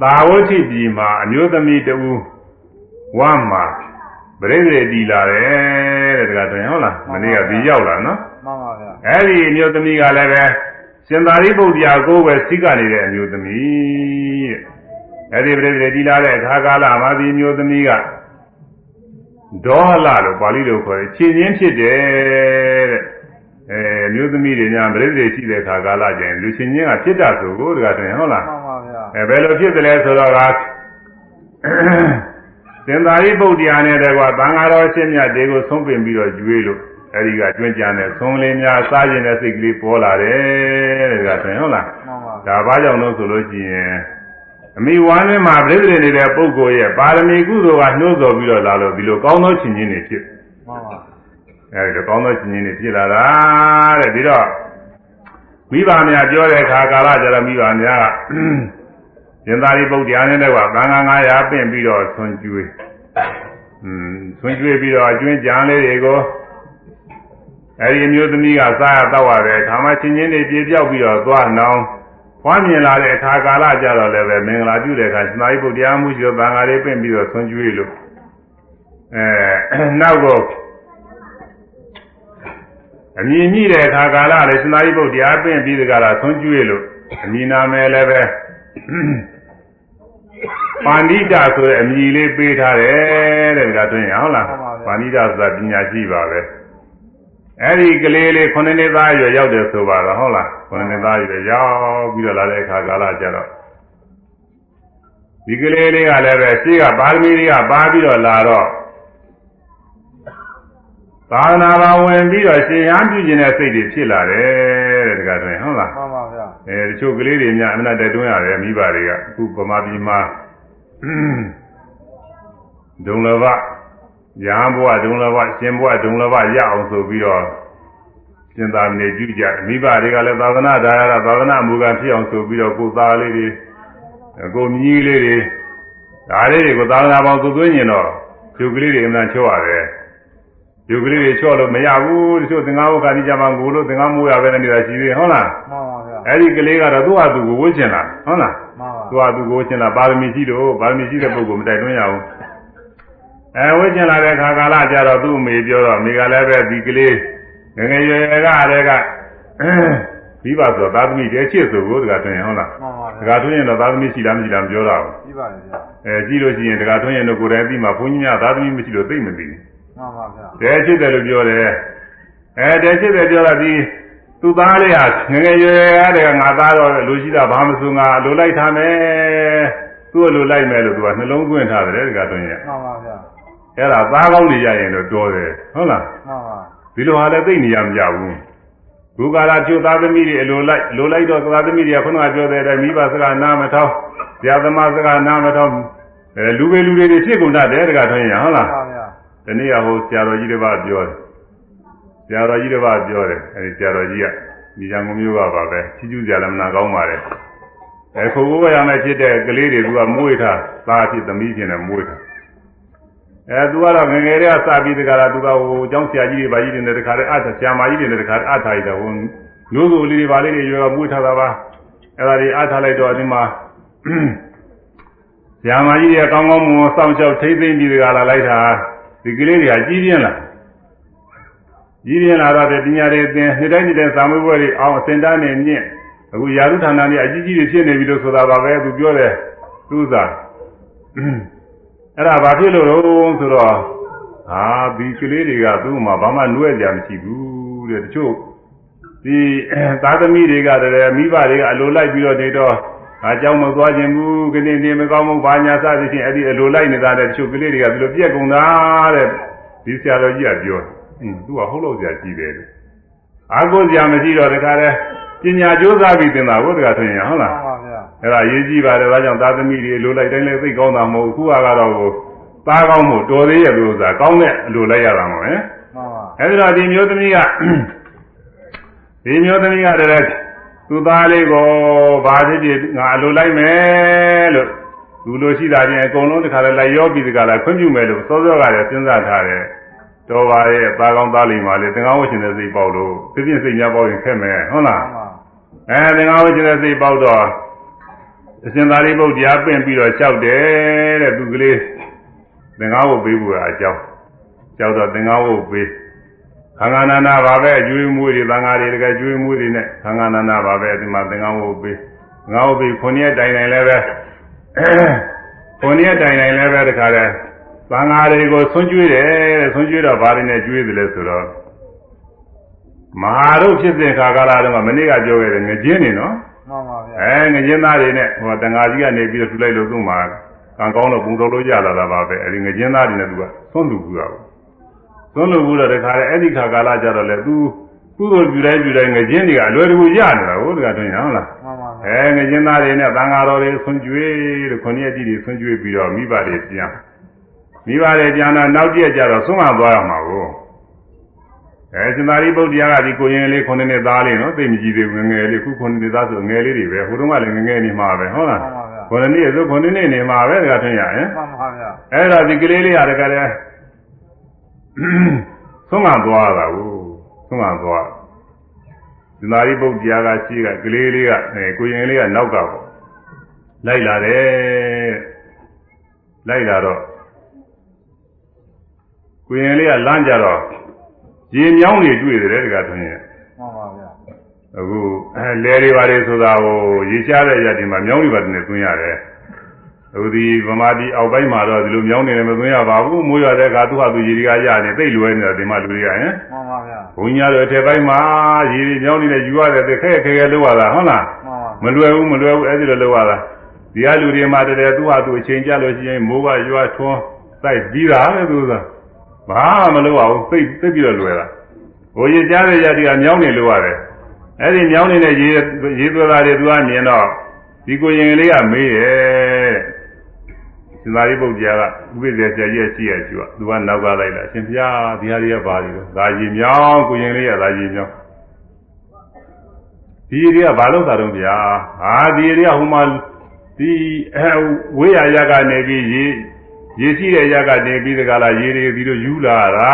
A: သာဝတိပြည်မှာအမျိုးသမီးတူဝမ်းမှာပြိသေတီလာတယ်တဲ့တခါတည်းဟုတ်လားမနေ့ကဒီရောက်လာနော်
B: မှန်ပါဗျာ
A: အဲ့ဒီအမျိုးသမီးကလည်းပဲရှင်သာရိပုတ္တရာကိုယ်ပဲစိကနေတဲ့အမျိုးသမီးတဲ့အဲ့ဒီပြိသေတီလာတဲ့အခါကာလမှာဒီအမျိုးသမီးကဒေါဟလလို့ပါဠိလိုခေါ်တယ်ခြေချင်းဖြစ်တယ်တဲ့ အဲအမျိုးသမီးတွေညာပြိသေရှိတဲ့အခါကာလကျရင်လူချင်းချင်းကဖြစ်တာဆိုကိုတခါတည်းဟုတ်လား
B: မှန်ပါဗျာ
A: အဲဘယ်လိုဖြစ်တယ်လဲဆိုတော့ကသင်္သာရိပုတ္တရာနဲ့တကွာသံဃာတော်ရှင်းမြတ်တွေကိုဆုံးပင်ပြီးတော့ကျွေးလို့အဲဒီကကျွန့်ကြံတဲ့ဆုံးလေးများစားခြင်းတဲ့စိတ်ကလေးပေါ်လာတယ်တဲ့ကဆိုရင်ဟုတ်လား
B: မှန်ပါဗျာ
A: ဒါဘာကြောင့်လို့ဆိုလို့ရှိရင်အမိဝမ်းထဲမှာပြိတ္တိနေတဲ့ပုဂ္ဂိုလ်ရဲ့ပါရမီကုသိုလ်ကနှိုးဆော်ပြီးတော့လာလို့ဒီလိုကောင်းသောခြင်းချင်းတွေဖြစ်
B: မှန်ပါ
A: အဲဒီလိုကောင်းသောခြင်းချင်းတွေဖြစ်လာတာတဲ့ဒီတော့မိဘများပြောတဲ့အခါကာလကြတော့မိဘများကရင်သာရိပုတ္တရာနဲ့တကွာသံဃာ900ပင့်ပြီးတော့ဆွန်ကျွေးอืมဆွန်ကျွေးပြီးတော့အကျွင်းကြံလေးတွေကိုအဲဒီအမျိုးသမီးကစားရတော့ရတယ်ခါမှချင်းချင်းတွေပြေပြောက်ပြီးတော့သွားနောင်ဖွားမြင်လာတဲ့အခါကာလကြတော့လည်းပဲမင်္ဂလာပြုတဲ့အခါရှင်သာရိပုတ္တရာမှုရှိသောသံဃာတွေပင့်ပြီးတော့ဆွန်ကျွေးလို့အဲနောက်ကို အမြင်မြည်တဲ့အခါကာလလည်းစင်္သာရိပုတ္တရာပင့်ပြီးဒီကလာဆွံ့ကျွေးလို့အမြင်နာမယ်လည်းပဲပါဏိတဆိုတဲ့အမည်လေးပေးထားတယ်တဲ့ဒါတွင်ဟုတ်လားပါဏိတဆိုတာပညာရှိပါပဲအဲ့ဒီကလေးလေးခုနှစ်နှစ်သားရွယ်ရောက်တယ်ဆိုပါတော့ဟုတ်လားခုနှစ်နှစ်သားရွယ်ရောက်ပြီးတော့လာတဲ့အခါကာလကျတော့ဒီကလေးလေးကလည်းပဲရှိကပါရမီတွေကပါပြီးတော့လာတော့ သာသနာတော်ဝင်ပြီးတော့ရှင်ရန်ပြုခြင်းတဲ့စိတ်တွေဖြစ်လာတယ်တဲ့ဒါကတွင်ဟုတ်လား
B: မှန်ပါဗျာ
A: အဲတချို့ကလေးတွေများအမနာတက်တွန်းရတယ်မိဘတွေကအခုဗမာပြည်မှာဒုံလဘရာဘဝဒုံလဘရှင်ဘဝဒုံလဘရအောင်ဆိုပြီးတော့ရှင်သာနေပြုကြမိဘတွေကလည်းသာသနာဒါရသာသနာမူကဖြစ်အောင်ဆိုပြီးတော့ကိုယ်သားလေးတွေကိုမြည်လေးတွေဒါလေးတွေကိုသာသနာပေါင်းသုသွင်းရင်တော့ကျုပ်ကလေးတွေအမှန်ချော့ရတယ် ကျုပ်ကလေးတွေချော့လို့မရဘူးတချို့သင်္ကားဝကတိကြမှာငိုလို့သင်္ကားမိုးရပဲနေတာရှိသေးဟုတ်လား
B: မှန်ပါဗျာ
A: အဲ့ဒီကလေးကတော့သူ့ဟာသူကိုဝှချင်လာဟုတ်လား
B: မှန်ပါ
A: သူ့ဟာသူကိုဝှချင်လာပါရမီရှိလို့ပါရမီရှိတဲ့ပုဂ္ဂိုလ်မတိုက်တွန်းရဘူးအဲဝှချင်လာတဲ့ခါကာလကျတော့သူ့အမေပြောတော့အမေကလည်းပဲဒီကလေးငယ်ငယ်ရွယ်ရွယ်ကတည်းကပြီးပါဆိုသာသမီတည်းချစ်ဆိုကိုတကတွင်ဟုတ်လား
B: မှန်ပါ
A: တ
B: ဗျာ
A: ကတွင်ရင်တော့သာသမီရှိလားမရှိလားမပြောတော့ဘူး
B: ပြီးပါတယ်ဗျာ
A: အဲကြည့်လို့ရှိရင်တကတွင်ရင်တော့ကိုယ်တိုင်ပြီးမှဘုန်းကြီးများသာသမီမရှိလို့သိမသိဘူး
B: မှန်ပါဗျာ
A: တဲချစ်တယ်လို့ပြောတယ်အဲတဲချစ်တယ်ပြောတော့ဒီသူ့သားလေးဟာငငယ်ရွယ်ရွယ်ကတည်းကငါသားတော့လူရှိတာဘာမဆိုငါလိုလိုက်ထားမယ်သူ့လိုလိုက်မယ်လို့သူကနှလုံးသွင်းထားတယ်တကတွင်ရဲ့
B: မှန်ပါဗျာ
A: အဲ့ဒါသားကောင်းနေကြရင်တော့တော်တယ်ဟုတ်လား
B: မှန်ပါ
A: ဒီလိုဟာလည်းသိနေရမကြဘူးဘုကာလကျိုးသားသမီးတွေအလိုလိုက်လိုလိုက်တော့သားသမီးတွေကခုနကပြောတဲ့အတိုင်းမိဘစကားနားမထောင်းဆရာသမားစကားနားမထောင်းအဲလူပဲလူတွေတွေဖြစ်ကုန်တတ်တယ်တကတွင်ရဲ့ဟုတ်လား
B: မှန်ပါ ဗျာ
A: ဒီနေ့ကဟိုဆရာတော်ကြီးတစ်ပါးပြောတယ်ဆရာတော်ကြီးတစ်ပါးပြောတယ်အဲဒီဆရာတော်ကြီးကဒီကြံကုန်မျိုးကပါပဲချီးကျူးကြလည်းမနာကောင်းပါလေအဲခိုးခိုးရမယ်ဖြစ်တဲ့ကလေးတွေကမွေးထားသားဖြစ်သမီးဖြစ်နေမွေးထားအဲသူကတော့ငယ်ငယ်လေးကစပြီးတကလားသူကဟိုအကြောင်းဆရာကြီးတွေဗာကြီးတွေနဲ့တခါတည်းအထဆရာမကြီးတွေနဲ့တခါတည်းအထားရတဲ့ဟိုမျိုးစုလေးတွေဗာလေးတွေရွယ်ကမွေးထားတာပါအဲဒါတွေအထားလိုက်တော့ဒီမှာဆရာမကြီးတွေကကောင်းကောင်းမွန်မွန်စောင့်ရှောက်ထိမ့်သိမ့်ပြီးတကလားလိုက်တာ ဒီကလေးတွေကကြီးပြင်းလာကြီးပြင်းလာတော့ပညာတွေသင်နှစ်တိုင်းနှစ်တိုင်းစာမေးပွဲတွေအောင်အစင်တန်းနေမြင့်အခုယာရုဌာနတွေအကြီးကြီးတွေဖြစ်နေပြီလို့ဆိုတာပါပဲသူပြောတယ်သူဥစားအဲ့ဒါဘာဖြစ်လို့လဲဆိုတော့ဟာဒီကလေးတွေကသူ့မှာဘာမှနှွဲ့ကြမရှိဘူးတဲ့တချို့ဒီသားသမီးတွေကတည်းကမိဘတွေကအလိုလိုက်ပြီးတော့နေတော့ ငါကြောင်းမသွားခြင်းဘူးခနေနေမကောင်းဘူးဘာညာစသဖြင့်အဲ့ဒီအလိုလိုက်နေတာတဲ့တချို့ကလေးတွေကဒီလိုပြက်ကုန်တာတဲ့ဒီဆရာတော်ကြီးကပြောအင်းသူကဟုတ်လို့ဆရာကြီးတယ်အာကိုဆရာမရှိတော့တခါလဲပညာကြိုးစားပြီးသင်တာဟုတ်တခါဆိုရင်ဟုတ်လားအဲ့ဒါရေးကြည့်ပါတယ်ဒါကြောင့်သာသမီတွေလိုလိုက်တိုင်းလည်းသိကောင်းတာမဟုတ်အခုကတော့ကိုသားကောင်းမှုတော်သေးရဲ့လို့ဆိုတာကောင်းတဲ့အလိုလိုက်ရတာမဟုတ်ဟဲ့အဲ့ဒါဒီမျိုးသမီးကဒီမျိုးသမီးကတည်းက သူသားလေးကိုဘာဖြစ်ဖြစ်ငါအလိုလိုက်မယ်လို့သူလိုရှိတာချင်းအကုန်လုံးတခါလဲလိုက်ရောပြီးတခါလဲခွင့်ပြုမယ်လို့စောစောကလည်းစဉ်းစားထားတယ်တော်ပါရဲ့သားကောင်းသားလိမ္မာလေးသင်္ကန်းဝတ်ရှင်တဲ့စိတ်ပေါက်လို့ပြပြစိတ်များပေါက်ရင်ခက်မယ်ဟုတ်လား
B: မှန်ပါ
A: အဲသင်္ကန်းဝတ်ရှင်တဲ့စိတ်ပေါက်တော့အရှင်သာရိပုတ္တရာပင့်ပြီးတော့လျှောက်တယ်တဲ့သူကလေးသင်္ကန်းဝတ်ပေးဖို့အကြောင်းလျှောက်တော့သင်္ကန်းဝတ်ပေး ခန္ဓာနာနာပါပဲအကျွေးမွေးတွေသံဃာတွေတကယ်ကျွေးမွေးတွေနဲ့ခန္ဓာနာနာပါပဲဒီမှာသင်္ကန်းဝတ်ပေးသင်္ကန်းဝတ်ပေးခုနှစ်ရက်တိုင်တိုင်လည်းပဲခုနှစ်ရက်တိုင်တိုင်လည်းပဲတခါတည်းသံဃာတွေကိုဆွံ့ကျွေးတယ်တဲ့ဆွံ့ကျွေးတော့ဘာတွေနဲ့ကျွေးတယ်လဲဆိုတော့မဟာတို့ဖြစ်စဉ်ခါကာလတုန်းကမနေ့ကပြောခဲ့တယ်ငကြင်းနေနော်
B: မှန်ပါဗျာ
A: အဲငကြင်းသားတွေနဲ့ဟိုတန်ဃာကြီးကနေပြီးတော့ထူလိုက်လို့သူ့မှာကံကောင်းတော့ပူတော်လို့ရလာတာပါပဲအဲဒီငကြင်းသားတွေနဲ့သူကသွန်းလူဘူးတာပေါ့ သွန်းလူဘူးတော့တခါလေအဲ့ဒီခါကာလကြတော့လေသူသူ့တို့ပြတိုင်းပြတိုင်းငကြင်းတွေကအလွယ်တကူရနေတာဟုတ်တကယ်တွင်ဟုတ်လား
B: မှန်ပါဗျာ
A: အဲငကြင်းသားတွေနဲ့တန်ဃာတော်တွေဆွံ့ကျွေးလို့ခொနည်းအကြည့်တွေဆွံ့ကျွေးပြီးတော့မိဘတွေပြန်မိဘတွေပြန်တော့နောက်တည့်ကြတော့ဆုံးမသွားရမှာကိုအဲစင်သာရိပုတ္တရာကဒီကိုရင်လေးခုနှစ်နှစ်သားလေးနော်သိမကြည့်သေးဘူးငယ်ငယ်လေးခုခုနှစ်နှစ်သားဆိုငယ်လေးတွေပဲဟိုတုန်းကလည်းငယ်ငယ်နေမှာပဲဟုတ်လား
B: မှန်ပါဗျာ
A: ခုနှစ်နှစ်ဆိုခုနှစ်နှစ်နေမှာပဲတကယ်ထင်ရဟင်
B: မှန်ပါဗျာ
A: အဲ့တော့ဒီကလေးလေးရတကယ်လဲ ဆုံးမသွားတာကိုဆုံးမသွားစင်သာရိပုတ္တရာကရှိကကလေးလေးကအဲကိုရင်လေးကနောက်ကပေါ့လိုက်လာတယ်လိုက်လာတော့ကိုရင်လေးကလမ်းကြတော့ရေမြောင်းတွေတွေ့တယ်တကထွန်းရင်
B: မှန်ပါဗျာ
A: အခုအဲလဲတွေပါတယ်ဆိုတာဟိုရေရှားတဲ့ရက်ဒီမှာမြောင်းတွေပါတယ်နဲ့သွင်းရတယ် အခုဒီဗမာပြည်အောက်ပိုင်းမှာတော့ဒီလိုမြောင်းနေတယ်မသွင်းရပါဘူးမိုးရွာတဲ့အခါသူ့ဟာသူရေတွေကရနေသိလွယ်နေတာဒီမှာလူတွေကဟင်
B: မှန်ပါဗျာ
A: ဘုံညာတော့အထက်ပိုင်းမှာရေတွေမြောင်းနေတဲ့ယူရတယ်တဲ့ခဲခဲခဲလောက်ရတာဟုတ်လား
B: မှန်ပါ
A: မလွယ်ဘူးမလွယ်ဘူးအဲ့ဒီလိုလောက်ရတာဒီကလူတွေမှာတည်းသူ့ဟာသူအချိန်ကြလို့ရှိရင်မိုးကရွာထွန်းစိုက်ပြီးတာပဲသူကဘာမှမလုပ်ရဘူးသိသိပြီးတော့လွယ်တာဟိုရေကြားတဲ့ရက်တွေကမြောင်းနေလို့ရတယ်အဲ့ဒီမြောင်းနေတဲ့ရေရေသွဲသားတွေသူကမြင်တော့ဒီကိုရင်ကလေးကမေးတယ် စင်္သာရိပုတ္တရာကဥပိ္ပဇေဆရာကြီးရဲ့ရှိရကျူကသူကနောက်ကလိုက်လာအရှင်ဘုရားဒီဟာတွေကဘာတွေလဲဒါရေမြောင်းကိုရင်ကလေးကဒါရေမြောင်းဒီရေတွေကဘာလို့သာတော့ဗျာဟာဒီရေတွေကဟိုမှာဒီအဲဝေးရရကနေပြီးရေရေရှိတဲ့ရကနေပြီးတကလားရေတွေဒီလိုယူလာတာ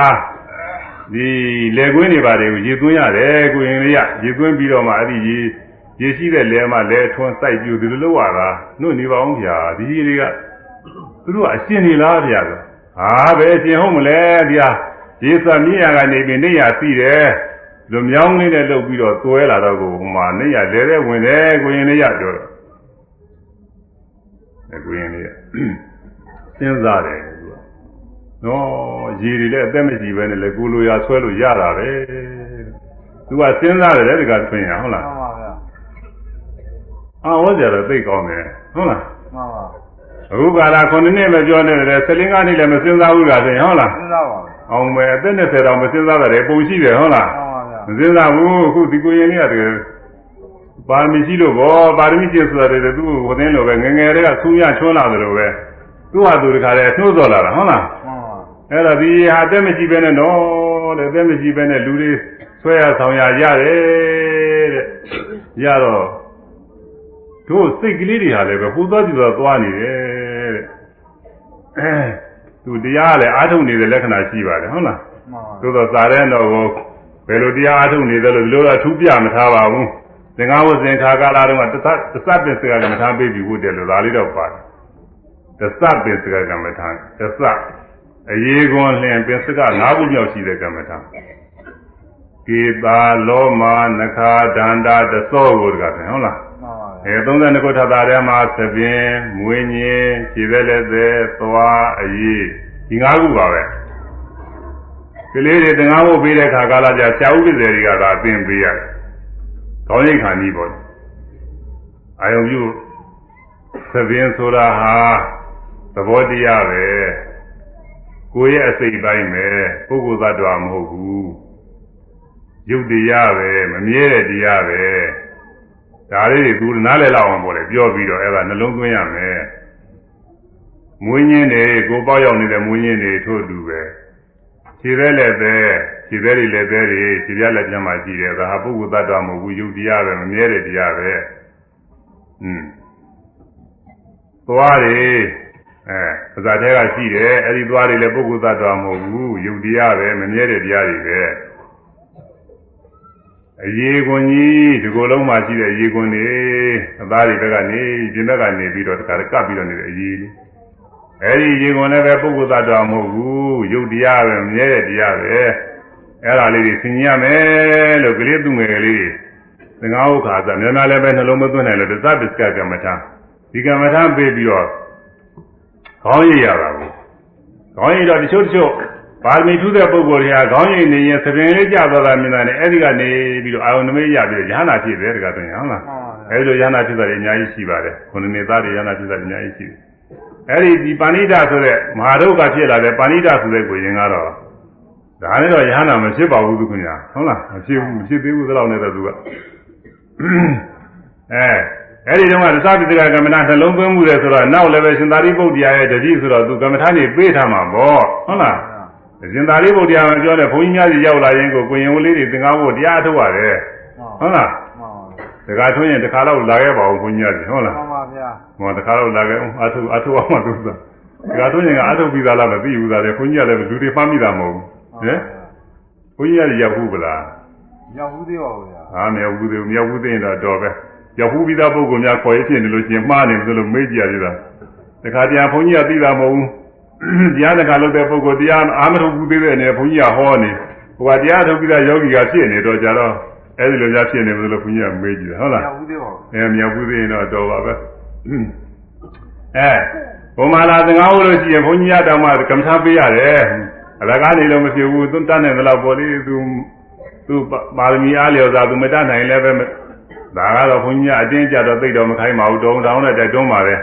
A: ဒီလေကွင်းတွေပါတယ်ကိုရေသွင်းရတယ်ကိုရင်လေးကရေသွင်းပြီးတော့မှအဲ့ဒီရေရေရှိတဲ့လဲမှလဲထွန်းစိုက်ပြူဒီလိုလုပ်ရတာနှုတ်နေပါအောင်ဗျာဒီရေတွေကသူ တို့ကအရှင်နေလားဗျာဆိုဟာပဲအရှင်ဟုတ်မလဲဗျာရေစမြင့်ရကနေပြီးနေရသိတယ်လူမြောင်းလေးနဲ့လုပ်ပြီးတော့သွဲလာတော့ကိုဟိုမှာနေရလဲလဲဝင်တယ်ကိုရင်လေးရပြောတော့အဲကိုရင်လေးကစဉ်းစားတယ်သူကနော်ရေတွေလည်းအသက်မရှိပဲနဲ့လေကိုလိုရာဆွဲလို့ရတာပဲသူကစဉ်းစားတယ်တကယ်ဆွင်ရဟုတ်လား
B: မှန်ပါဗျာ
A: အာဝေါ်ကြတော့သိကောင်းတယ်ဟုတ်လား
B: မှန်ပါ
A: အခုကာလ9နှစ်မပြောနေတယ်15နှစ်လည်းမစဉ်းစားဘူးလားဆိုရင်ဟုတ်လား
B: စဉ်းစားပါဗျာ
A: အောင်မယ်အသက်20တောင်မစဉ်းစားတယ်ပုံရှိတယ်ဟုတ်လား
B: မှန်ပါဗျာ
A: မစဉ်းစားဘူးအခုဒီကိုရင်လေးကတကယ်ပါရမီရှိလို့ဘောပါရမီကျင့်ဆိုတာတည်းသူ့ဟိုသင်းလိုပဲငငယ်တည်းကဆူးရချွန်းလာတယ်လို့ပဲသူ့ဟာသူတခါတည်းနှိုးစော်လာတာဟုတ်လား
B: မှန်ပါ
A: အဲ့တော့ဒီဟာအသက်မရှိဘဲနဲ့တော့တဲ့အသက်မရှိဘဲနဲ့လူတွေဆွဲရဆောင်ရရတယ်တဲ့ရတော့တို့စိတ်ကလေးတွေဟာလည်းပဲပူသွားကြည့်တော့သွားနေတယ် တဲ့အဲသူတရားလည်းအားထုတ်နေတဲ့လက္ခဏာရှိပါတယ်ဟုတ်လား
B: မှန်ပါ
A: သို့တော့သာတဲ့တော့ကိုဘယ်လိုတရားအားထုတ်နေတယ်လို့ဒီလိုတော့အထူးပြမထားပါဘူးသင်္ဃဝဇင်ခါကာလာတုန်းကတသတသပင်စကကမ္မထာပေးပြီးဟုတ်တယ်လို့ဒါလေးတော့ပါတယ်တသပင်စကကမ္မထာတသအရေးကွန်လျင်ပင်စက၅ခုမြောက်ရှိတဲ့ကမ္မထာကေတာလောမနခာဒန္တာတသောကိုတကတယ်ဟုတ်လား
B: မှန်ပါဗျာ
A: အဲ32ခုထပ်တာထဲမှာသပင်မွေးညင်းခြေသက်လက်သက်သွားအရေးဒီ၅ခုပါပဲကလေးတွေတငါးဖို့ပေးတဲ့ခါကာလကြာဆရာဥပ္ပဇေတွေကသာသင်ပေးရတယ်။ကောင်းရိတ်ခါနီးပေါ့။အာယုံပြုသပင်ဆိုတာဟာသဘောတရားပဲ။ကိုယ်ရဲ့အစိတ်ပိုင်းပဲပုဂ္ဂိုလ်သတ္တဝါမဟုတ်ဘူး။ရုပ်တရားပဲမမြဲတဲ့တရားပဲ။ ဒါလေးတွေသူနားလည်လောက်အောင်ပေါ့လေပြောပြီးတော့အဲ့ဒါနှလုံးသွင်းရမယ်။မွေးညင်းတွေကိုပေါက်ရောက်နေတဲ့မွေးညင်းတွေထို့တူပဲ။ခြေသေးလည်းပဲခြေသေးတွေလည်းသေးတွေခြေပြလက်ပြမှာရှိတယ်ဒါဟာပုဂ္ဂိုလ်သတ္တဝါမဟုတ်ဘူးယုတ်တရားပဲမမြဲတဲ့တရားပဲ။อืมသွားတွေအဲပါဇာထဲကရှိတယ်အဲ့ဒီသွားတွေလည်းပုဂ္ဂိုလ်သတ္တဝါမဟုတ်ဘူးယုတ်တရားပဲမမြဲတဲ့တရားတွေပဲ။ အရေးကွန်ကြီးဒီကိုယ်လုံးမှာရှိတဲ့ရေကွန်တွေအသားတွေဘက်ကနေပြင်ဘက်ကနေပြီးတော့တခါကပ်ပြီးတော့နေတဲ့အရေးလေးအဲဒီရေကွန်လည်းပဲပုဂ္ဂိုလ်သတ္တဝါမဟုတ်ဘူးယုတ်တရားပဲမြဲတဲ့တရားပဲအဲ့ဒါလေးတွေသင်ရမယ်လို့ကလေးသူငယ်ကလေးသင်္ဃာဥက္ခာသများများလည်းပဲနှလုံးမသွင်းနိုင်လို့သစ္စာပစ္စကကမ္မထာဒီကမ္မထာပေးပြီးတော့ခေါင်းရည်ရတာကိုခေါင်းရည်တော့တချို့တချို့ ပါရမီထူးတဲ့ပုဂ္ဂိုလ်တွေကခေါင်းရည်နေရင်သပင်လေးကျသွားတာမြင်တာနဲ့အဲ့ဒီကနေပြီးတော့အာယုန်နမိတ်ရပြီးတော့ယ ahanan ဖြစ်တယ်တကယ်ဆိုရင်ဟုတ်လား
B: မှန်ပါဗျာ
A: အဲ့ဒီလိုယ ahanan ဖြစ်တာတွေအများကြီးရှိပါတယ်ခုနှစ်နှစ်သားတွေယ ahanan ဖြစ်တာတွေအများကြီးရှိတယ်အဲ့ဒီဒီပါဏိတဆိုတဲ့မဟာဒုက္ခဖြစ်လာတဲ့ပါဏိတဆိုတဲ့ကိုရင်ကတော့ဒါနဲ့တော့ယ ahanan မဖြစ်ပါဘူးသူခင်ဗျာဟုတ်လားမဖြစ်ဘူးမဖြစ်သေးဘူးသလောက်နဲ့တော့သူကအဲအဲ့ဒီတော့ကသစ္စာပစ္စကကမ္မထာနှလုံးသွင်းမှုတယ်ဆိုတော့နောက်လည်းပဲရှင်သာရိပုတ္တရာရဲ့တတိဆိုတော့သူကမ္မထာနေပေးထားမှာပေါ့ဟုတ်လား ရှင်သာရိပုတ္တရာမပြောတဲ့ဘုန်းကြီးများကြီးရောက်လာရင်ကိုကိုရင်ဝလေးတွေသင်္ကားဖို့တရားထုတ်ရတယ်ဟုတ်လား
B: မှန်ပါဗျာ
A: တခါထွန်းရင်တခါတော့လာခဲ့ပါဦးဘုန်းကြီးများကြီးဟုတ်လား
B: မှန်ပါဗျာ
A: ဟောတခါတော့လာခဲ့အောင်အထုအထုအောင်မှသူသာတခါထွန်းရင်ကအထုပြီးသားလားမသိဘူးသားလေဘုန်းကြီးကလည်းလူတွေမှတ်မိတာမဟုတ်ဘူးဟမ်ဘုန်းကြီးကလည်းရောက်ဘူးဗလား
B: ရောက်ဘူးသေးပါဘူးဗျာ
A: ဟာမရောက်ဘူးသေးဘူးမရောက်ဘူးသေးရင်တော့တော်ပဲရောက်ဘူးပြီးသားပုဂ္ဂိုလ်များခေါ်ရဖြစ်နေလို့ရှိရင်မှားနေပြီလို့မေးကြရသေးတာတခါတည်းဘုန်းကြီးကသိတာမဟုတ်ဘူး တရားတခါလုပ်တဲ့ပုဂ္ဂိုလ်တရားအာမထုတ်ဘူးသေးတဲ့အနေနဲ့ဘုန်းကြီးကဟောနေဟိုကတရားထုတ်ပြီးသားယောဂီကဖြစ်နေတော့ကြတော့အဲ့ဒီလိုကြဖြစ်နေမလို့ဘုန်းကြီးကမေးကြည့်တယ်ဟုတ်လား
B: မြောက်ဘူးသေးပါဘူး
A: အဲမြောက်ဘူးသေးရင်တော့တော်ပါပဲအဲဘုံမာလာသင်္ကားလို့ရှိရင်ဘုန်းကြီးရတောင်မှကမ္မထာပေးရတယ်အလကားနေလို့မဖြစ်ဘူးသူတတ်နိုင်သလောက်ပေါ်လေးသူသူပါရမီအားလျော်စွာသူမတတ်နိုင်လည်းပဲဒါကတော့ဘုန်းကြီးကအတင်းကြတော့သိတော့မခိုင်းပါဘူးတောင်းတောင်းနဲ့တိုက်တွန်းပါတယ်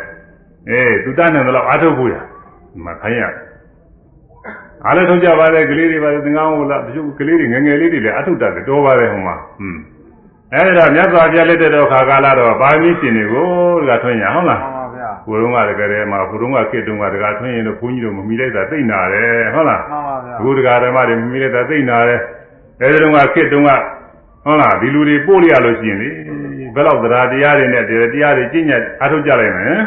A: အေးသူတတ်နိုင်သလောက်အားထုတ်ဖို့ရ မခိုင်းရအားလည်းထုတ်ကြပါလေကလေးတွေပါသင်္ကားဟုတ်လားတချို့ကလေးတွေငယ်ငယ်လေးတွေလည်းအထုတ်တတ်တယ်တော်ပါတယ်ဟိုမှာဟွန်းအဲဒီတော့မြတ်စွာဘုရားလက်တဲ့တော့ခါကာလတော့ပါရမီရှင်တွေကိုတကထွင်းရဟုတ်လား
B: မှန်ပါဗျာ
A: ကိုယ်တော့ကတကယ်တည်းမှာဘုရုံးကခေတုံးကတကားထွင်းရင်တော့ဘုန်းကြီးတို့မမီလိုက်တာသိနာတယ်ဟုတ်လား
B: မှန်ပါဗျာ
A: အခုတကားဓမ္မတွေမမီလိုက်တာသိနာတယ်အဲဒီတုန်းကခေတုံးကဟုတ်လားဒီလူတွေပို့လိုက်ရလို့ရှိရင်လေဘယ်တော့တရားတရားတွေနဲ့တရားတွေကျင့်ကြအားထုတ်ကြလိုက်မယ်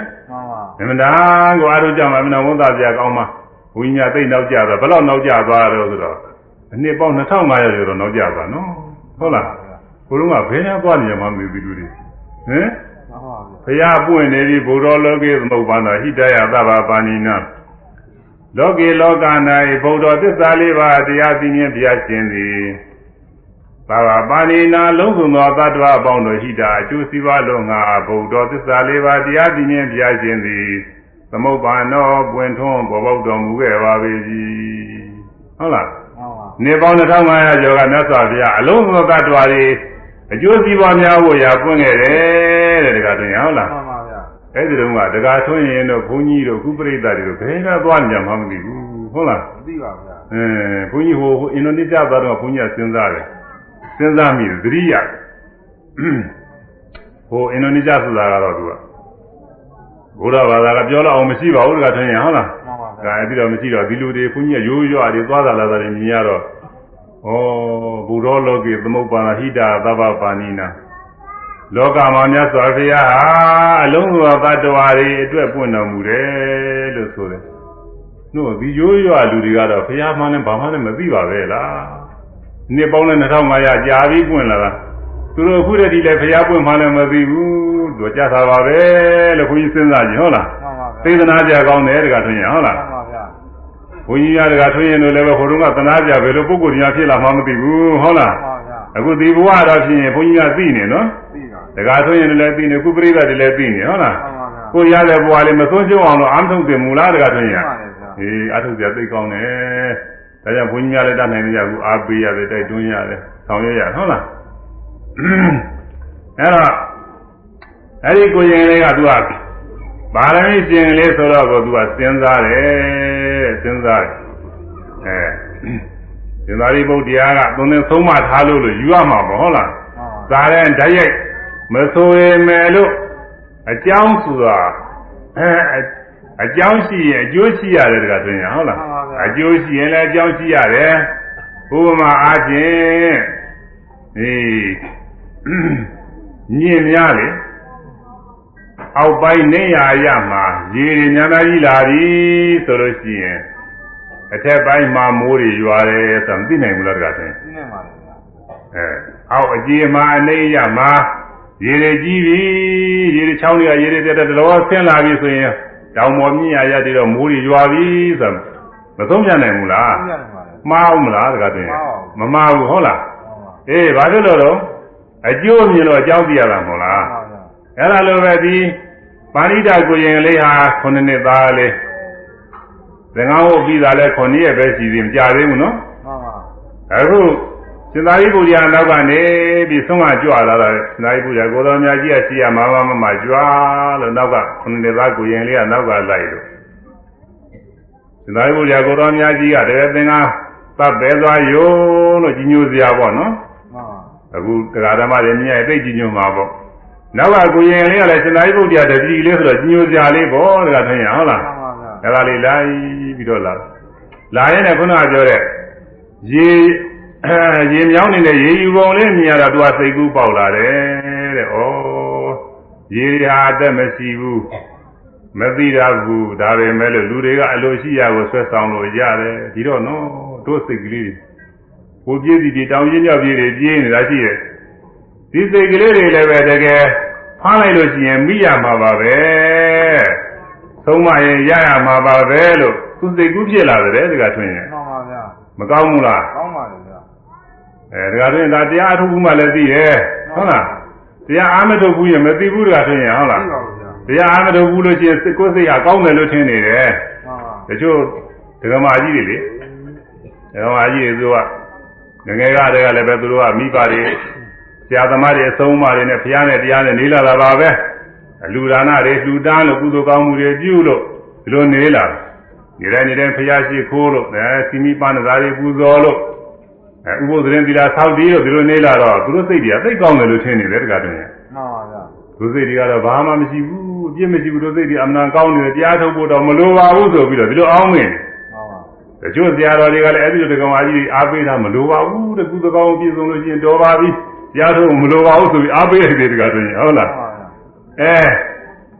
B: မှန်ပါ
A: ဓမ္မတာကိုအားထုတ်ကြမှာမနာဝန်သားပြကောင်းမှာဘုန်းကြီးကသိနောက်ကြတော့ဘယ်တော့နောက်ကြသွားတော့ဆိုတော့အနှစ်ပေါင်း2500ကျော်တော့နောက်ကြသွားနော်ဟုတ်လားဘုရုံးကဘယ်နဲ့သွားနေမှမသိဘူးလူတွေဟမ်
B: မှန်ပါဗျာ
A: ဘုရားပွင့်နေပြီဘုရောလောကေသမုပ္ပါဒဟိတယသဗ္ဗပါဏိနာလောကေလောက၌ဘုဒ္ဓသစ္စာလေးပါးတရားသိမြင်ပြရှင်သည် သဗ္ဗပါဏိနာလုံးစုံသောသတ္တဝါအပေါင်းတို့ဟိတာအကျိုးစီးပွားလုံးငါဘုဒ္ဓသစ္စာလေးပါးတရားသိမြင်ပြရှင်သည်သမုပ္ပါနောပွင့်ထွန်းပေါ်ပေါက်တော်မူခဲ့ပါပေ၏ဟုတ်လား
B: မှန်ပါ
A: နေပေါင်း2500ကျော်ကမြတ်စွာဘုရားအလုံးစုံသောသတ္တဝါတွေအကျိုးစီးပွားများဖို့ရာပွင့်ခဲ့တယ်တဲ့တခါတည်းဟုတ်လား
B: မှန်ပါဗျာ
A: အဲ့ဒီတော့ကတကာထွန်းရင်တော့ဘုန်းကြီးတို့ကုပရိသတ်တွေတို့ဘယ်ကသွားကြမှမသိဘူးဟုတ်လား
B: မသိပါဗျာ
A: အဲဘုန်းကြီးဟိုဟိုအင်ဒိုနီးရှားသွားတော့ဘုန်းကြီးကစဉ်းစားတယ် စဉ်းစားမိတယ်သတိရဟိုအင်ဒိုနီးရှားဆိုတာကတော့သူကဘုရားဘာသာကပြောတော့အောင်မရှိပါဘူးတကာထွန်းရင်ဟုတ်လား
B: မှန်ပါဗျာ
A: ဒါအဲ့ဒီတော့မရှိတော့ဒီလူတွေဘုန်းကြီးကရိုးရွာတွေသွားတာလာတာတွေမြင်ရတော့ဩဘုရောလောကေသမုပ္ပါဒဟိတာသဗ္ဗပါဏိနာလောကမှာမြတ်စွာဘုရားဟာအလုံးစုံသောတ attva တွေအတွက်ပွင့်တော်မူတယ်လို့ဆိုတယ်။တို့ဒီရိုးရွာလူတွေကတော့ဘုရားမှလည်းဘာမှလည်းမသိပါပဲလား။ နှစ်ပေါင်းလည်း2500ကြာပြီးပွင့်လာတာ။သူတို့အခုတည်းဒီလည်းဘုရားပွင့်မှလည်းမသိဘူး။တို့ကြတာပါပဲလို့ခွန်ကြီးစဉ်းစားကြည့်ဟုတ်လား
B: မှန်ပါဗျာ။
A: သေဒနာကြကောင်းတယ်တကထွင်ရဟုတ်လား
B: မှန်ပါဗျာ။
A: ဘုန်းကြီးများတကထွင်ရင်တို့လည်းပဲဟိုတုန်းကသနာကြဘယ်လိုပုဂ္ဂိုလ်များဖြစ်လာမှမသိဘူးဟုတ်လား
B: မှန်ပါဗျာ။
A: အခုဒီဘဝတော့ဖြစ်ရင်ဘုန်းကြီးကသိနေနော်
B: သိပါ။
A: တကာထွင်ရင်လည်းသိနေခုပရိသတ်တွေလည်းသိနေဟုတ်လား
B: မှန်ပါဗျာ။
A: ကိုရတဲ့ဘဝလေးမဆုံးရှုံးအောင်လို့အာမထုတ်တယ်မူလားတကာထွင်ရ
B: မှန်ပါတယ်ဗျာ။
A: အေးအာထုတ်ကြသိကောင်းတယ်။ ဒါကြောင့်ဘုန်းကြီးများလည်းတတ်နိုင်ကြဘူးအားပေးရတယ်တိုက်တွန်းရတယ်ဆောင်ရွက်ရဟုတ်လား။အဲ့တော့အဲ့ဒီကိုရင်လေးကသူကဗာရမီရှင်လေးဆိုတော့ကိုသူကစဉ်းစားတယ်စဉ်းစားတယ်အဲစဉ်းစားဒီဗုဒ္ဓရားကသုံးသင်ဆုံးမထားလို့လို့ယူရမှာပေါ့ဟုတ်လား
B: မှန်ပါ
A: သာတဲ့ဓာတ်ရိုက်မဆိုရင်မယ်လို့အကြောင်းဆိုတာအဲအကြောင်းရှိရင်အကျိုးရှိရတယ်တကတွင်ရဟုတ်လား အကျိုးရှိရင်လည်းအကြောင်းရှိရတယ်ဥပမာအားဖြင့်ဒီညင်များလေအောက်ပိုင်းနေရရမှာရေတွေညာနာကြီးလာပြီဆိုလို့ရှိရင်အထက်ပိုင်းမှာမိုးတွေရွာတယ်ဆိုတော့မသိနိုင်ဘူးလားတကတွင်
B: သိနေပါတယ်ဗျာ
A: အဲအောက်အကြီးမှာအနေရမှာရေတွေကြီးပြီရေတွေချောင်းတွေကရေတွေတက်တက်တော်ဆင်းလာပြီဆိုရင်တောင်ပေါ်မြင့်ရရတဲ့တော့မိုးတွေရွာပြီဆိုတော့ မသုံးပြနိုင်ဘူးလား
B: သိနေပါတယ်
A: မှားအောင်မလားတကားတင်မမှားဘူးဟုတ်လား
B: မှန်ပါ
A: အေးဘာဖြစ်လို့တော့အကျိုးမြင်လို့အကြောင်းသိရတာမဟုတ်လား
B: မှန်ပါဗျာ
A: အဲ့ဒါလိုပဲဒီပါဠိတာကိုရင်လေးဟာခုနှစ်နှစ်သားလေးသင်္ကန်းဟုတ်ပြီးသားလဲခုနှစ်ရက်ပဲရှိသေးမကြသေးဘူးနော်
B: မှန်ပါ
A: အခုစင်သာရိပုတ္တရာနောက်ကနေပြီးဆုံးမကြွလာတာစင်သာရိပုတ္တရာကိုတော်မြတ်ကြီးကရှိရမမမမကြွလို့နောက်ကခုနှစ်သားကိုရင်လေးကနောက်ကလိုက်လို့စင် သာရိပုတ္တရာကိုတော်မြတ်ကြီးကတကယ်သင်္ကန်းသတ်ပဲသွားယုံလို့ကြီးညိုစရာပေါ့နော်
B: မှန်ပါ
A: အခုတရားဓမ္မတွေမြင်ရသိကြီးညိုမှာပေါ့နောက်ကကိုရင်လေးကလည်းစင်သာရိပုတ္တရာတတိလေးဆိုတော့ကြီးညိုစရာလေးပေါ့တကယ်ထင်ရဟုတ်လား
B: မှန်ပါဗျာ
A: အဲ့ဒါလေးလိုက်ပြီးတော့လာလာရင်လည်းခုနကပြောတဲ့ရေအဲရေမြောင်းနေတဲ့ရေယူပုံလေးမြင်ရတာသူကစိတ်ကူးပေါက်လာတယ်တဲ့ဩရေဟာအသက်မရှိဘူး မသိရဘူးဒါပဲမဲ့လို့လူတွေကအလိုရှိရကိုဆွဲဆောင်လို့ရတယ်ဒီတော့နော်တို့စိတ်ကလေးကိုပြေးစီပြေးတောင်ရင်းမြောက်ပြေးတွေပြေးနေတာရှိတယ်ဒီစိတ်ကလေးတွေလည်းပဲတကယ်ဖားလိုက်လို့ရှိရင်မိရမှာပါပဲသုံးမရင်ရရမှာပါပဲလို့သူစိတ်ကူးဖြစ်လာတယ်တကထွင်ရင်
B: မှန်ပါဗျာ
A: မကောင်းဘူးလား
B: ကောင်းပါလေဗျာ
A: ဟအဲဒါကြရင်ဒါတရားအထုတ်ဘူးမှလည်းသိတယ်ဟုတ်လားတရားအားမထုတ်ဘူးရင်မသိဘူးတကားဆိုရင်ဟုတ်လား
B: သိပါဗျာ
A: တရားအားမထုတ်ဘူးလို့ရှိရင်စိတ်ကိုယ်စိတ်ကကောင်းတယ်လို့ထင်နေတယ်
B: မှန်ပါ
A: တချို့ဒကမာကြီးတွေလေဒကမာကြီးတွေသူကငငယ်ကတည်းကလည်းပဲသူတို့ကမိဘတွေဆရာသမားတွေအဆုံးအမတွေနဲ့ဘုရားနဲ့တရားနဲ့နေလာတာပါပဲအလူဒါနတွေလှူဒန်းလို့ကုသိုလ်ကောင်းမှုတွေပြုလို့ဒီလိုနေလာတယ်နေတိုင်းနေတိုင်းဘုရားရှိခိုးလို့အဲစီမီပန်းသားတွေပူဇော်လို့အဲဥပုသ်ရင်သီလဆောက်တည်လို့ဒီလိုနေလာတော့သူတို့စိတ်တွေကသိကောင်းတယ်လို့ထင်နေတယ်တခါတည်း
B: မှန်ပါဗျာ
A: သူစိတ်တွေကတော့ဘာမှမရှိဘူးအ ပြစ်မရှိဘူးသူစိတ်တွေအမှန်ကောင်းနေတယ်တရားထုတ်ဖို့တော့မလိုပါဘူးဆိုပြီးတော့ဒီလိုအောင်းမင်း
B: မှန်ပါ
A: တချို့ဆရာတော်တွေကလည်းအဲ့ဒီလိုတကောင်အကြီးအားပေးတာမလိုပါဘူးတကူတကောင်ပြည့်စုံလို့ရှိရင်တော်ပါပြီတရားထုတ်မလိုပါဘူးဆိုပြီးအားပေးရတယ်တကယ်ဆိုရင်ဟုတ်လား
B: မှန်ပါဗျာ
A: အဲ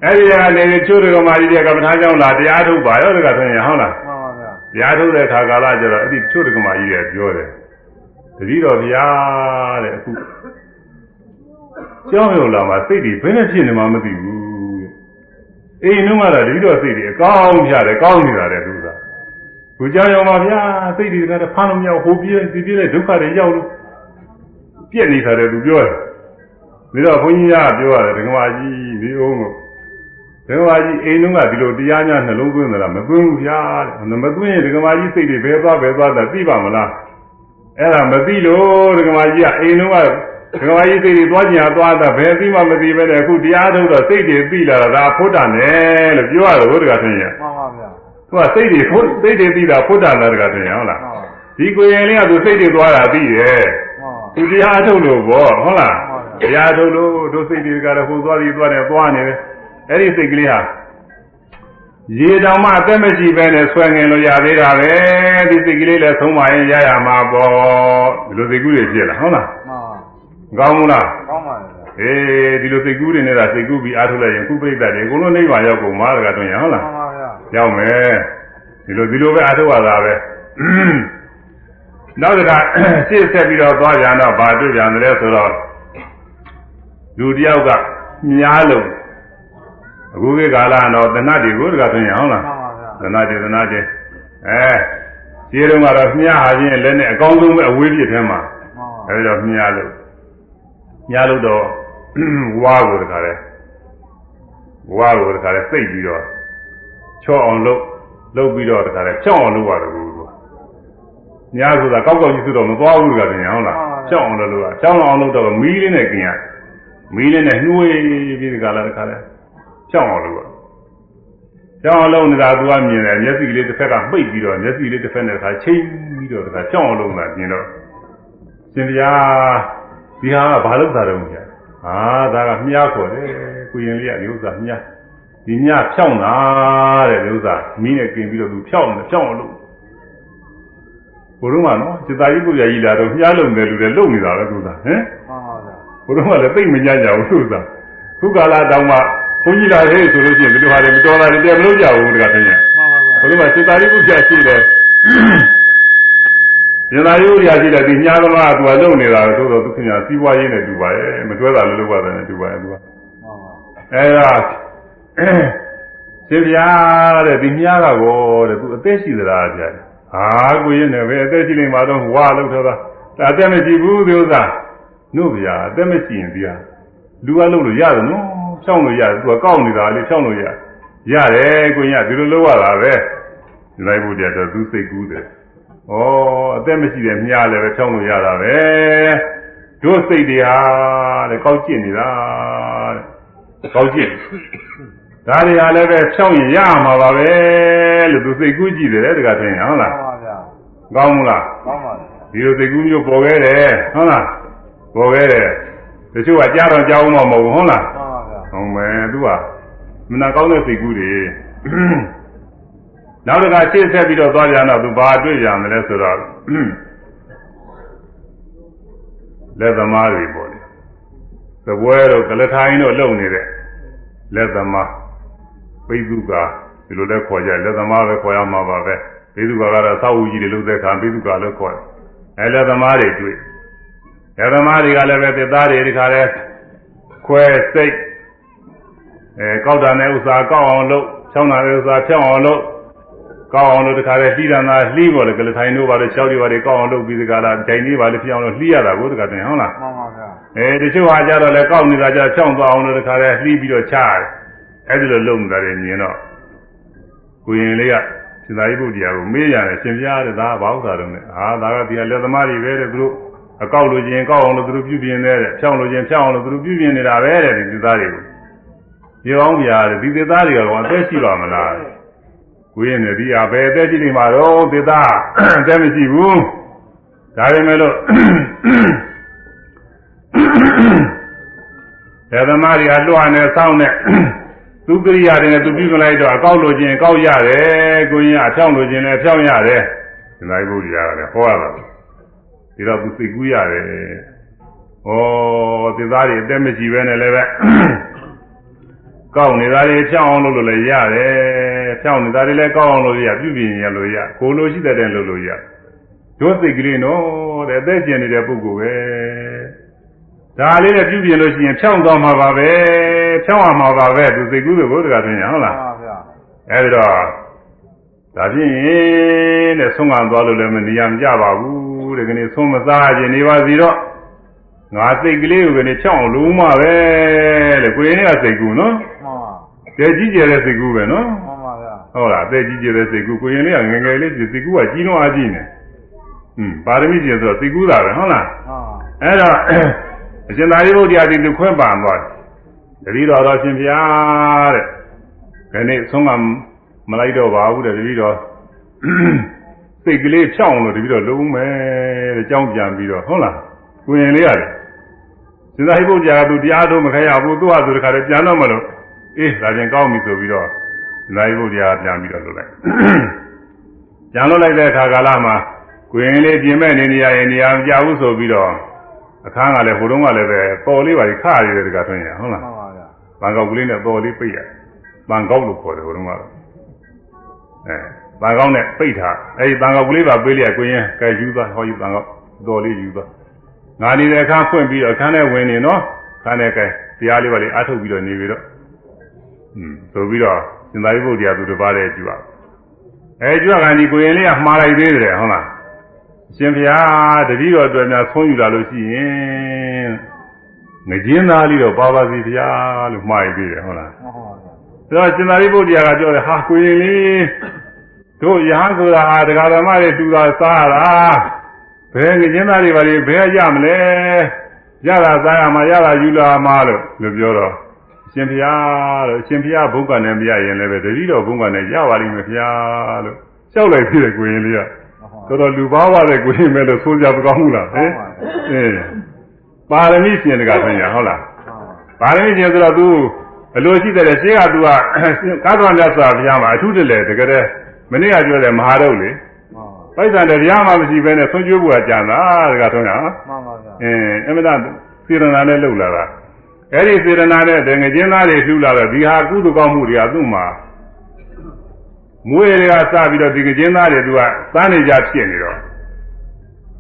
A: အဲ့ဒီကနေချို့တကောင်အကြီးတွေကကမ္ဘာကြောင့်လာတရားထုတ်ပါရောတကယ်ဆိုရင်ဟုတ်လား
B: မှန်ပါဗျာ
A: တရားထုတ်တဲ့ခါကာလကျတော့အဲ့ဒီချို့တကောင်အကြီးတွေပြောတယ်တတိတော်ဗျာတဲ့အခုကျောင်းရုံလာမှာစိတ်တွေဘယ်နဲ့ဖြစ်နေမှမသိဘူးတဲ့ အိမ်လုံးကတော့တတိတော်စိတ်တွေအကောင်းပြတယ်ကောင်းနေတာတဲ့သူကကိုကြောင်ရောပါဗျာစိတ်တွေကလည်းဖမ်းလို့မရဘူးဟိုပြေးဒီပြေးတဲ့ဒုက္ခတွေရောက်လို့ပြက်နေတယ်သူပြောတယ်ပြီးတော့ဘုန်းကြီးကပြောရတယ်ဒကမာကြီးဒီအောင်ကိုဒကမာကြီးအိမ်လုံးကဒီလိုတရားများနှလုံးသွင်းသလားမသွင်းဘူးဗျာတဲ့မသွင်းရင်ဒကမာကြီးစိတ်တွေဘယ်သွားဘယ်သွားတာသိပါမလားအဲ့ဒါမသိလို့ဒကမာကြီးကအိမ်လုံးက ဒကမာကြီးစိတ်တွေသွားကြင်သွားတာဘယ်သိမှမသိပဲတဲ့အခုတရားထုတ်တော့စိတ်တွေသိလာတာဒါဖုဒ္ဒနဲ့လို့ပြောရတယ်ဘုရားခင်ဗျာ
B: မှန်ပါဗျာ
A: သူကစိတ်တွေဖုစိတ်တွေပြီးတာဖုဒ္ဒနာတကတင်ရဟုတ်လား
B: မှန်ပါ
A: ဒီကိုယ်ရင်လေးကသူစိတ်တွေသွားတာပြီးတယ်
B: မှန်ပါ
A: သူတရားအထုတ်လို့ဘောဟုတ်လား
B: မှန်ပါ
A: တရားအထုတ်လို့တို့စိတ်တွေကလည်းဟိုသွားပြီးသွားတယ်သွားနေတယ်အဲ့ဒီစိတ်ကလေးဟာရေတောင်မှအသက်မရှိပဲနဲ့ဆွဲငင်လို့ရသေးတာပဲဒီစိတ်ကလေးလည်းသုံးပါရင်ရရမှာပေါ့ဒီလိုစိတ်ကူးတွေဖြစ်လာဟုတ်လား
B: မှန်ပါ
A: ကောင်းမလား
B: ကောင်းပါဗျာ
A: အေးဒီလိုစိတ်ကူးတွေနဲ့သာစိတ်ကူးပြီးအားထုတ်လိုက်ရင်ခုပြိတ္တတွေအကုန်လုံးနိဗ္ဗာန်ရောက်ကုန်မှာတကတွင်ရဟုတ်လား
B: မှန်ပါဗျာ
A: ရောက်မယ်ဒီလိုဒီလိုပဲအထုဝါသာပဲနောက်တစ်ခါရှေ့ဆက်ပြီးတော့သွားပြန်တော့ဗာတွေ့ပြန်တယ်ဆိုတော့လူတယောက်ကမြားလို့အခုခေတ်ကာလတော့တဏှတ်တွေကိုတကဆိုရင်ဟုတ်လား
B: မှန်ပါဗျာ
A: တဏှတ်တွေတဏှတ်တွေအဲခြေတုံးကတော့မြားဟာချင်းလည်းနဲ့အကောင်းဆုံးပဲအဝေးပြစ်ထဲမှာ
B: မှန်ပါ
A: အဲဒီတော့မြားလို့ မြားလို့တော့ဝါကိုတခါလဲဝါကိုတခါလဲစိတ်ပြီးတော့ချော့အောင်လုပ်လုပ်ပြီးတော့တခါလဲချော့အောင်လုပ်ရတယ်ဘူးသူမြားဆိုတာကောက်ကောက်ကြီးဆိုတော့မသွားဘူးကတည်းကဟုတ်လားချော့အောင်လုပ်လို့ကချောင်းအောင်လုပ်တော့မီးလေးနဲ့กินရမီးလေးနဲ့နှွေးပြီးဒီကလာတခါလဲချော့အောင်လုပ်ရချောင်းအောင်လုပ်နေတာသူကမြင်တယ်မျက်စိကလေးတစ်ဖက်ကပိတ်ပြီးတော့မျက်စိလေးတစ်ဖက်နဲ့တခါချိန်ပြီးတော့တခါချောင်းအောင်လုပ်တာမြင်တော့ရှင်ဗျာ ဒီဟာကဘာလို့သာတော့မြာဟာဒါကမြားခေါ်တယ်ကိုရင်လေးကဒီဥစ္စာမြားဒီမြားဖြောင်းတာတဲ့ဒီဥစ္စာမီးနဲ့กินပြီးတော့သူဖြောင်းတယ်ဖြောင်းအောင်လုပ်ဘုရုံးကနော်စိတ္တကြီးကိုရကြီးလာတော့မြားလုံတယ်လူတွေလုံနေတာပဲသူကဟမ်
B: မှန်ပါဗျာ
A: ဘုရုံးကလည်းသိမကြကြဘူးသူကခုကာလာတောင်မှဘုန်းကြီးလာတယ်ဆိုလို့ရှိရင်ဒီလိုဟာတွေမတော်တာတွေတည်းမလို့ကြဘူးတကယ်တည်း
B: မှန်ပါဗျာ
A: ဘုရားစိတ္တရိပု္ပ္ပရှိတယ် ယန္တာယုရာရှိတယ်ဒီညာသမားကသူကလုံနေတာသို့တော့သူခင်ဗျာစီးပွားရေးနဲ့တူပါရဲ့မတွဲတာလည်းလုပ်ရတယ်နဲ့တူပါရဲ့သူက
B: မှန်ပါ
A: အဲဒါရှင်ဗျာတဲ့ဒီညာကဘောတဲ့သူအသက်ရှိသလားဗျာဟာကိုရင်နဲ့ပဲအသက်ရှိနေမှာတော့ဝါလို့ထားတာဒါအသက်မရှိဘူးဒီဥစ္စာနို့ဗျာအသက်မရှိရင်ဒီဟာလူကလုံလို့ရတယ်နော်ဖြောင်းလို့ရတယ်သူကကောက်နေတာလေဖြောင်းလို့ရရတယ်ကိုရင်ကဒီလိုလုပ်ရတာပဲဒီလိုက်ဖို့တည်းတော့သူစိတ်ကူးတယ်။ ဩအသက်မရှိတဲ့မြားလည်းပဲဖြောင်းလို့ရတာပဲ။တို့စိတ်တွေဟာတဲ့ကောက်ကျစ်နေတာတဲ့။ကောက်ကျစ်။ဒါတွေဟာလည်းပဲဖြောင်းရင်ရမှာပါပဲလို့သူစိတ်ကူးကြည့်တယ်တခါထင်ဟုတ်
B: မှ
A: လား
B: န်ပါဗျာ။
A: ကောင်းမလား
B: ကောင်းပါဗျာ။
A: ဒီလိုစိတ်ကူးမျိုးပေါ်ခဲ့တယ်ဟုတ်လား။ပေါ်ခဲ့တယ်။တချို့ကကြားတော့ကြားအောင်မဟုတ်ဘူးဟုတ်လား
B: မှန်ပါဗျာ။
A: ဟုတ်မယ်သူကမနာကောင်းတဲ့စိတ်ကူးတွေ နောက်တစ်ခါရှေ့ဆက်ပြီးတော့သွားပြန်တော့သူဘာတွေ့ပြန်မလဲဆိုတော့လက်သမားတွေပေါ့လေသပွဲတို့ကလထိုင်းတို့လုံနေတဲ့လက်သမားပိသုကာဒီလိုလဲခေါ်ကြလက်သမားပဲခေါ်ရမှာပါပဲပိသုကာကတော့သာဝူကြီးတွေလို့သက်ခါပိသုကာလို့ခေါ်တယ်အဲလက်သမားတွေတွေ့လက်သမားတွေကလည်းပဲသစ်သားတွေဒီခါလဲခွဲစိတ်အဲကောက်တာနဲ့ဥစ္စာကောက်အောင်လုပ်ချောင်းတာနဲ့ဥစ္စာဖြောင်းအောင်လုပ် ကောက်အောင်လို့တခါတည်းလှီးတန်တာလှီးပေါ်လေကလထိုင်တို့ပါလေရှောက်တွေပါလေကောက်အောင်လုပ်ပြီးဒီကလာဂျိုင်လေးပါလေပြောင်းလို့လှီးရတာကိုတခါတည်းဟုတ်လား
B: မှန်ပါဗျာ
A: အဲတချို့ဟာကြတော့လေကောက်နေတာကြဖြောင်းသွားအောင်လို့တခါတည်းလှီးပြီးတော့ချရတယ်အဲဒီလိုလုပ်နေတာတွေမြင်တော့ကိုရင်လေးကရှင်သာရိပုတ္တရာကိုမေးရတယ်ရှင်ပြားတဲ့ဒါကဘာဥစ္စာတုံးလဲဟာဒါကဒီကလက်သမားတွေပဲတဲ့သူတို့အကောက်လို့ချင်းကောက်အောင်လို့သူတို့ပြုပြင်နေတဲ့ဖြောင်းလို့ချင်းဖြောင်းအောင်လို့သူတို့ပြုပြင်နေတာပဲတဲ့ဒီသသားတွေကိုပြောအောင်ပြရတယ်ဒီသသားတွေကတော့အသက်ရှိပါမလား ကိုရင်နဲ့ဒီဟာပဲအသက်ရှိနေမှာတော့သသားအသက်မရှိဘူးဒါပေမဲ့လို့လက်သမားတွေကလွှမ်းနေစောင်းနေသူကရိယာတွေနဲ့သူပြုမလိုက်တော့အကောက်လို့ချင်းကောက်ရတယ်ကိုရင်အဖြောင်းလို့ချင်းလည်းဖြောင်းရတယ်ဒီလိုက်ဘုရားကလည်းဟောရတာဒီတော့သူသိကူးရတယ်ဩသစ္စာတွေအသက်မရှိပဲနဲ့လည်းပဲကောက်နေတာတွေဖြောင်းအောင်လုပ်လို့လည်းရတယ် ဖြောင်းနေတာတွေလည်းကောက်အောင်လုပ်ရပြုပြင်ရလို့ရကိုလိုရှိတဲ့တဲ့လုပ်လို့ရတို့စိတ်ကလေးနော်တဲ့အသက်ကျင်နေတဲ့ပုဂ္ဂိုလ်ပဲဒါလေးနဲ့ပြုပြင်လို့ရှိရင်ဖြောင်းသွားမှာပါပဲဖြောင်းရမှာပါပဲသူစိတ်ကူးတဲ့ဘုရားကသိညာဟုတ်လား
B: မှန်ပါဗျာ
A: အဲဒီတော့ဒါဖြင့်တဲ့ဆုံးခံသွားလို့လည်းမနေရမကြပါဘူးတဲ့ကနေ့ဆုံးမစားခြင်းနေပါစီတော့ငါစိတ်ကလေးကိုကနေ့ဖြောင်းအောင်လုံးမပဲတဲ့ကိုရင်ကစိတ်ကူနော်
B: မှန်ပါ
A: တဲကြီးကျယ်တဲ့စိတ်ကူပဲနော်
B: မှန်ပါဗျာ
A: ဟုတ်လားတဲကြီးကျယ်တဲ့စိတ်ကူကိုရင်လေးကငယ်ငယ်လေးစိတ်ကူကကြီးတော့အားကြီးနေဟွန်းပါရမီကျယ်ဆိုတော့စိတ်ကူတာပဲဟုတ်လား
B: မှန်ပါ
A: အဲ့တော့အရှင်သာရိပုတ္တရာဒီလူခွင့်ပန်သွားတယ်တတိတော်တော်ရှင်ဖျားတဲ့ခဏဆုံးကမလိုက်တော့ပါဘူးတဲ့တတိတော်စိတ်ကလေးဖြောင်းလို့တတိတော်လုံးမယ်တဲ့ကြောင်းပြန်ပြီးတော့ဟုတ်လားကိုရင်လေးရတယ်ရှင်သာရိပုတ္တရာကသူတရားထုတ်မခရဘူးသူ့ဟာသူတခါတည်းပြန်တော့မလို့အေးဒါပြန်ကောင်းပြီဆိုပြီးတော့ ရှင်သာရိပုတ္တရာပြန်ပြီးတော့လုပ်လိုက်ပြန်လုပ်လိုက်တဲ့အခါကာလမှာကိုရင်လေးပြင်မဲ့နေနေရရင်နေရာမကြဘူးဆိုပြီးတော့အခန်းကလည်းဟိုတုန်းကလည်းပဲပေါ်လေးပါခရရတယ်တခါထွန်းရဟုတ်လား
B: မှန်ပါဗျာ
A: ဘန်ကောက်ကလေးနဲ့တော်လေးပိတ်ရဘန်ကောက်လို့ခေါ်တယ်ဟိုတုန်းကတော့အဲဘန်ကောက်နဲ့ပိတ်ထားအဲဒီဘန်ကောက်ကလေးပါပေးလိုက်ကိုရင်ကဲယူသွားဟောယူဘန်ကောက်တော်လေးယူသွားငါနေတဲ့အခါဖွင့်ပြီးတော့အခန်းထဲဝင်နေနော်ခန်းထဲကဲတရားလေးပါလေးအထုတ်ပြီးတော့နေပြီးတော့อืมဆိုပြီးတော့ ရှင်သာရိပုတ္တရာသူတစ်ပါးတည်းကြွပါအဲကြွကန်ဒီကိုရင်လေးကမှားလိုက်သေးတယ်ဟုတ်လားအရှင်ဘုရားတတိတော်အတွက်များဆုံးယူလာလို့ရှိရင်ငကြင်းသားလေးတော့ပါပါစီဘုရားလို့မှားရသေးတယ်ဟုတ်လား
B: မှန်ပါဗျာ
A: ဒါတော့ရှင်သာရိပုတ္တရာကပြောတယ်ဟာကိုရင်လေးတို့ရဟန်းဆိုတာဟာတရားဓမ္မတွေတူတာစားရတာဘယ်ငကြင်းသားတွေပါလေဘယ်ရမလဲရတာစားရမှာရတာယူလာမှာလို့လို့ပြောတော့အ ရှင်ဘုရားလို့အရှင်ဘုရားဘုန်းကနဲ့မရရင်လည်းပဲတတိတော်ဘုန်းကနဲ့ရပါလိမ့်မယ်ဘုရားလို့လျှောက်လိုက်ပြီကိုရင်လေးက
B: မှန်ပါ
A: တော်တော်လူပါဝတဲ့ကိုရင်မဲ့လို့ဆိုကြမကောင်းဘူးလားဟင်အေးပါရမီရှင်တကဆင်ရဟုတ်လား
B: မှန်ပါ
A: ပါရမီရှင်ဆိုတော့ तू အလိုရှိတဲ့ရှင်းက तू ကကာသဝမြတ်စွာဘုရားမှာအထုတည်းလေတကယ်တည်းမနေ့ကပြောတယ်မဟာရုပ်လေ
B: မှန်ပါ
A: ပိုက်ဆံတရားမှမရှိဘဲနဲ့ဆွံ့ကျွေးဖို့ကကြံတာတကယ်ဆုံးရနော်
B: မှန်ပါဗျာ
A: အင်းအမတစေရနာနဲ့လှုပ်လာတာ အဲ့ဒီစေရနာနဲ့တငကျင်းသားတွေလှူလာတော့ဒီဟာကုသကောင်းမှုတွေကသူ့မှာမွေးတွေကစပြီးတော့ဒီကကျင်းသားတွေသူကသားနေကြဖြစ်နေတော့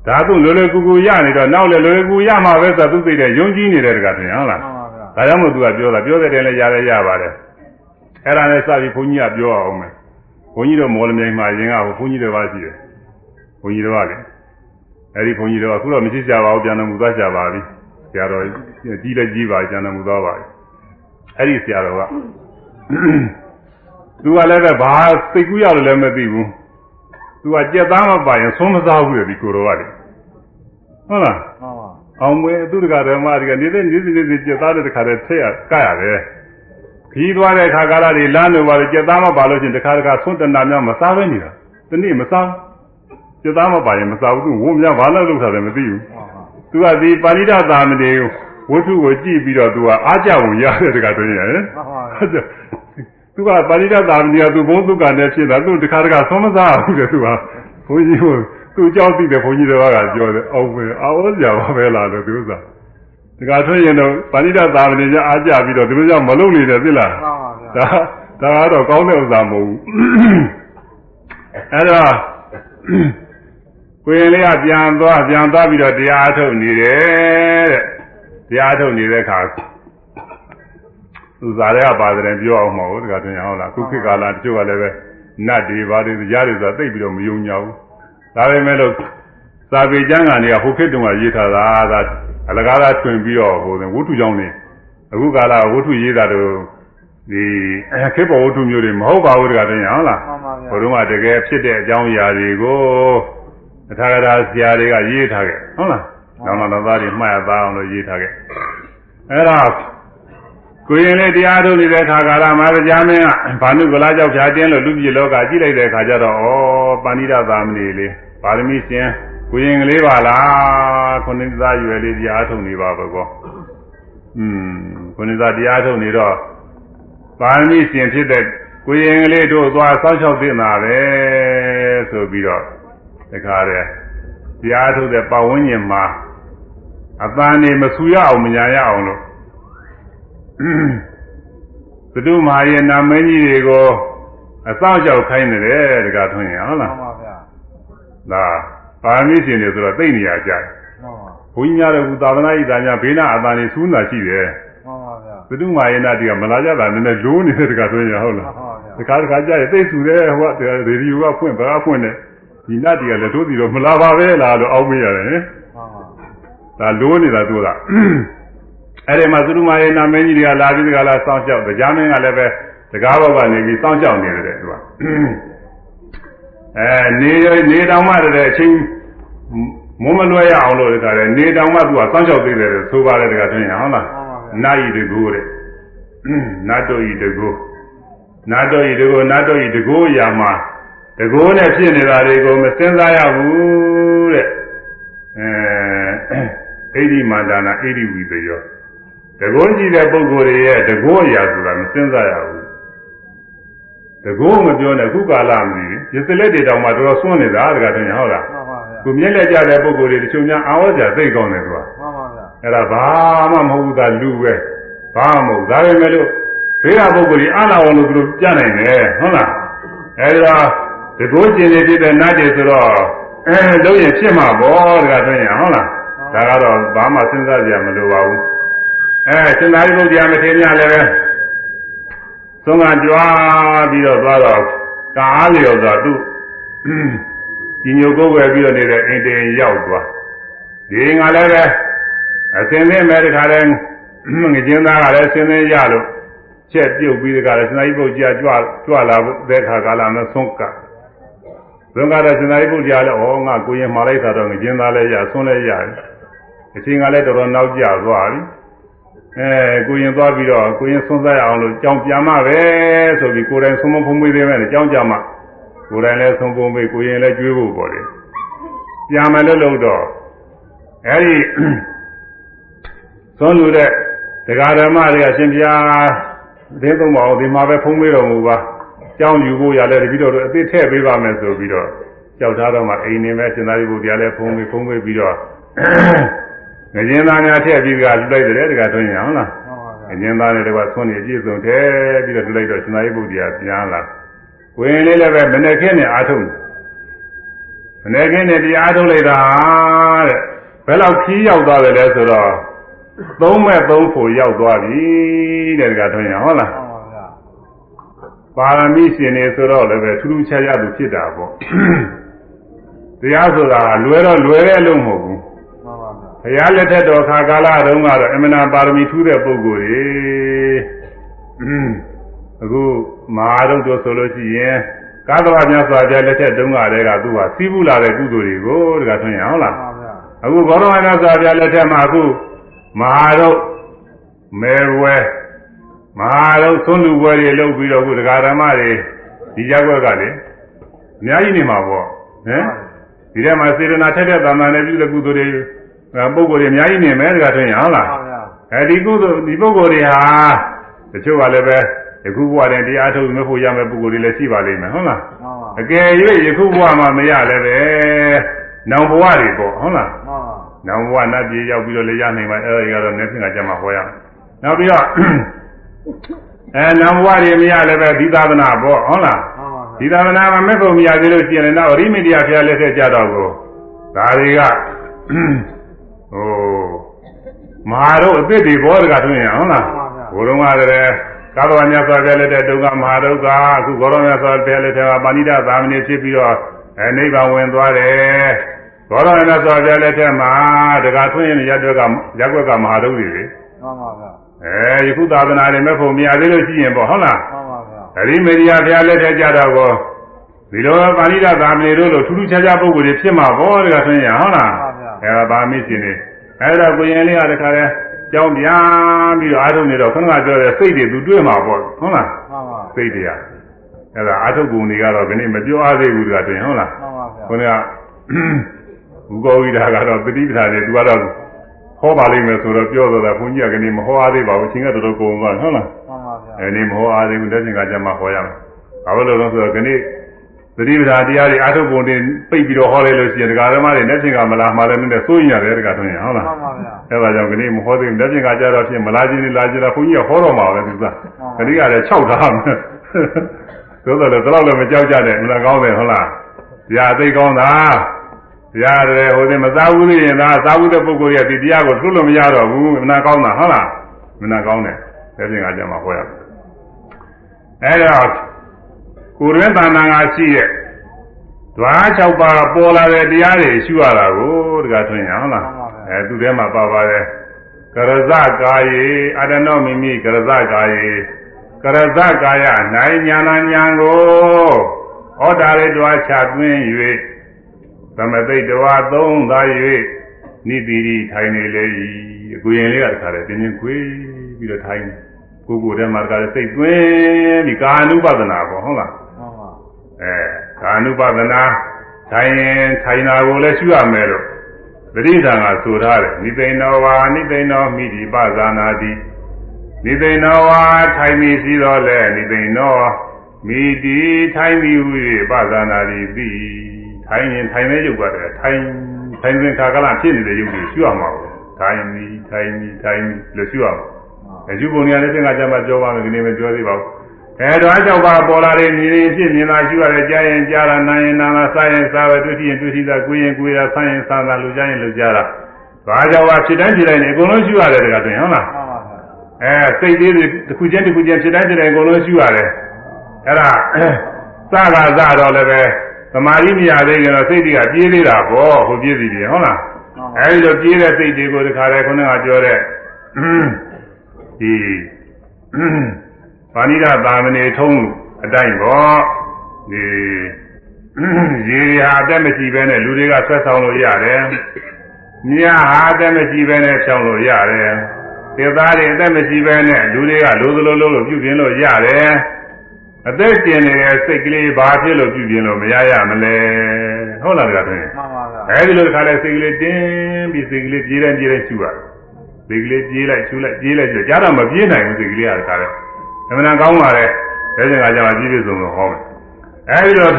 A: ဒါသူလွယ်လွယ်ကူကူရနေတော့နောက်လည်းလွယ်လွယ်ကူရမှာပဲဆိုသူသိတယ်ယုံကြည်နေတယ်တကယ်ထင်ဟုတ်လား
B: မှန်ပါဗျာ
A: ဒါကြောင့်မို့သူကပြောတာပြောတဲ့တည်းလည်းရတယ်ရပါတယ်အဲ့ဒါနဲ့စပြီးဘုန်းကြီးကပြောအောင်မယ်ဘုန်းကြီးတို့မော်လမြိုင်မှာရင်ကဘုန်းကြီးတွေပါရှိတယ်ဘုန်းကြီးတွေပါလေအဲ့ဒီဘုန်းကြီးတွေကအခုတော့မရှိကြပါဘူးပြန်တော်မူသွားကြပါပြီ ဆရာတော်ကြီးလည်းကြီးပါပြန်တော်မူသွားပါပြီအဲ့ဒီဆရာတော်ကသူကလည်းပဲဘာစိတ်ကူးရလို့လည်းမသိဘူးသူကကြက်သားမပါရင်ဆုံးမစားဘူးလေဒီကိုတော်ကလေဟုတ်လား
B: မှန်ပါ
A: အောင်မွေသူတကဓမ္မတွေကနေတဲ့နေ့စဉ်နေ့စဉ်ကြက်သားတဲ့တခါတည်းထည့်ရကရတယ်ခီးသွားတဲ့အခါကာလတွေလမ်းလို့ပါလို့ကြက်သားမပါလို့ချင်းတခါတခါဆုံးတနာများမစားဘဲနေတာဒီနေ့မစားကြက်သားမပါရင်မစားဘူးသူဝုံများဘာလို့လုပ်တာလဲမသိဘူး
B: မှန်ပါ
A: သူကဒီပါဠိတသာမဏေဝတ္ထုကိုကြည့်ပြီးတော့သူကအားကြဝင်ရတယ်တခါတည်းရဟင်
B: မှန်ပါဗျာ
A: သူကပါဠိတသာမဏေကသူဘုန်းသူကနဲ့ဖြစ်တာသူတခါတခါဆုံးမစားဘူးတဲ့သူကဘုန်းကြီးကိုသူကြောက်သိတယ်ဘုန်းကြီးတော်ကပြောတယ်အော်ပဲအော်ကြပါပဲလားလို့သူကဒီကထွက်ရင်တော့ပါဠိတသာမဏေကျအားကြပြီးတော့ဒီလိုကြောင့်မလုပ်နေတယ်သိလား
B: မှန်ပါဗျာ
A: ဒါဒါကတော့ကောင်းတဲ့ဥစ္စာမဟုတ်ဘူးအဲ့တော့ ကိုရင်လေးကပြန်သွားပြန်သွားပြီးတော့တရားအထုတ်နေတယ်တဲ့တရားအထုတ်နေတဲ့အခါသူစားရဲကပါတယ်ပြောအောင်မဟုတ်ဘူးဒီကတွင်ဟုတ်လားခုခေတ်ကာလတချို့ကလည်းပဲနတ်တွေဘာတွေကြားတွေဆိုတာသိပြီးတော့မယုံကြဘူးဒါပေမဲ့လို့စာပေကျမ်းဂန်တွေကဟိုခေတ်တုန်းကရေးထားတာကအလကားသားတွင်ပြီးတော့ဟိုဝုထုကြောင့်နေအခုကာလဝုထုရေးတာတို့ဒီခေတ်ပေါ်ဝုထုမျိုးတွေမဟုတ်ပါဘူးတကယ်တည်းဟုတ်လား
B: မှန်ပါဗျာ
A: ဘုရုံးကတကယ်ဖြစ်တဲ့အကြောင်းအရာတွေကို အထာဂရာဆရာတွေကရေးထားခဲ့ဟုတ်လားနောင်နောက်သားတွေမှတ်ရသားအောင်လို့ရေးထားခဲ့အဲ့ဒါကိုရင်လေးတရားထုတ်နေတဲ့ခါကာလမှာကြားမင်းကဘာနုကလာကြောက်ဖြာတင်းလို့လူပြည်လောကကြည့်လိုက်တဲ့ခါကျတော့ဩပဏိဒသာမဏေလေးပါရမီရှင်ကိုရင်ကလေးပါလားခုနှစ်သားရွယ်လေးတရားထုတ်နေပါဘကောอืมခုနှစ်သားတရားထုတ်နေတော့ပါရမီရှင်ဖြစ်တဲ့ကိုရင်ကလေးတို့သွားစောင့်ရှောက်တင်တာပဲဆိုပြီးတော့ တခါတည်းတရားထုတ်တဲ့ပတ်ဝန်းကျင်မှာအပန်းနေမဆူရအောင်မညာရအောင်လို့သတုမဟာရဲ့နာမင်းကြီးတွေကိုအစောင့်ကြောက်ခိုင်းနေတယ်တကားထွန်းရင်ဟုတ်
B: မှ
A: လား
B: န်ပါဗျာ
A: ဒါပါရမီရှင်တွေဆိုတော့သိနေရကြတယ်
B: မှန်ပါ
A: ဘုန်းကြီးများတို့ကသာသနာ့ဤသားများဘေးနာအပန်းနေစူးနာရှိတယ်
B: မှန်ပါဗျာ
A: သတုမဟာရဲ့နာတီကမလာကြတာနည်းနည်းလိုးနေတဲ့တကားထွန်းရင်ဟုတ်
B: မှ
A: လား
B: န်ပါဗျာ
A: တခါတခါကြရသိဆူတယ်ဟိုကရေဒီယိုကဖွင့်ဘာကဖွင့်တယ် ဒီနတ်တီကလည်းတို့စီတော့မလာပါပဲလားလို့အောက်မေးရတယ်ဟင်
B: မှန်ပါ
A: ဒါလိုးနေတာသူကအဲ့ဒီမှာသုရမရဲ့နာမည်ကြီးတွေကလာပြီးတကလားစောင့်ကြောက်တရားမင်းကလည်းပဲတကားဘောကနေပြီးစောင့်ကြောက်နေတယ်သူကအဲနေနေတောင်မှတည်းအချင်းမုံမလွဲရအောင်လို့တခါလေနေတောင်မှသူကစောင့်ကြောက်သေးတယ်ဆိုပါတယ်တခါတွင်ရဟုတ်လား
B: မှန်ပါဗျာ
A: နာယီတကူတဲ့နတ်တော်ဤတကူနတ်တော်ဤတကူနတ်တော်ဤတကူရာမှာ တကူနဲ့ဖြစ်နေတာတွေကိုမစင်စားရဘူးတဲ့အဲဣတိမန္တနာဣတိဝိတယောတကူကြည့်တဲ့ပုဂ္ဂိုလ်တွေရဲ့တကူရာဆိုတာမစင်စားရဘူးတကူမပြောနဲ့ခုကာလမီရစ်စလက်တွေတောင်မှတော်တော်ဆွန့်နေတာတကယ်တည်းဟုတ်လား
B: မှန်ပါဗျာ
A: ကိုမျက်လက်ကြတဲ့ပုဂ္ဂိုလ်တွေတချို့များအာဝဇ္ဇာသိကောင်းတယ်သူက
B: မှန်ပါဗျာ
A: အဲ့ဒါဘာမှမဟုတ်ဘူးသာလူပဲဘာမှမဟုတ်ဒါပေမဲ့လို့ဘေးကပုဂ္ဂိုလ်ကြီးအာနာဝလို့သူတို့ပြနိုင်တယ်ဟုတ်လားအဲ့ဒါ တကိုးကျင်နေဖြစ်တဲ့နတ်တွေဆိုတော့အဲလုံးရင်ဖြစ်မှာပေါ့တခါတွင်ရဟုတ်လားဒါကတော့ဘာမှစဉ်းစားကြရမလိုပါဘူးအဲရှင်သာရိပုတ္တရာမထေရမြတ်လည်းပဲသုံးကကြွားပြီးတော့သွားတော့ကာအားလျော်စွာသူကြီးညိုကိုယ်ွယ်ပြီးတော့နေတဲ့အိမ်တေရောက်သွားဒီငါလည်းပဲအစင်သင်းမဲ့တခါလဲငကျင်းသားကလည်းစင်သင်းရလို့ချက်ပြုတ်ပြီးတခါလဲစနာကြီးပုတ်ကြာကြွကြွလာဖို့တဲ့ခါကာလမှာဆုံးက သုံးကတော့စနာကြီးပုတ်ကြာလဲဩငါကိုရင်မှာလိုက်တာတော့ငကျင်းသားလည်းရဆုံးလည်းရတယ်အချိန်ကလည်းတော်တော်နောက်ကျသွားပြီအဲကိုရင်သွားပြီးတော့ကိုရင်ဆုံးသက်အောင်လို့ကြောင်းပြန်မှပဲဆိုပြီးကိုယ်တိုင်ဆုံးမဖုံးပေးသေးမယ်ကြောင်းကြမှာကိုယ်တိုင်လည်းဆုံးဖုံးပေးကိုရင်လည်းကျွေးဖို့ပေါ့လေပြန်မယ်လို့လို့တော့အဲဒီသွန်လူတဲ့တရားဓမ္မတွေအရှင်ဘုရားသင်းသုံးပါအောင်ဒီမှာပဲဖုံးပေးတော်မူပါ ကြောင်းယူဖို့ရလဲတပည့်တော်တို့အသိထည့်ပေးပါမယ်ဆိုပြီးတော့ကြောက်ထားတော့မှအိမ်နေမဲ့ရှင်သာရိပုတ္တရာလည်းဖုံးပေးဖုံးပေးပြီးတော့ငကျင်းသားများထည့်ပြီးကလှလိုက်တယ်တကထွန်းရအောင်လား
B: မှန်ပါဗျာ
A: ငကျင်းသားတွေကတော့သွန်နေအပြည့်စုံထည့်ပြီးတော့လှလိုက်တော့ရှင်သာရိပုတ္တရာပြန်လာဝင်လေးလည်းပဲမနေ့ကင်းနဲ့အာထုံမနေ့ကင်းနဲ့ဒီအာထုံလိုက်တာတဲ့ဘယ်လောက်ခီးရောက်သွားတယ်လဲဆိုတော့သုံးမဲ့သုံးဖို့ရောက်သွားပြီတဲ့ကထွန်းရဟုတ်လား
B: မှန် ပါဗျာ
A: ပါရမီရှင်နေဆိုတော့လည်းပဲထူးထူးခြားခြားသူဖြစ်တာပေါ့တရားဆိုတာလွယ်တော့လွယ်တဲ့အလုံးမဟုတ်ဘူး
B: မှန်ပါဗျာ
A: ဘုရားလက်ထက်တော်ခါကာလတုန်းကတော့အမနာပါရမီထူးတဲ့ပုဂ္ဂိုလ်တွေအခုမဟာရုပ်တို့ဆိုလို့ရှိရင်ကာသဝမြတ်စွာဘုရားလက်ထက်တုန်းကတည်းကသူဟာစီးပူလာတဲ့ကုသိုလ်တွေကိုတကထွန်းရဟုတ်လား
B: မှန်ပါဗျာ
A: အခုဘောရမမြတ်စွာဘုရားလက်ထက်မှာအခုမဟာရုပ်မေဝဲ မဟာရုပ်သွန်လူပွဲတွေလုပ်ပြီးတော့အခုတရားဓမ္မတွေဒီရက်ွက်ကလေအများကြီးနေမှာပေါ့ဟမ်ဒီထဲမှာစေတနာထက်တဲ့သာမန်နဲ့ပြုတဲ့ကုသိုလ်တွေအဲပုံကိုယ်တွေအများကြီးနေမယ်တကထွန်းရဟုတ်လား
B: မှန်ပါဗျာ
A: အဲဒီကုသိုလ်ဒီပုဂ္ဂိုလ်တွေဟာတချို့ကလည်းပဲယခုဘဝတည်းတရားထုတ်မဖို့ရမယ့်ပုဂ္ဂိုလ်တွေလည်းရှိပါလိမ့်မယ်ဟုတ်လား
B: မှန်ပါ
A: အကယ်၍ယခုဘဝမှာမရလည်းပဲနောင်ဘဝတွေပေါ့ဟုတ်လား
B: မှန်ပါ
A: နောင်ဘဝနတ်ပြည်ရောက်ပြီးတော့လည်းရနိုင်ပါအဲဒီကတော့နေဖြစ်ကကြမှာဟောရမယ်နောက်ပြီးတော့ အဲနောင်ဘဝတွေမရလည်းပဲဒီသာသနာပေါ့ဟုတ်လား
B: မှန်ပါ
A: ဒီ
B: ဗျာ
A: သာသနာမှာမဲ့ဖို့မရသေးလို့ရှိရင်လည်းနောက်ရိမိတ္တရာဖျားလက်ထက်ကြတော့ကိုဒါတွေကဟိုမဟာတို့အစ်စ်တွေဘောတကထွင်းရဟုတ်လားဘုရုံကတည်းကာသဝမြတ်စွာဘုရားလက်ထက်ဒုက္ခမဟာဒုက္ခအခုဘောရောမြတ်စွာဘုရားလက်ထက်ကပါဏိတသာမဏေဖြစ်ပြီးတော့အဲနိဗ္ဗာန်ဝင်သွားတယ်ဘောရောမြတ်စွာဘုရားလက်ထက်မှာတက္ကထွင်းရင်ရက်ွက်ကရက်ွက်ကမဟာဒုက္ခတွေလေ
B: မှန်ပါဗျာ
A: အဲယခုသာသနာတွေမဲ့ဖို့မရသေးလို့ရှိရင်ပေါ့ဟုတ်လား
B: မှန်ပါဗျာ
A: အရိမေရိယဘုရားလက်ထက်ကြတော့ကိုဒီလိုပါဠိတော်သာမဏေတို့လိုထူးထူးခြားခြားပုဂ္ဂိုလ်တွေဖြစ်မှာပေါ့တကဆိုရင်ဟုတ်လားအဲဒါဗာမိရှင်နေအဲဒါကိုရင်လေးကတခါလဲကြောင်းပြန်ပြီးတော့အာထုံနေတော့ခဏကပြောတဲ့စိတ်တွေသူတွေ့မှာပေါ့ဟုတ်လား
B: မှန်ပါ
A: စိတ်တွေကအဲဒါအာထုကုန်တွေကတော့ခဏမပြောအားသေးဘူးတကဆိုရင်ဟုတ်လား
B: မှန်ပါဗျာ
A: ခုနကဘူကောဝိဒါကတော့တတိပဌာန်တွေသူကတော့ ဟောပါလိမ့်မယ်ဆိုတော့ပြောတော့တာဘုန်းကြီးကကနေမဟောအားသေးပါဘူးအချိန်ကတော်တော်ကုန်သွားဟုတ်လား
B: မှန်ပါဗျာ
A: အဲဒီမဟောအားသေးဘူးလက်ရှင်ကကြမှာဟောရမယ်။ဘာလို့လဲဆိုတော့ခဏသတိပဋ္ဌာန်တရားတွေအာထုပ်ပုံတွေပိတ်ပြီးတော့ဟောလိုက်လို့ရှိရင်ဒကာဓမ္မတွေလက်ရှင်ကမလားမှာလည်းနည်းနည်းစိုးရင်ရတယ်ဒကာထွန်းရဟုတ်လား
B: မှန်ပါဗျာ။
A: အဲဒါကြောင့်ခဏမဟောသေးဘူးလက်ရှင်ကကြတော့ဖြစ်မလားချင်းလာကြတာဘုန်းကြီးကဟောတော့မှာပဲသူက။ခဏကလည်း6ထားမယ်။သို့တော်လည်းတော့လည်းမကြောက်ကြနဲ့မလားကောင်းတယ်ဟုတ်လား။တရားသိကောင်းတာ။ တရားတယ်ဟိုဒီမသာဘူးသေးရင်သာသာဘူးတဲ့ပုဂ္ဂိုလ်ရဲ့ဒီတရားကိုသိလို့မရတော့ဘူးမနာကောင်းတာဟုတ်လား။မနာကောင်းတယ်လက်ရှင်ကကြမှာဟောရမယ်။အဲတော့ကိုယ်ရင်းတဏ္ဍာငါရှိရဲ့ဓွား၆ပါးပေါ်လာတဲ့တရားတွေရှုရတာကိုတကထွင်ရဟုတ်လားအဲသူထဲမှာပါပါတယ်ကရဇကာယေအတနောမိမိကရဇကာယေကရဇကာယနိုင်ညာနာညာကိုဩတာရေဓွားချသွင်း၍သ မသိတဝါသုံးသာ၍နိတိရိထိုင်နေလေ၏အကူရင်လေးကတခါလေတင်းတင်းခွေးပြီးတော့ထိုင်နေကိုယ်ကိုယ်ထဲမှာတခါလေစိတ်သွင်းပြီးကာနုပဒနာပေါ့ဟုတ်လား
B: မှန်ပါ
A: အဲကာနုပဒနာထိုင်ရင်ထိုင်တာကိုလည်းရှုရမယ်လို့သတိဓာန်ကဆိုထားတယ်နိသိဏောဝါနိသိဏောမိတိပဇာနာတိနိသိဏောဝါထိုင်မိစီတော့လေနိသိဏောမိတိထိုင်မိဟု၍ပဇာနာတိသိ ထိုင်ရင်ထိုင်တဲ့ယုတ်ကတည်းကထိုင်ထိုင်စဉ်ခါကလဖြစ်နေတဲ့ယုတ်ကိုရှုရမှာပေါ့ထိုင်မိထိုင်မိထိုင်မိလို့ရှုရမှာအကျုပ်ပုံများလည်းသင်္ကကြမှာပြောပါမယ်ဒီနေ့မပြောသေးပါဘူးအဲတော့အကြောက်ပါပေါ်လာတဲ့မြင်ရင်ဖြစ်မြင်လာရှိရတယ်ကြားရင်ကြားတာနားရင်နားလာစားရင်စားပဲတွေ့ရင်တွေ့တာကိုယ်ရင်ကိုယ်ရဆန်းရင်ဆန်းတာလူကြားရင်လူကြားတာဘာကြောင့်ပါဖြစ်တိုင်းဖြစ်တိုင်းအကုန်လုံးရှိရတယ်တကယ်တွင်ဟုတ်လား
B: မှန်ပါဗျာ
A: အဲစိတ်လေးတွေတစ်ခုချင်းတစ်ခုချင်းဖြစ်တိုင်းဖြစ်တိုင်းအကုန်လုံးရှိရတယ်အဲ့ဒါစကားစတော့လည်းပဲ သမာဓိမရသေးရင်တော့စိတ်တွေကပြေးသေးတာပေါ့ဟိုပြေးစီတယ်ဟုတ်လားအဲဒီလိုပြေးတဲ့စိတ်တွေကိုတခါတည်းခုနကပြောတဲ့ဒီပါဏိဒသာမဏေထုံးအတိုင်းပေါ့ဒီရေတွေဟာအသက်မရှိဘဲနဲ့လူတွေကဆွဲဆောင်လို့ရတယ်မြားဟာအသက်မရှိဘဲနဲ့ဖြောင်းလို့ရတယ်သေသားတွေအသက်မရှိဘဲနဲ့လူတွေကလိုသလိုလိုလို့ပြုပြင်လို့ရတယ် အသက်ကျင်နေတဲ့စိတ်ကလေးဘာဖြစ်လို့ပြုပြင်လို့မရရမလဲဟုတ်လားကြတဲ့
B: မှန်ပါဗျာ
A: အဲဒီလိုတစ်ခါလဲစိတ်ကလေးတင်းပြီးစိတ်ကလေးပြေးတိုင်းပြေးတိုင်းရှူရတယ်စိတ်ကလေးပြေးလိုက်ရှူလိုက်ပြေးလိုက်ဆိုကြားတော့မပြေးနိုင်ဘူးစိတ်ကလေးကတခါလဲအမှန်တန်ကောင်းပါလေဒါကြောင့်ကကြာမှပြေးပြေးဆုံးဆုံးဟောမယ်အဲဒီလို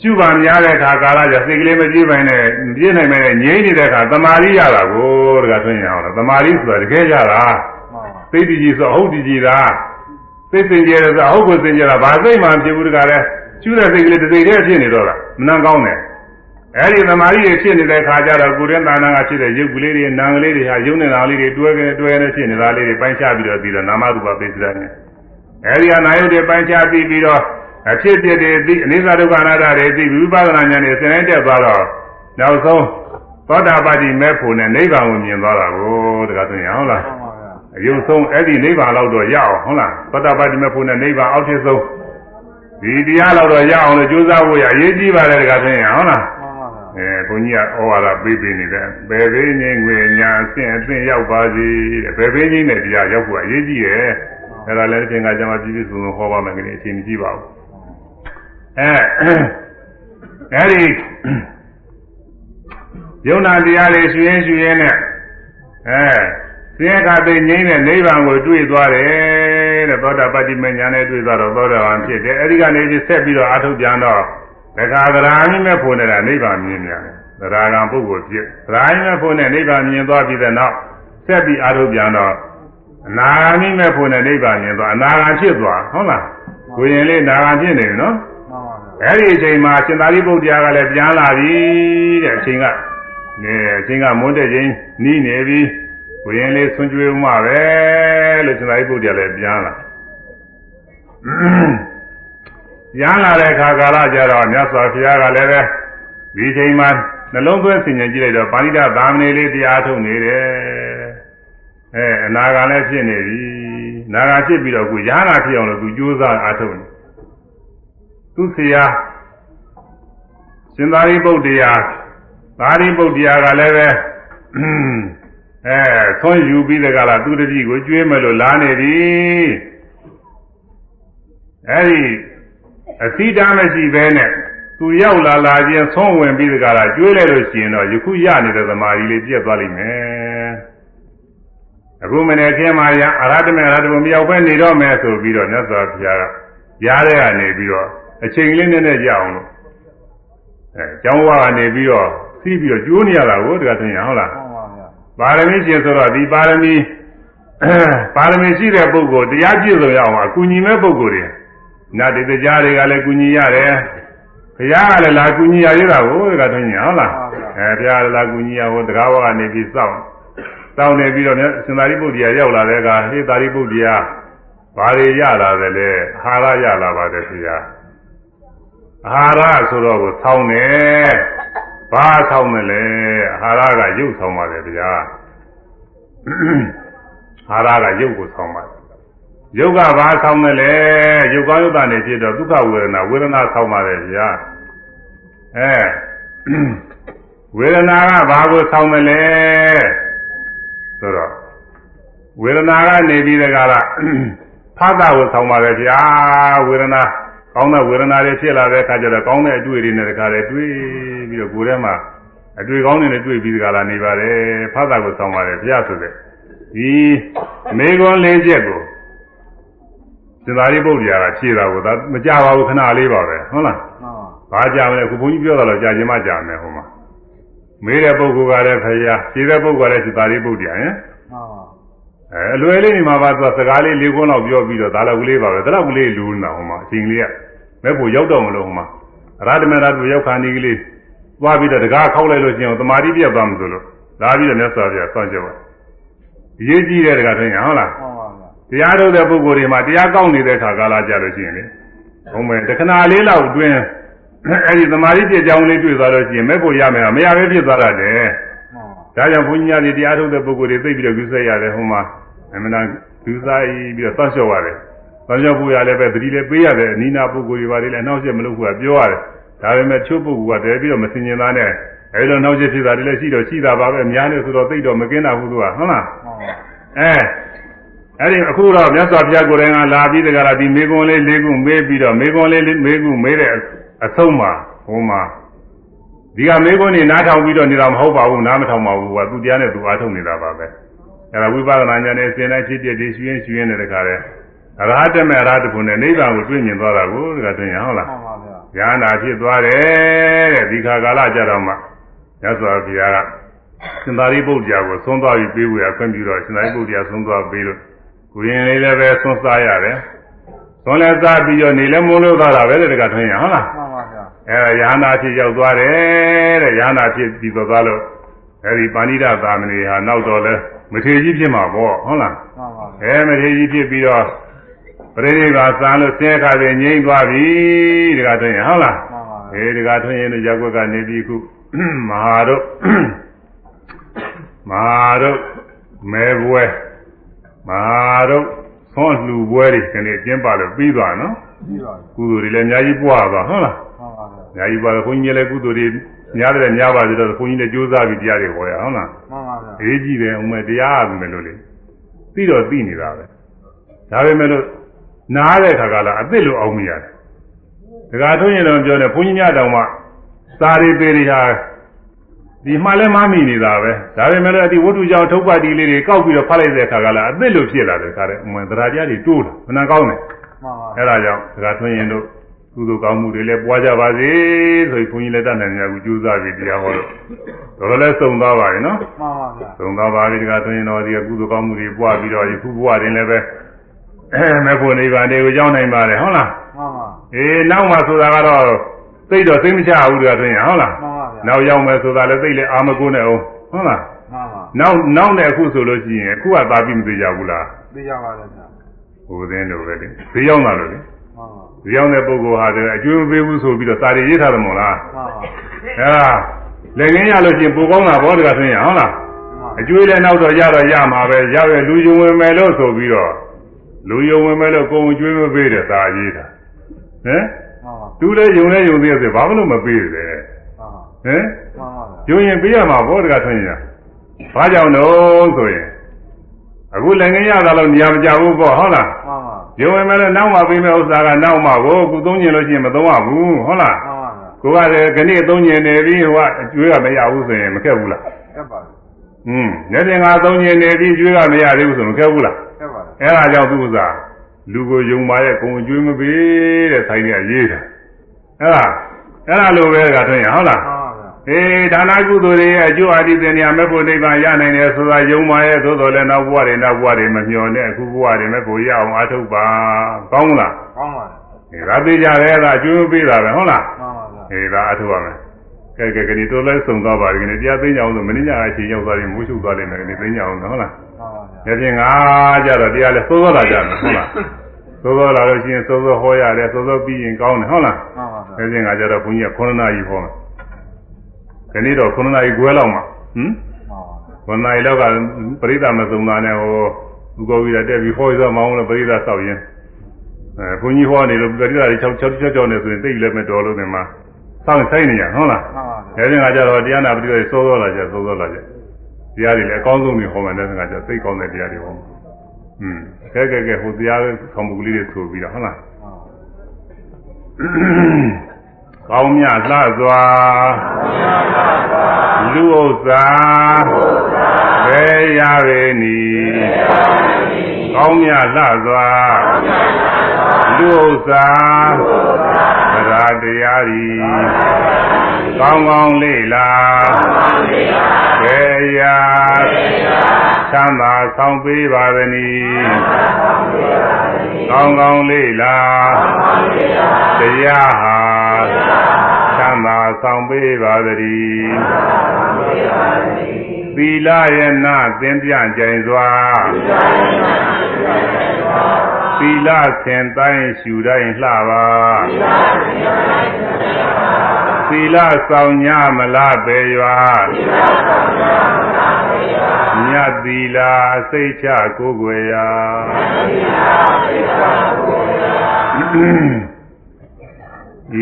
A: ရှုပါများတဲ့အခါကာလကျစိတ်ကလေးမပြေးနိုင်နဲ့ပြေးနိုင်မဲ့ငြိမ့်နေတဲ့အခါတမာရီရတာကိုတခါဆွင့်ရအောင်လားတမာရီဆိုတာတကယ်ကြတာ
B: မှန်ပါ
A: သိတည်ကြီးဆိုဟုတ်တည်ကြီးတာ သိစင်ကြယ်ဆိုဟုတ်ကိုစင်ကြယ်တာဘာသိမှဖြစ်ဘူးတကားလဲကျူးတဲ့စိတ်ကလေးတစ်စိတ်တည်းဖြစ်နေတော့တာမနှံကောင်းတယ်အဲ့ဒီသမာဓိတွေဖြစ်နေတဲ့ခါကျတော့ကိုယ်ရဲ့တာနာကဖြစ်တဲ့ရုပ်ကလေးတွေနာမ်ကလေးတွေဟာရုပ်နဲ့နာမ်လေးတွေတွဲကနေတွဲနေဖြစ်နေတာလေးတွေပိုင်းခြားပြီးတော့ပြီးတော့နာမရူပပိစ္ဆရာနဲ့အဲ့ဒီအနာယုတ်တွေပိုင်းခြားပြီးပြီးတော့အဖြစ်ဖြစ်တွေသိအနိစ္စဒုက္ခအနတ္တတွေသိဝိပဿနာဉာဏ်တွေသင်တိုင်းတက်သွားတော့နောက်ဆုံးသောတာပတ္တိမဲ့ဖို့နဲ့နိဗ္ဗာန်ကိုမြင်သွားတာကိုတကားသိရင်ဟုတ်လား
B: မှန်ပါဗျာ
A: အယုံဆုံးအဲ့ဒီနိဗ္ဗာန်လောက်တော့ရအောင်ဟုတ်လားသတ္တပတ္တိမဖို့နဲ့နိဗ္ဗာန်အောက်ထစ်ဆုံးဒီတရားလောက်တော့ရအောင်လို့ကြိုးစားဖို့ရအရေးကြီးပါတယ်တခါသိရင်ဟုတ်လား
B: မှန်ပါဗျာ
A: အဲဘုန်းကြီးကဩဝါဒပေးပေးနေတယ်ဘယ်ဘေးငိမ့်ငွေညာအဆင့်အဆင့်ရောက်ပါစေတဲ့ဘယ်ဘေးငိမ့်တဲ့တရားရောက်ဖို့အရေးကြီးရဲ့အဲ့ဒါလည်းအချိန်ကကြာမှပြည့်ပြည့်စုံစုံဟောပါမယ်ခင်ဗျအချိန်မကြည့်ပါဘူးအဲအဲ့ဒီယုံနာတရားတွေရှင်ရင်ရှင်ရင်နဲ့အဲ သင်္ခါသိငိမ့်တဲ့နိဗ္ဗာန်ကိုတွေ့သွားတယ်တဲ့သောတာပတ္တိမဉာဏ်နဲ့တွေ့သွားတော့သောတာပန်ဖြစ်တယ်အဲဒီကနေပြီးဆက်ပြီးတော့အာထုတ်ပြန်တော့တခါသရာမိမဲ့ဖို့နေတာနိဗ္ဗာန်မြင်မြန်တယ်သရာကံပုဂ္ဂိုလ်ဖြစ်သရာမိမဲ့ဖို့နဲ့နိဗ္ဗာန်မြင်သွားပြီးတဲ့နောက်ဆက်ပြီးအာထုတ်ပြန်တော့အနာဂါမိမဲ့ဖို့နဲ့နိဗ္ဗာန်မြင်သွားအနာဂါဖြစ်သွားဟုတ်လားကိုရင်လေးနာဂါဖြစ်နေပြီနော်
B: မှန်ပါဗျာ
A: အဲ့ဒီအချိန်မှာရှင်သာရိပုတ္တရာကလည်းပြန်လာပြီတဲ့အချိန်ကနေအချိန်ကမွန်းတဲ့ချိန်နီးနေပြီ ဝိရင်လေးဆွံ့ကြွေးမှပဲလို့ရှင်သာရိပုတ္တရာလည်းပြန်လာရမ်းလာတဲ့ခါကာလကြတော့မြတ်စွာဘုရားကလည်းပဲဒီချိန်မှာနှလုံးသွင်းဆင်ញင်ကြည့်လိုက်တော့ပါဠိတသာမဏေလေးတရားထုတ်နေတယ်အဲအနာဂါလည်းဖြစ်နေပြီနာဂါဖြစ်ပြီးတော့အခုရဟနာဖြစ်အောင်လို့သူကြိုးစားအားထုတ်နေသူဆရာရှင်သာရိပုတ္တရာသာရိပုတ္တရာကလည်းပဲ အဲဆွမ်းယူပြီးတဲ့ကလာသူတတိကိုကျွေးမယ်လို့လာနေပြီအဲဒီအသီးတားမရှိဘဲနဲ့သူရောက်လာလာချင်းဆုံးဝင်ပြီးတဲ့ကလာကျွေးလိုက်လို့ရှိရင်တော့ယခုရနေတဲ့သမာဓိလေးပြတ်သွားလိမ့်မယ်အခုမနေ့ခင်းမှာရအရဟတမေအရဟတဘုံမြောက်ပဲနေတော့မယ်ဆိုပြီးတော့မြတ်စွာဘုရားကရားတဲ့ကနေပြီးတော့အချိန်လေးနဲ့နဲ့ကြအောင်လို့အဲကျောင်းဝါကနေပြီးတော့စီးပြီးတော့ကျိုးနေရတာကိုတကယ်သိရင်ဟုတ်လား
B: မှန် ပါဗျာ
A: ပါရမီရှင်ဆိုတော့ဒီပါရမီပါရမီရှိတဲ့ပုဂ္ဂိုလ်တရားပြည့်စုံရအောင်အကူညီမဲ့ပုဂ္ဂိုလ်တွေနတ်တေကြားတွေကလည်းကူညီရတယ်ဘုရားကလည်းလာကူညီရရတာကိုတကယ်သိရင်ဟုတ်လားအဲဘုရားလည်းလာကူညီရဟိုတကားဝကနေပြီးစောင့်စောင့်နေပြီးတော့ရှင်သာရိပုတ္တရာရောက်လာတဲ့အခါဟေးသာရိပုတ္တရာဘာတွေရလာတယ်လဲအာဟာရရလာပါတယ်ဘုရားအာဟာရဆိုတော့ကိုဆောင်းတယ် ဘာဆောင်းတယ်လဲအာဟာရကရုပ်ဆောင်းပါတယ်ဗျာအာဟာရကရုပ်ကိုဆောင်းပါတယ်ရုပ်ကဘာဆောင်းတယ်လဲရုပ်ကောင်းရုပ်ကနေဖြစ်တော့ဒုက္ခဝေဒနာဝေဒနာဆောင်းပါတယ်ဗျာအဲဝေဒနာကဘာကိုဆောင်းတယ်လဲဆိုတော့ဝေဒနာကနေပြီးတဲ့ကလာဖသကိုဆောင်းပါတယ်ဗျာဝေဒနာ ကောင်းတဲ့ဝေဒနာတွေဖြစ်လာတဲ့အခါကျတော့ကောင်းတဲ့အတွေ့အတွေနဲ့တခါလေတွေ့ပြီးတော့ကိုယ်ထဲမှာအတွေ့ကောင်းတွေနဲ့တွေ့ပြီးတခါလာနေပါတယ်ဖသကိုဆောင်းပါတယ်ဗျာဆိုတဲ့ဒီမေကွန်လေးချက်ကိုစင်္သာရိပုတ္တရာကဖြေတာကိုဒါမကြပါဘူးခဏလေးပါပဲဟုတ်လား
B: မှန်ပါ
A: ဘာကြမလဲခုဘုန်းကြီးပြောတာတော့ကြာချင်းမှကြာမယ်ဟိုမှာမေးတဲ့ပုဂ္ဂိုလ်ကလည်းဖရာဖြေတဲ့ပုဂ္ဂိုလ်ကလည်းစင်္သာရိပုတ္တရာဟင်
B: မှန်ပါ
A: အဲအလွယ်လေးနေမှာပါသူကစကားလေးလေးခွန်းလောက်ပြောပြီးတော့ဒါလည်းကလေးပါပဲဒါလည်းကလေးလူနေတာဟိုမှာအချိန်လေးကမဲ့ဖို့ရောက်တော့မလို့ဟိုမှာအရဟတမေရတုရောက်ခါနေကလေးသွားပြီးတော့တကားခောက်လိုက်လို့ရှိရင်တမာတိပြတ်သွားမှဆိုလို့လာပြီးတော့မြတ်စွာဘုရားဆောင်းကြပါအရေးကြီးတဲ့တကားထင်ရဟုတ်လား
B: မှန်ပါဗျာ
A: တရားထုတ်တဲ့ပုဂ္ဂိုလ်တွေမှာတရားကောင်းနေတဲ့ခါကာလကြလို့ရှိရင်လေဘုံမဲ့တခဏလေးလောက်အတွင်းအဲ့ဒီတမာတိပြည့်ကြောင်းလေးတွေ့သွားလို့ရှိရင်မဲ့ဖို့ရမယ်မရပဲဖြစ်သွားတတ်တယ်
B: မှန်ပါ
A: ဒါကြောင့်ဘုန်းကြီးများတွေတရားထုတ်တဲ့ပုဂ္ဂိုလ်တွေသိပြီးတော့ယူဆရတယ်ဟိုမှာအမှန်တန်ယူဆပြီးတော့သတ်လျှော့ရတယ်။သတ်လျှော့ဖို့ရလည်းပဲသတိလည်းပေးရတယ်အနိနာပုဂ္ဂိုလ်တွေပါလေလည်းအနောက်ကျမလုပ်ဘူးကပြောရတယ်။ဒါပေမဲ့ချို့ပုဂ္ဂိုလ်ကတည်းပြီးတော့မစင်ကျင်သားနဲ့အဲဒီလိုနောက်ကျဖြစ်တာတွေလည်းရှိတော့ရှိတာပါပဲအများနဲ့ဆိုတော့သိတော့မကင်းတာဘူးသူကဟုတ်လား
B: မှန်ပါ။
A: အဲအဲ့ဒီအခုတော့မြတ်စွာဘုရားကိုယ်တိုင်ကလာပြီးတကလားဒီမေကွန်လေးလေးခုမေးပြီးတော့မေကွန်လေးမေးခုမေးတဲ့အဆုံးမှာဟိုမှာ ဒီကမေကွန်နေနားထောင်ပြီးတော့နေတာမဟုတ်ပါဘူးနားမထောင်ပါဘူးကသူတရားနဲ့သူအားထုတ်နေတာပါပဲအဲ့ဒါဝိပဿနာဉာဏ်နဲ့အစဉ်တိုင်းဖြစ်ဖြစ်ဒီရှင်းရှင်းနေတဲ့ခါတဲ့အရဟတမေအရဟတဘုံနဲ့နိဗ္ဗာန်ကိုတွေ့မြင်သွားတာကိုတကယ်သိရင်ဟုတ်လား
B: မှန်ပါဗျာ
A: ဉာဏ်နာဖြစ်သွားတယ်တဲ့ဒီခါကာလကြတော့မှမြတ်စွာဘုရားကရှင်သာရိပုတ္တရာကိုသွန်းသွားပြီးပေးဝေအခွင့်ပြုတော့ရှင်သာရိပုတ္တရာသွန်းသွားပေးလို့ကိုရင်လေးလည်းပဲသွန်းစားရတယ်သွန်းလည်းစားပြီးတော့နေလည်းမိုးလို့သွားတာပဲတဲ့တကထွင်းရဟုတ်လား
B: မှန်ပါဗျာ
A: အဲရဟန္တာဖြစ်ရောက်သွားတယ်တဲ့ရဟန္တာဖြစ်ပြီးတော့သွားလို့အဲဒီပါဏိဒသာမဏေဟာနောက်တော့လဲမထေကြီးဖြစ်မှာပေါ့ဟုတ်လား
B: မှန်ပါဗျာ
A: အဲမထေကြီးဖြစ်ပြီးတော့ပရိနိဗ္ဗာန်စံလို့ဆင်းရဲခါတွေငြိမ့်သွားပြီတကထွင်းရဟုတ်လား
B: မှန်ပါဗျာ
A: အေဒီကထွင်းရင်တို့ရက်ွက်ကနေပြီးခုမဟာတို့မဟာတို့မဲပွဲမဟာတို့သွန်လှူပွဲတွေဒီနေ့ကျင်းပလို့ပြီးသွားနော်
B: ပြီးပါပြီ
A: ကုသိုလ်တွေလည်းအများကြီးပွားသွားဟုတ်လား
B: မှန်ပါဗျာ
A: အများကြီးပွားတော့ခွန်ကြီးလည်းကုသိုလ်တွေများတယ်များပါသေးတော့ခွန်ကြီးလည်းကြိုးစားပြီးတရားတွေဟောရဟုတ်လား
B: မှန်ပါဗျာ
A: အေးကြည့်တယ်ဥမဲ့တရားရမယ်လို့လေပြီးတော့သိနေတာပဲဒါပေမဲ့လို့နားတဲ့ခါကလာအစ်စ်လိုအောင်မရတယ်ဒကာထွန်းရင်တော့ပြောတယ်ဘုန်းကြီးများတောင်မှစာရီပေရီဟာဒီမှလည်းမမိနေတာပဲဒါပေမဲ့လည်းဒီဝတ္ထုကြောင့်ထုတ်ပတ်တီလေးတွေကောက်ပြီးတော့ဖတ်လိုက်တဲ့ခါကလာအစ်စ်လိုဖြစ်လာတယ်ခါတဲ့ဥမဲ့တရားတရားတွေတိုးလာမနာကောင်းတယ်
B: မှန်ပါ
A: အဲဒါကြောင့်ဒကာထွန်းရင်တို့ ကုသိုလ်ကောင်းမှုတွေလည်းပွားကြပါစေဆိုပြီးဘုန်းကြီးလက်တတ်နိုင်ကြဘူးကြိုးစားပြီးတရားဟောလို့တော်တော်လည်းစုံသွားပါပြီနော်
B: မှန်ပါဗျာ
A: သုံးတော်ပါပြီဒီကသွင်းတော်ဒီကုသိုလ်ကောင်းမှုတွေပွားပြီးတော့ယခုဘဝတွင်လည်းပဲအဲမေဖို့နိဗ္ဗာန်တွေကိုကြောင်းနိုင်ပါတယ်ဟုတ်လား
B: မှန်ပါ
A: အေးနောက်မှဆိုတာကတော့သိတော့သိမချဘူးဒီကသွင်းရဟုတ်လား
B: မှန်ပါဗျာ
A: နောက်ရောက်မယ်ဆိုတာလည်းသိလေအာမကုနဲ့အောင်ဟုတ်လား
B: မှန်ပါ
A: နောက်နောက်နဲ့အခုဆိုလို့ရှိရင်အခုကသာပြီးမသိကြဘူးလား
B: သိကြပါလေဗျာ
A: ဟဟိုသင်းလိုပဲလေဈေးရောက်တာလို့လေ
B: မှန်ပါ
A: ဈေး ရောက်တဲ့ပုဂ္ဂိုလ်ဟာတည်းအကျွေးမပေးဘူးဆိုပြီးတော့စာရီရေးထားတယ်မို့လား
B: မှန်ပါ
A: အဲဒါလက်ငင်းရလို့ရှိရင်ပိုကောင်းတာဘောတကဆင်းရဟုတ်လားအကျွေးလည်းနောက်တော့ရတော့ရမှာပဲရရဲ့လူယုံဝင်မယ်လို့ဆိုပြီးတော့လူယုံဝင်မယ်လို့ကိုယ်ကျွေးမပေးတဲ့စာရေးတာဟမ်
B: မှန်ပါ
A: သူလည်းယုံလည်းယုံသေးတယ်ဘာလို့မပေးလဲဟမ်
B: မှန်ပါ
A: ယုံရင်ပေးရမှာဘောတကဆင်းရဘာကြောင့်တော့ဆိုရင်အခုလက်ငင်းရတာလို့နေရာမကြဘူးပေါ့ဟုတ်လား
B: မှန်ပါ
A: ယုံဝင်မယ်လို့နောက်မှပေးမယ်ဥစ္စာကနောက်မှကိုအခုသုံးကျင်လို့ရှိရင်မသုံးရဘူးဟုတ်လား
B: မှန်ပါ
A: ကိုကလည်းခဏသုံးကျင်နေပြီဟိုကအကျွေးကမရဘူးဆိုရင်မခက်ဘူးလား
B: တက်ပါ
A: อืมလက်တင်ကသုံးကျင်နေပြီကျွေးကမရသေးဘူးဆိုမခက်ဘူးလား
B: တက်ပါ
A: အဲဒါကြောင့်သူဥစ္စာလူကိုယုံပါရဲ့ကိုယ်ကျွေးမပေးတဲ့ဆိုင်တွေကရေးတာအဲဒါအဲဒါလိုပဲကတွင်ရဟုတ်လား
B: မှန်ပါ
A: အေးဒါနကုသိုလ်တွေရဲ့အကျိုးအတ္တိတင်နေရမဲ့ဖို့နိဗ္ဗာန်ရနိုင်တယ်ဆိုတာယုံပါရဲ့သို့တော်လည်းနောက်ဘဝတွေနောက်ဘဝတွေမမျှော်နဲ့အခုဘဝတွေမဲ့ကိုရအောင်အားထုတ်ပါကောင်းလား
B: ကောင်းပါ
A: အေးဒါသိကြတယ်ကအကျိုးမပေးတာပဲဟုတ်လား
B: မှန်ပါ
A: အေးဒါအထုရမယ်ကဲကဲကဲဒီတိုးလဲစုံသွားပါလိမ့်မယ်တရားသိကြအောင်ဆိုမင်းညာအချိန်ရောက်သွားရင်မိုးရှုပ်သွားလိမ့်မယ်ဒီသိကြအောင်ဟုတ်လား
B: မှန်ပါ
A: ဒါဖြင့်ငါကြတော့တရားလဲစိုးစိုးလာကြမယ်ဟုတ်လားစိုးစိုးလာလို့ရှိရင်စိုးစိုးဟောရတယ်စိုးစိုးပြီးရင်ကောင်းတယ်ဟုတ်လား
B: မှန်ပါ
A: ဒါဖြင့်ငါကြတော့ဘုန်းကြီးက9နာရီဟောမယ် ခဏတော့9နာရီခွဲလောက်မှာဟမ်
B: မှန်ပါ
A: 9နာရီလောက်ကပရိသတ်မစုံတာနဲ့ဟောဥကောပြီးတော့တက်ပြီးဟောရမောင်းလို့ပရိသတ်ဆောက်ရင်အဲဘုန်းကြီးဟောနေလို့ပရိသတ်တွေ6 6 6 6နေဆိုရင်သိလည်းမတော်လို့ဒီမှာစောင့်ဆိုင်နေကြဟုတ်လား
B: မှန်ပါ
A: ဒါပြင်ကကြတော့တရားနာပရိသေစောစောလာကြစောစောလာကြတရားတွေလည်းအကောင်းဆုံးတွေဟောမှတဲ့ကကြသိကောင်းတဲ့တရားတွေဟောမှာอืมကဲကဲကဲဟိုတရားဆောင်မှုကလေးတွေဆိုပြီးတော့ဟုတ်လား ကောင်းမြတ်လှစွာလူဥစ္စာဘယ်ရပေနီကောင်းမြတ်လှစွာလူဥစ္စာသရတရားဤကောင်းကောင်းလေးလားဘယ်ရာ ချမ်းသာဆောင်ပေးပါသနည်းကောင်းကောင်းလေးလားတရားဟာချမ်းသာဆောင်ပေးပါသတည်းသီလရဲ့နာသင်ပြကြင်စွာသီလဆင်တိုင်းရှူတိုင်းလှပါသီလဆောင်ညမလားပေရွာမြ တ်သီလစိတ်ချကိုယ်ွယ်ရာ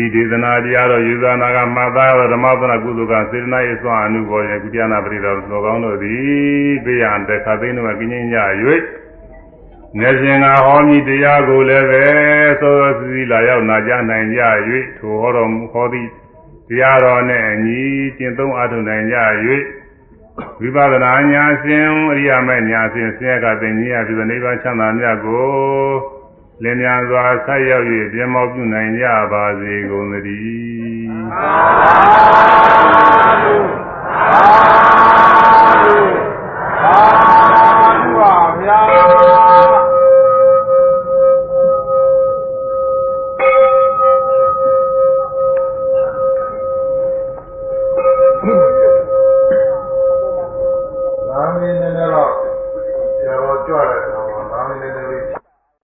A: ဤဒေသနာတရားတော်ယူဇာနာကမသာရဓမ္မသနာကုသကစေတနာ၏စွမ်းအမှုပေါ်ရဲ့ကုတရားနာပရိသောလောကောင်းတို့သည်ဘေးရန်တခါသိန်းတို့ကင်းင်းကြ၍ငယ်ရှင်ကဟောမိတရားကိုလည်းပဲသောသောစီစီလာရောက်နာကြားနိုင်ကြ၍ထိုဟောတော်မူဟောသည့်တရားတော်နဲ့အညီကျင့်သုံးအားထုတ်နိုင်ကြ၍ ဝိပဿနာဉာဏ်ရှင်အရိယာမေဉာဏ်ရှင်ဆင်းရဲကသိဉာဏ်ပြုသောနိဗ္ဗာန်ချမ်းသာမြတ်ကိုလင်းမြန်စွာဆက်ရောက်၍ပြမောပြုနိုင်ကြပါစေကုန်သတည်း
B: ပါဗျာ
D: နာမည်နည်းန